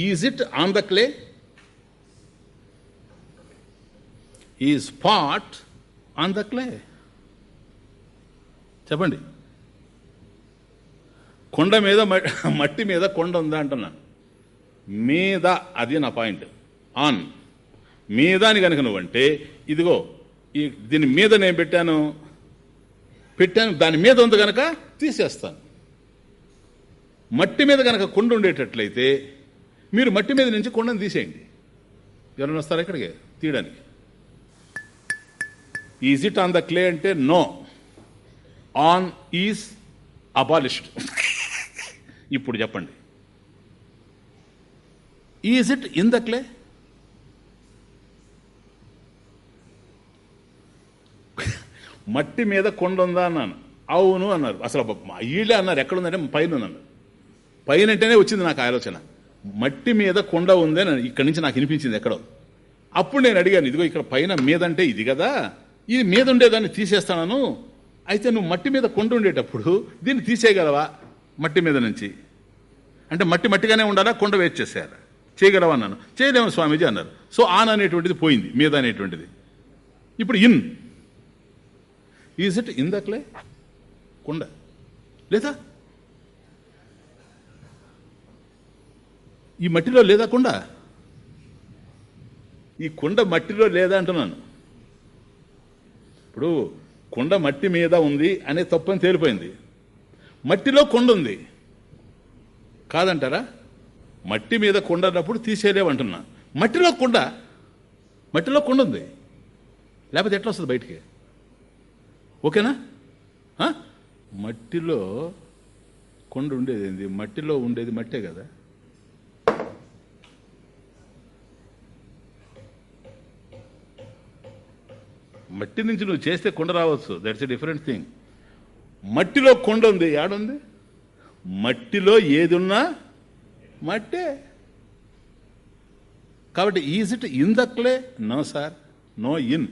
Is it on the clay is pot on the clay చెప్పండి. కొండ మీద మట్టి మీద కొండ ఉందా అంటున్నాను మీద అది నా పాయింట్. ఆన్ మీద అని కనుక నువ్వంటే ఇదిగో ఈ దీని మీద నేను పెట్టాను. పెట్టాను దాని మీద ఉంది కనుక తీసేస్తాను. మట్టి మీద కనుక కొండ ఉండేటట్లయితే మీరు మట్టి మీద నుంచి కొండను తీసేయండి. ఎవరైనా వస్తారా ఇక్కడికి? తీయడానికి. Is it on the clay అంటే నో ఆన్ ఈజ్ అబాలిష్డ్ ఇప్పుడు చెప్పండి. Is it in the clay మట్టి మీద కొండ ఉందా అన్నాను. అవును అన్నారు. అసలు వీళ్ళే అన్నారు. ఎక్కడుందంటే పైన అన్నారు పైన అంటేనే వచ్చింది నాకు ఆలోచన. మట్టి మీద కొండ ఉంది అని ఇక్కడి నుంచి నాకు వినిపించింది ఎక్కడో. అప్పుడు నేను అడిగాను ఇదిగో ఇక్కడ పైన మీద అంటే ఇది కదా ఇది మీద ఉండేదాన్ని తీసేస్తాను అయితే నువ్వు మట్టి మీద కొండ ఉండేటప్పుడు దీన్ని తీసేయగలవా? మట్టి మీద నుంచి. అంటే మట్టి మట్టిగానే ఉండాలా కొండ వేచి చేసేయాలా? చేయగలవా అన్నాను. చేయలేము స్వామీజీ అన్నారు. సో ఆన్ అనేటువంటిది పోయింది మీద అనేటువంటిది. ఇప్పుడు ఇన్. ఈజ్ ఇట్ ఇందక్లే కొండ. లేదా? ఈ మట్టిలో లేదా కుండ? ఈ కుండ మట్టిలో లేదా అంటున్నాను. ఇప్పుడు కుండ మట్టి మీద ఉంది అనే తప్పని తేలిపోయింది. మట్టిలో కొండ ఉంది. కాదంటారా? మట్టి మీద కొండ అన్నప్పుడు తీసేయలేమంటున్నా మట్టిలో కుండ? మట్టిలో కొండ ఉంది. లేకపోతే ఎట్లా వస్తుంది బయటికి? ఓకేనా? మట్టిలో కొండ ఉండేది ఏంది? మట్టిలో ఉండేది మట్టే కదా. మట్టి నుంచి నువ్వు చేస్తే కొండ రావచ్చు. దట్స్ ఎ డిఫరెంట్ థింగ్ మట్టిలో కొండ ఉంది. ఏడుంది? మట్టిలో ఏది ఉన్నా మట్టే. కాబట్టి is it in the clay? No sir. No in.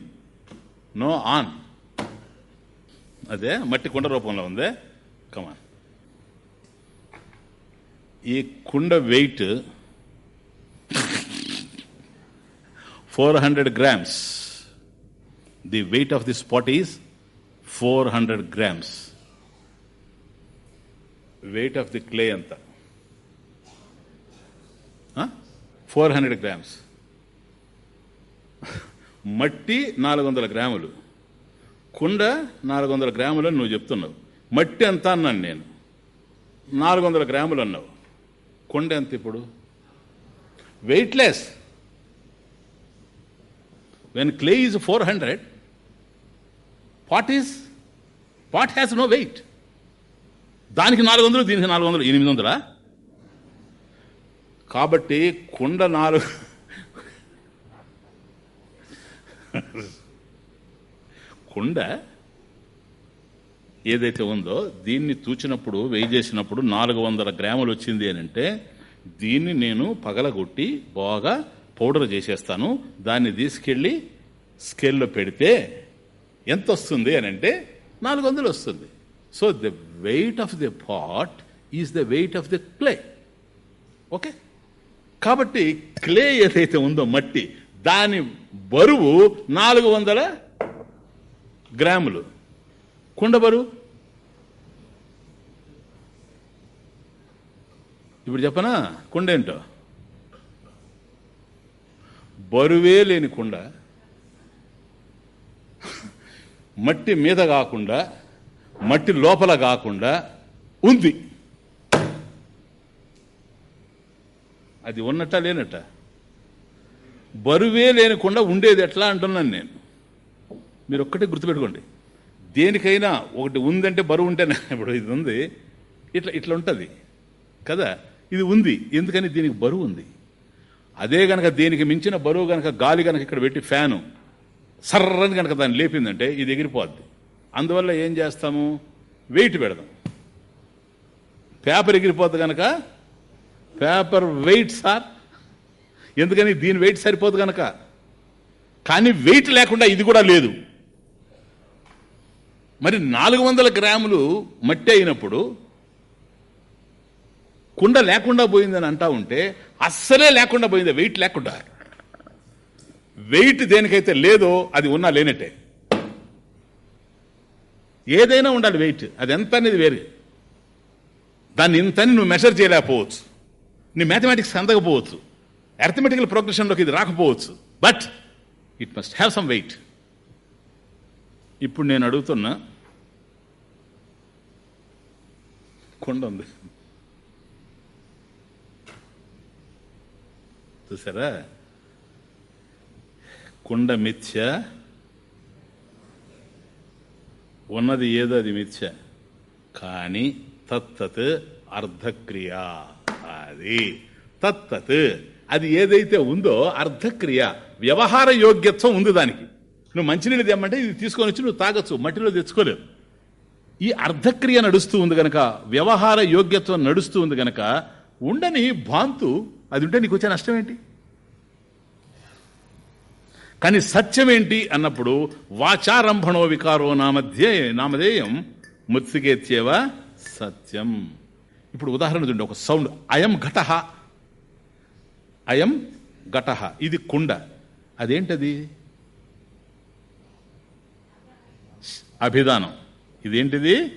No on. అదే మట్టి కుండ రూపంలో ఉందే. కమాన్ ఈ కుండ weight four hundred grams the weight of the pot is four hundred grams weight of the clay ఎంత ఫోర్ హండ్రెడ్ గ్రామ్స్ మట్టి నాలుగు వందల గ్రాములు. కుండ నాలుగు వందల గ్రాములు అని నువ్వు చెప్తున్నావు. మట్టి ఎంత అన్నాను నేను. నాలుగు వందల గ్రాములు అన్నావు. కుండ ఎంత ఇప్పుడు? Weightless when clay is four hundred is, is has has no weight దానికి నాలుగు వందలు దీనికి నాలుగు వందలు ఎనిమిది వందలా? కాబట్టి కుండ నాలుగు కుండ ఏదైతే ఉందో దీన్ని తూచినప్పుడు వెయ్యి చేసినప్పుడు నాలుగు వందల గ్రాములు వచ్చింది అని అంటే దీన్ని నేను పగలగొట్టి బాగా పౌడర్ చేసేస్తాను దాన్ని తీసుకెళ్ళి స్కేల్లో పెడితే ఎంత వస్తుంది అని అంటే నాలుగు వందలు వస్తుంది. So the weight of the pot is the weight of the clay okay కాబట్టి క్లే ఏదైతే ఉందో మట్టి దాని బరువు నాలుగు వందల గ్రాములు. కుండ బరువు? ఇప్పుడు చెప్పనా? కుండ ఏంటో? బరువే లేని కుండ మట్టి మీద కాకుండా మట్టి లోపల కాకుండా ఉంది. అది ఉన్నట్ట లేనట్ట బరువే లేనికుండా ఉండేది ఎట్లా అంటున్నాను నేను. మీరు ఒక్కటే గుర్తుపెట్టుకోండి. దేనికైనా ఒకటి ఉందంటే బరువు ఉంటేనే ఇప్పుడు ఇది ఉంది. ఇట్లా ఇట్లా ఉంటుంది. కదా? ఇది ఉంది. ఎందుకని దీనికి బరువు ఉంది? అదే గనక దీనికి మించిన బరువు గనక గాలి గనక ఇక్కడ పెట్టి ఫ్యాను సర్రని కనుక దాన్ని లేపిందంటే ఇది ఎగిరిపోద్ది. అందువల్ల ఏం చేస్తాము? వెయిట్ పెడదాం. పేపర్ ఎగిరిపోద్ది గనక? Paper weight sir. ఎందుకని? దీని వెయిట్ సరిపోదు గనక. కానీ వెయిట్ లేకుండా ఇది కూడా లేదు. మరి నాలుగు వందల గ్రాములు మట్టి అయినప్పుడు కుండ లేకుండా పోయిందని అంటా ఉంటే అస్సలే లేకుండా పోయింది వెయిట్ లేకుండా. వెయిట్ దేనికైతే లేదో అది ఉన్నా లేనట్టే. ఏదైనా ఉండాలి వెయిట్ అది ఎంత అనేది వేరే. దాన్ని ఇంతని నువ్వు మెషర్ చేయలేకపోవచ్చు. నీ మ్యాథమెటిక్స్ అందకపోవచ్చు. అర్థమెటికల్ ప్రోగ్రెషన్లోకి ఇది రాకపోవచ్చు. But it must have some weight ఇప్పుడు నేను అడుగుతున్నా కొండ ఉంది. చూసారా? కుండ మిథ్య ఉన్నది ఏదో అది మిథ్య. కానీ తత్తత్ అర్ధక్రియ. అది తత్తత్. అది ఏదైతే ఉందో అర్ధక్రియ వ్యవహార యోగ్యత్వం ఉంది దానికి. నువ్వు మంచినీళ్ళు తెమ్మంటే ఇది తీసుకొని వచ్చి నువ్వు తాగొచ్చు మట్టిలో తెచ్చుకోలేవు. ఈ అర్ధక్రియ నడుస్తూ ఉంది గనక వ్యవహార యోగ్యత్వం నడుస్తూ ఉంది గనక ఉండని భాంతు అది ఉంటే నీకు వచ్చే నష్టం ఏంటి? కానీ సత్యం ఏంటి అన్నప్పుడు వాచారంభణో వికారో నామధ్యే నామధేయం ముత్సికేత్యేవ సత్యం. ఇప్పుడు ఉదాహరణ చూడండి ఒక సౌండ్ అయం ఘట. అయం ఘట. ఇది కుండ. అదేంటది? అభిధానం. ఇదేంటిది?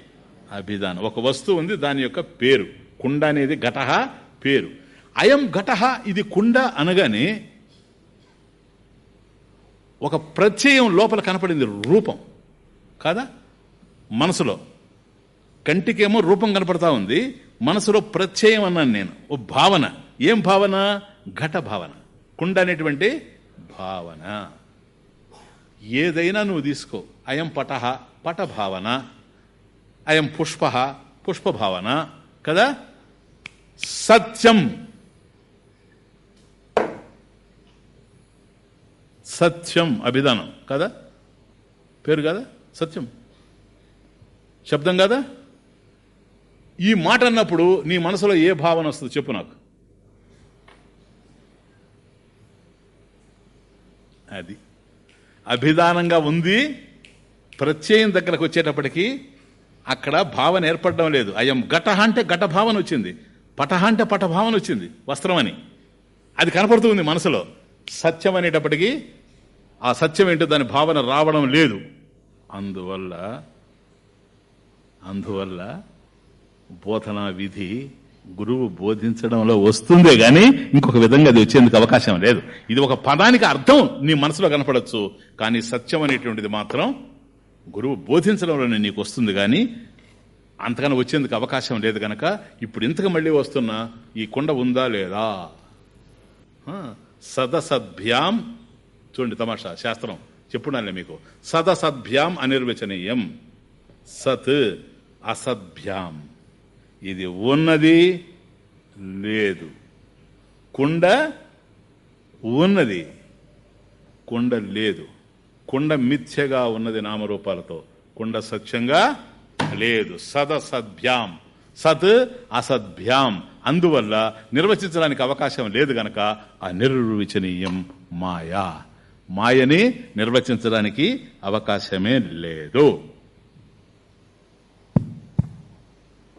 అభిధానం. ఒక వస్తువు ఉంది దాని యొక్క పేరు. కుండ అనేది ఘట పేరు. అయం ఘటహ ఇది కుండ అనగానే ఒక ప్రత్యయం లోపల కనపడింది రూపం. కాదా? మనసులో. కంటికేమో రూపం కనపడతా ఉంది. మనసులో ప్రత్యయం అన్నాను నేను. ఓ భావన. ఏం భావన? ఘట భావన. కుండ అనేటువంటి భావన. ఏదైనా నువ్వు తీసుకో. అయం పట పట భావన. అయం పుష్ప పుష్ప భావన. కదా? సత్యం. సత్యం అభిధానం. కదా? పేరు కదా? సత్యం. శబ్దం కదా? ఈ మాట అన్నప్పుడు నీ మనసులో ఏ భావన వస్తుంది? చెప్పు నాకు. అది. అభిధానంగా ఉంది ప్రత్యయం దగ్గరకు వచ్చేటప్పటికి అక్కడ భావన ఏర్పడడం లేదు. అయం ఘట అంటే ఘట భావన వచ్చింది. పటహ అంటే పటభావన వచ్చింది వస్త్రం అని. అది కనపడుతుంది మనసులో. సత్యం అనేటప్పటికీ ఆ సత్యం ఏంటో? దాని భావన రావడం లేదు. అందువల్ల అందువల్ల బోధనా విధి గురువు బోధించడంలో వస్తుందే గాని ఇంకొక విధంగా అది వచ్చేందుకు అవకాశం లేదు. ఇది ఒక పదానికి అర్థం నీ మనసులో కనపడచ్చు కానీ సత్యం అనేటువంటిది మాత్రం గురువు బోధించడంలోనే నీకు వస్తుంది కానీ అంతకన్నా వచ్చేందుకు అవకాశం లేదు గనక ఇప్పుడు ఇంతకు మళ్ళీ వస్తున్న ఈ కొండ ఉందా లేదా? సదసభ్యాం చూడండి తమాషా శాస్త్రం. చెప్పున్నానులే మీకు. సదసద్భ్యాం అనిర్వచనీయం. సత్ అసద్భ్యాం. ఇది ఉన్నది లేదు. కుండ ఉన్నది కుండ లేదు. కుండ మిథ్యగా ఉన్నది నామరూపాలతో. కుండ సత్యంగా లేదు. సదసద్భ్యాం. సత్ అసద్భ్యాం. అందువల్ల నిర్వచించడానికి అవకాశం లేదు గనక అనిర్వచనీయం మాయా. మాయని నిర్వచించడానికి అవకాశమే లేదు.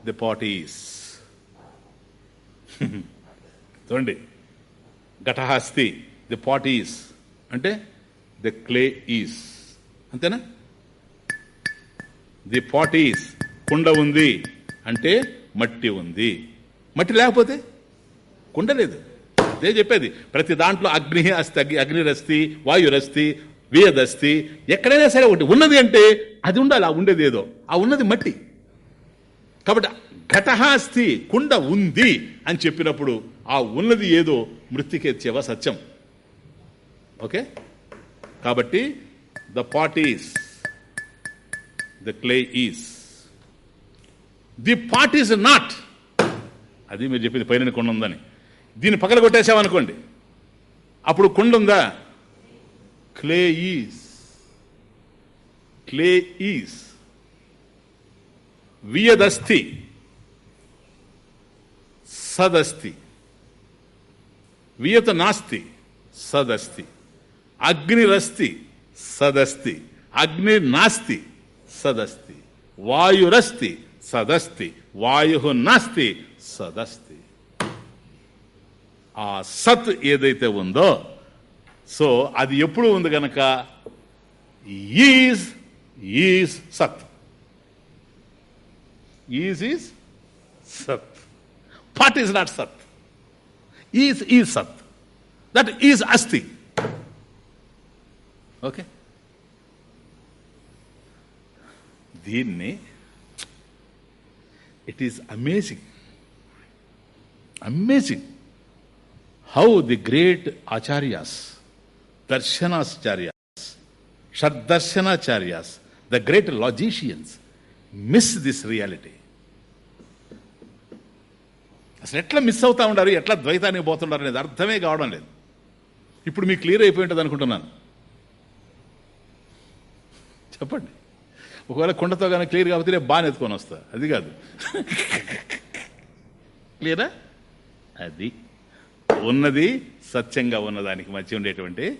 ది పాటీస్ చూడండి. ఘటహాస్తి. ది పాటీస్ అంటే ది క్లే ఈస్ అంతేనా? ది పాటీస్ కుండ ఉంది. అంటే మట్టి ఉంది. మట్టి లేకపోతే కుండ లేదు. అదే చెప్పేది. ప్రతి దాంట్లో అగ్ని అస్తి అగ్నిరస్తి వాయురస్తి వేదస్తి ఎక్కడైనా సరే ఒకటి ఉన్నది అంటే అది ఉండాలి ఆ ఉండేది ఏదో. ఆ ఉన్నది మట్టి. కాబట్టి ఘటహాస్తి కుండ ఉంది అని చెప్పినప్పుడు ఆ ఉన్నది ఏదో మృతికేత్యవ సత్యం. ఓకే? కాబట్టి the pot is the clay is. The pot is not. అది మీరు చెప్పింది పైన కొండ ఉందని. దీన్ని పగల కొట్టేసామనుకోండి అప్పుడు కుండ ఉందా క్లే ఈస్ క్లే ఈస్ వియదస్తి. సదస్తి. వియత నాస్తి. సదస్తి. అగ్నిరస్తి. సదస్తి. అగ్ని నాస్తి. సదస్తి. వాయురస్తి. సదస్తి. వాయు నాస్తి. సదస్తి. ఆ సత్ ఏదైతే ఉందో సో అది ఎప్పుడు ఉంది గనక? ఈజ్ ఈజ్ సత్. ఈజ్ ఈజ్ సత్. పాట్ ఈజ్ నాట్ సత్. ఈజ్ ఈజ్ సత్. దట్ ఈజ్ అస్థి. ఓకే? దీన్ని it is amazing. Amazing. How the great acharyas దర్శనాచార్యాస్ షడ్దర్శనాచార్యాస్ the great logicians miss this reality అసలు ఎట్లా మిస్ అవుతా ఉండారు? ఎట్లా ద్వైతానికి పోతుండారు అనేది అర్థమే కావడం లేదు. ఇప్పుడు మీకు క్లియర్ అయిపోయి ఉంటుంది అనుకుంటున్నాను. చెప్పండి. ఒకవేళ కుండతో కానీ క్లియర్ కాకపోతే రేపు బాగా ఎత్తుకొని వస్తా. అది కాదు. క్లియరా అది. ఉన్నది సత్యంగా ఉన్నదానికి మధ్య ఉండేటువంటి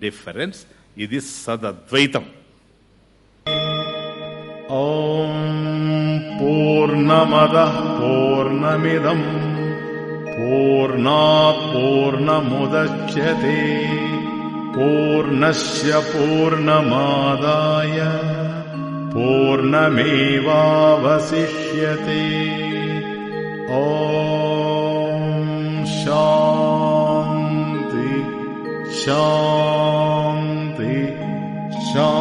డిఫరెన్స్. ఇది సదద్వైతం. ఓం పూర్ణమద పూర్ణమిదం. పూర్ణా పూర్ణముద్యతే. పూర్ణస్ పూర్ణమాదాయ. పూర్ణమేవాసిష్యే ఓ 相比上